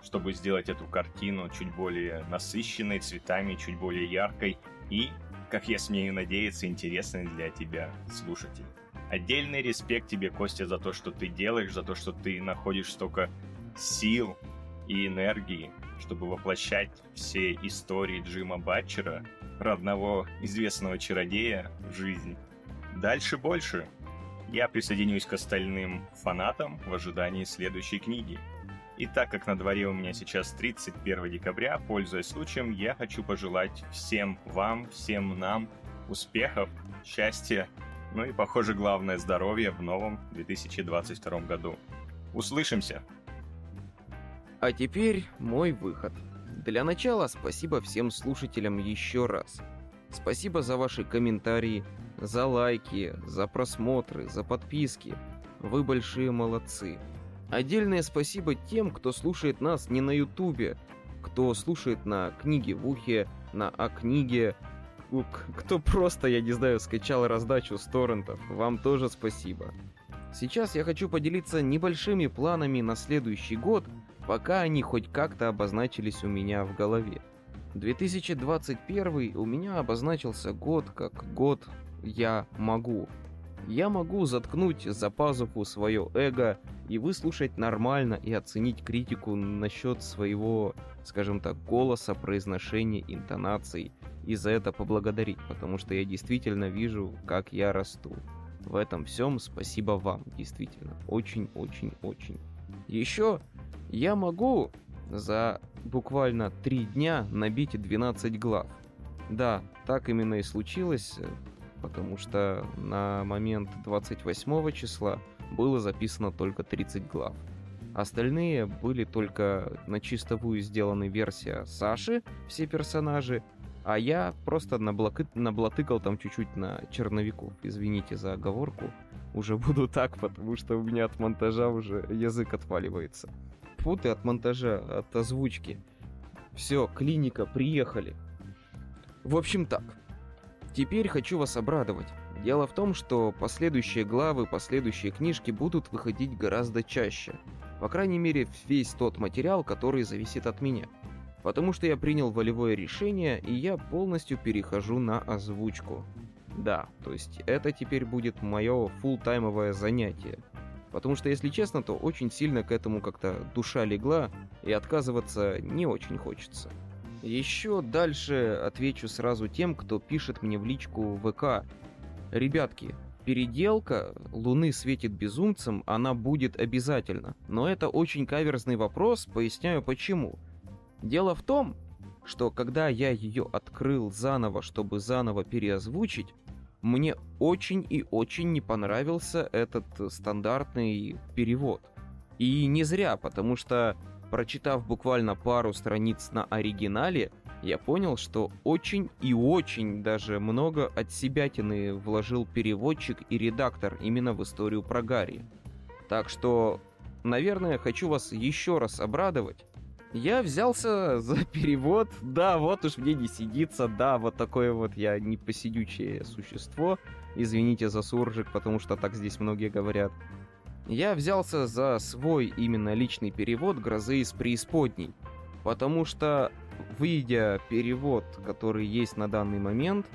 чтобы сделать эту картину чуть более насыщенной цветами, чуть более яркой и как я смею надеяться, интересный для тебя слушатель. Отдельный респект тебе, Костя, за то, что ты делаешь, за то, что ты находишь столько сил и энергии, чтобы воплощать все истории Джима Батчера, родного известного чародея, в жизнь. Дальше больше. Я присоединюсь к остальным фанатам в ожидании следующей книги. И так как на дворе у меня сейчас 31 декабря, пользуясь случаем, я хочу пожелать всем вам, всем нам успехов, счастья, ну и, похоже, главное здоровье в новом 2022 году. Услышимся!
А теперь мой выход. Для начала спасибо всем слушателям еще раз. Спасибо за ваши комментарии, за лайки, за просмотры, за подписки. Вы большие молодцы. Отдельное спасибо тем, кто слушает нас не на ютубе, кто слушает на книге в ухе, на о книге, кто просто, я не знаю, скачал раздачу с торрентов. Вам тоже спасибо. Сейчас я хочу поделиться небольшими планами на следующий год, пока они хоть как-то обозначились у меня в голове. 2021 у меня обозначился год как год «Я могу». Я могу заткнуть за пазуху свое эго и выслушать нормально и оценить критику насчет своего, скажем так, голоса, произношения, интонаций, и за это поблагодарить, потому что я действительно вижу, как я расту. В этом всем спасибо вам, действительно. Очень-очень-очень. Еще я могу за буквально три дня набить 12 глав. Да, так именно и случилось, потому что на момент 28 числа было записано только 30 глав. Остальные были только на чистовую сделаны версия Саши, все персонажи, а я просто наблоки... наблатыкал там чуть-чуть на черновиков. Извините за оговорку. Уже буду так, потому что у меня от монтажа уже язык отваливается. Фу ты от монтажа, от озвучки. Все, клиника, приехали. В общем так. Теперь хочу вас обрадовать. Дело в том, что последующие главы, последующие книжки будут выходить гораздо чаще. По крайней мере, весь тот материал, который зависит от меня потому что я принял волевое решение, и я полностью перехожу на озвучку. Да, то есть это теперь будет мое фултаймовое занятие. Потому что, если честно, то очень сильно к этому как-то душа легла, и отказываться не очень хочется. Еще дальше отвечу сразу тем, кто пишет мне в личку ВК. Ребятки, переделка «Луны светит безумцем» она будет обязательно. Но это очень каверзный вопрос, поясняю почему. Дело в том, что когда я ее открыл заново, чтобы заново переозвучить, мне очень и очень не понравился этот стандартный перевод. И не зря, потому что, прочитав буквально пару страниц на оригинале, я понял, что очень и очень даже много от себятины вложил переводчик и редактор именно в историю про Гарри. Так что, наверное, хочу вас еще раз обрадовать. Я взялся за перевод. Да, вот уж мне не сидится. Да, вот такое вот я непосидючее существо. Извините за суржик, потому что так здесь многие говорят. Я взялся за свой именно личный перевод «Грозы из преисподней». Потому что, видя перевод, который есть на данный момент,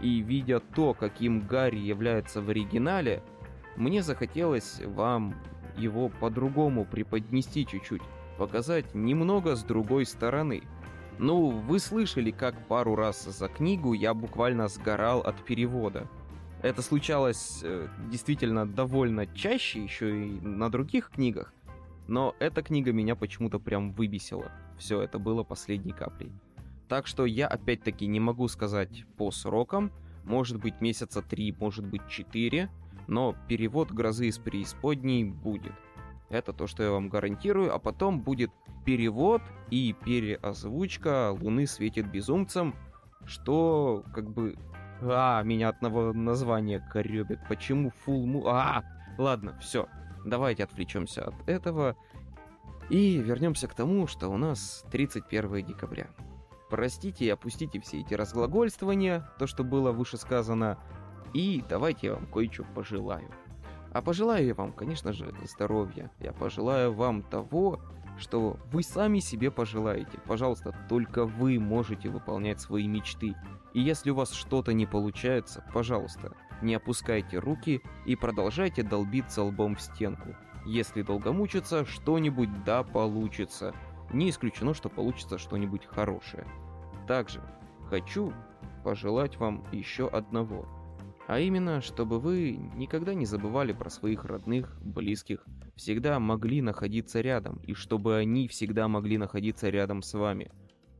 и видя то, каким Гарри является в оригинале, мне захотелось вам его по-другому преподнести чуть-чуть показать немного с другой стороны. Ну, вы слышали, как пару раз за книгу я буквально сгорал от перевода. Это случалось э, действительно довольно чаще, еще и на других книгах, но эта книга меня почему-то прям выбесила. Все это было последней каплей. Так что я опять-таки не могу сказать по срокам, может быть месяца три, может быть четыре, но перевод «Грозы из преисподней» будет. Это то, что я вам гарантирую. А потом будет перевод и переозвучка «Луны светит безумцем», что как бы... А, меня одного названия коребит. Почему full mu... А, ладно, все. Давайте отвлечемся от этого и вернемся к тому, что у нас 31 декабря. Простите и опустите все эти разглагольствования, то, что было выше сказано, и давайте я вам кое-что пожелаю. А пожелаю я вам, конечно же, здоровья. Я пожелаю вам того, что вы сами себе пожелаете. Пожалуйста, только вы можете выполнять свои мечты. И если у вас что-то не получается, пожалуйста, не опускайте руки и продолжайте долбиться лбом в стенку. Если долго мучиться, что-нибудь да получится. Не исключено, что получится что-нибудь хорошее. Также хочу пожелать вам еще одного – а именно, чтобы вы никогда не забывали про своих родных, близких, всегда могли находиться рядом, и чтобы они всегда могли находиться рядом с вами.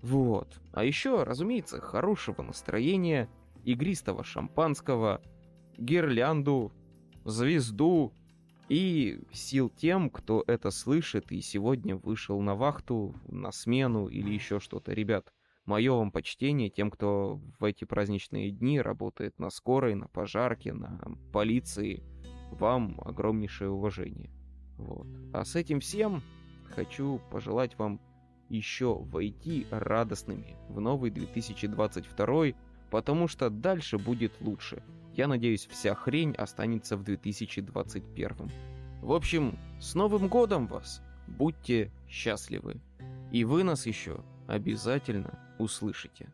Вот. А еще, разумеется, хорошего настроения, игристого шампанского, гирлянду, звезду, И сил тем, кто это слышит и сегодня вышел на вахту, на смену или еще что-то. Ребят, мое вам почтение тем, кто в эти праздничные дни работает на скорой, на пожарке, на полиции. Вам огромнейшее уважение. Вот. А с этим всем хочу пожелать вам еще войти радостными в новый 2022, потому что дальше будет лучше. Я надеюсь, вся хрень останется в 2021. В общем, с Новым годом вас! Будьте счастливы! И вы нас еще обязательно услышите.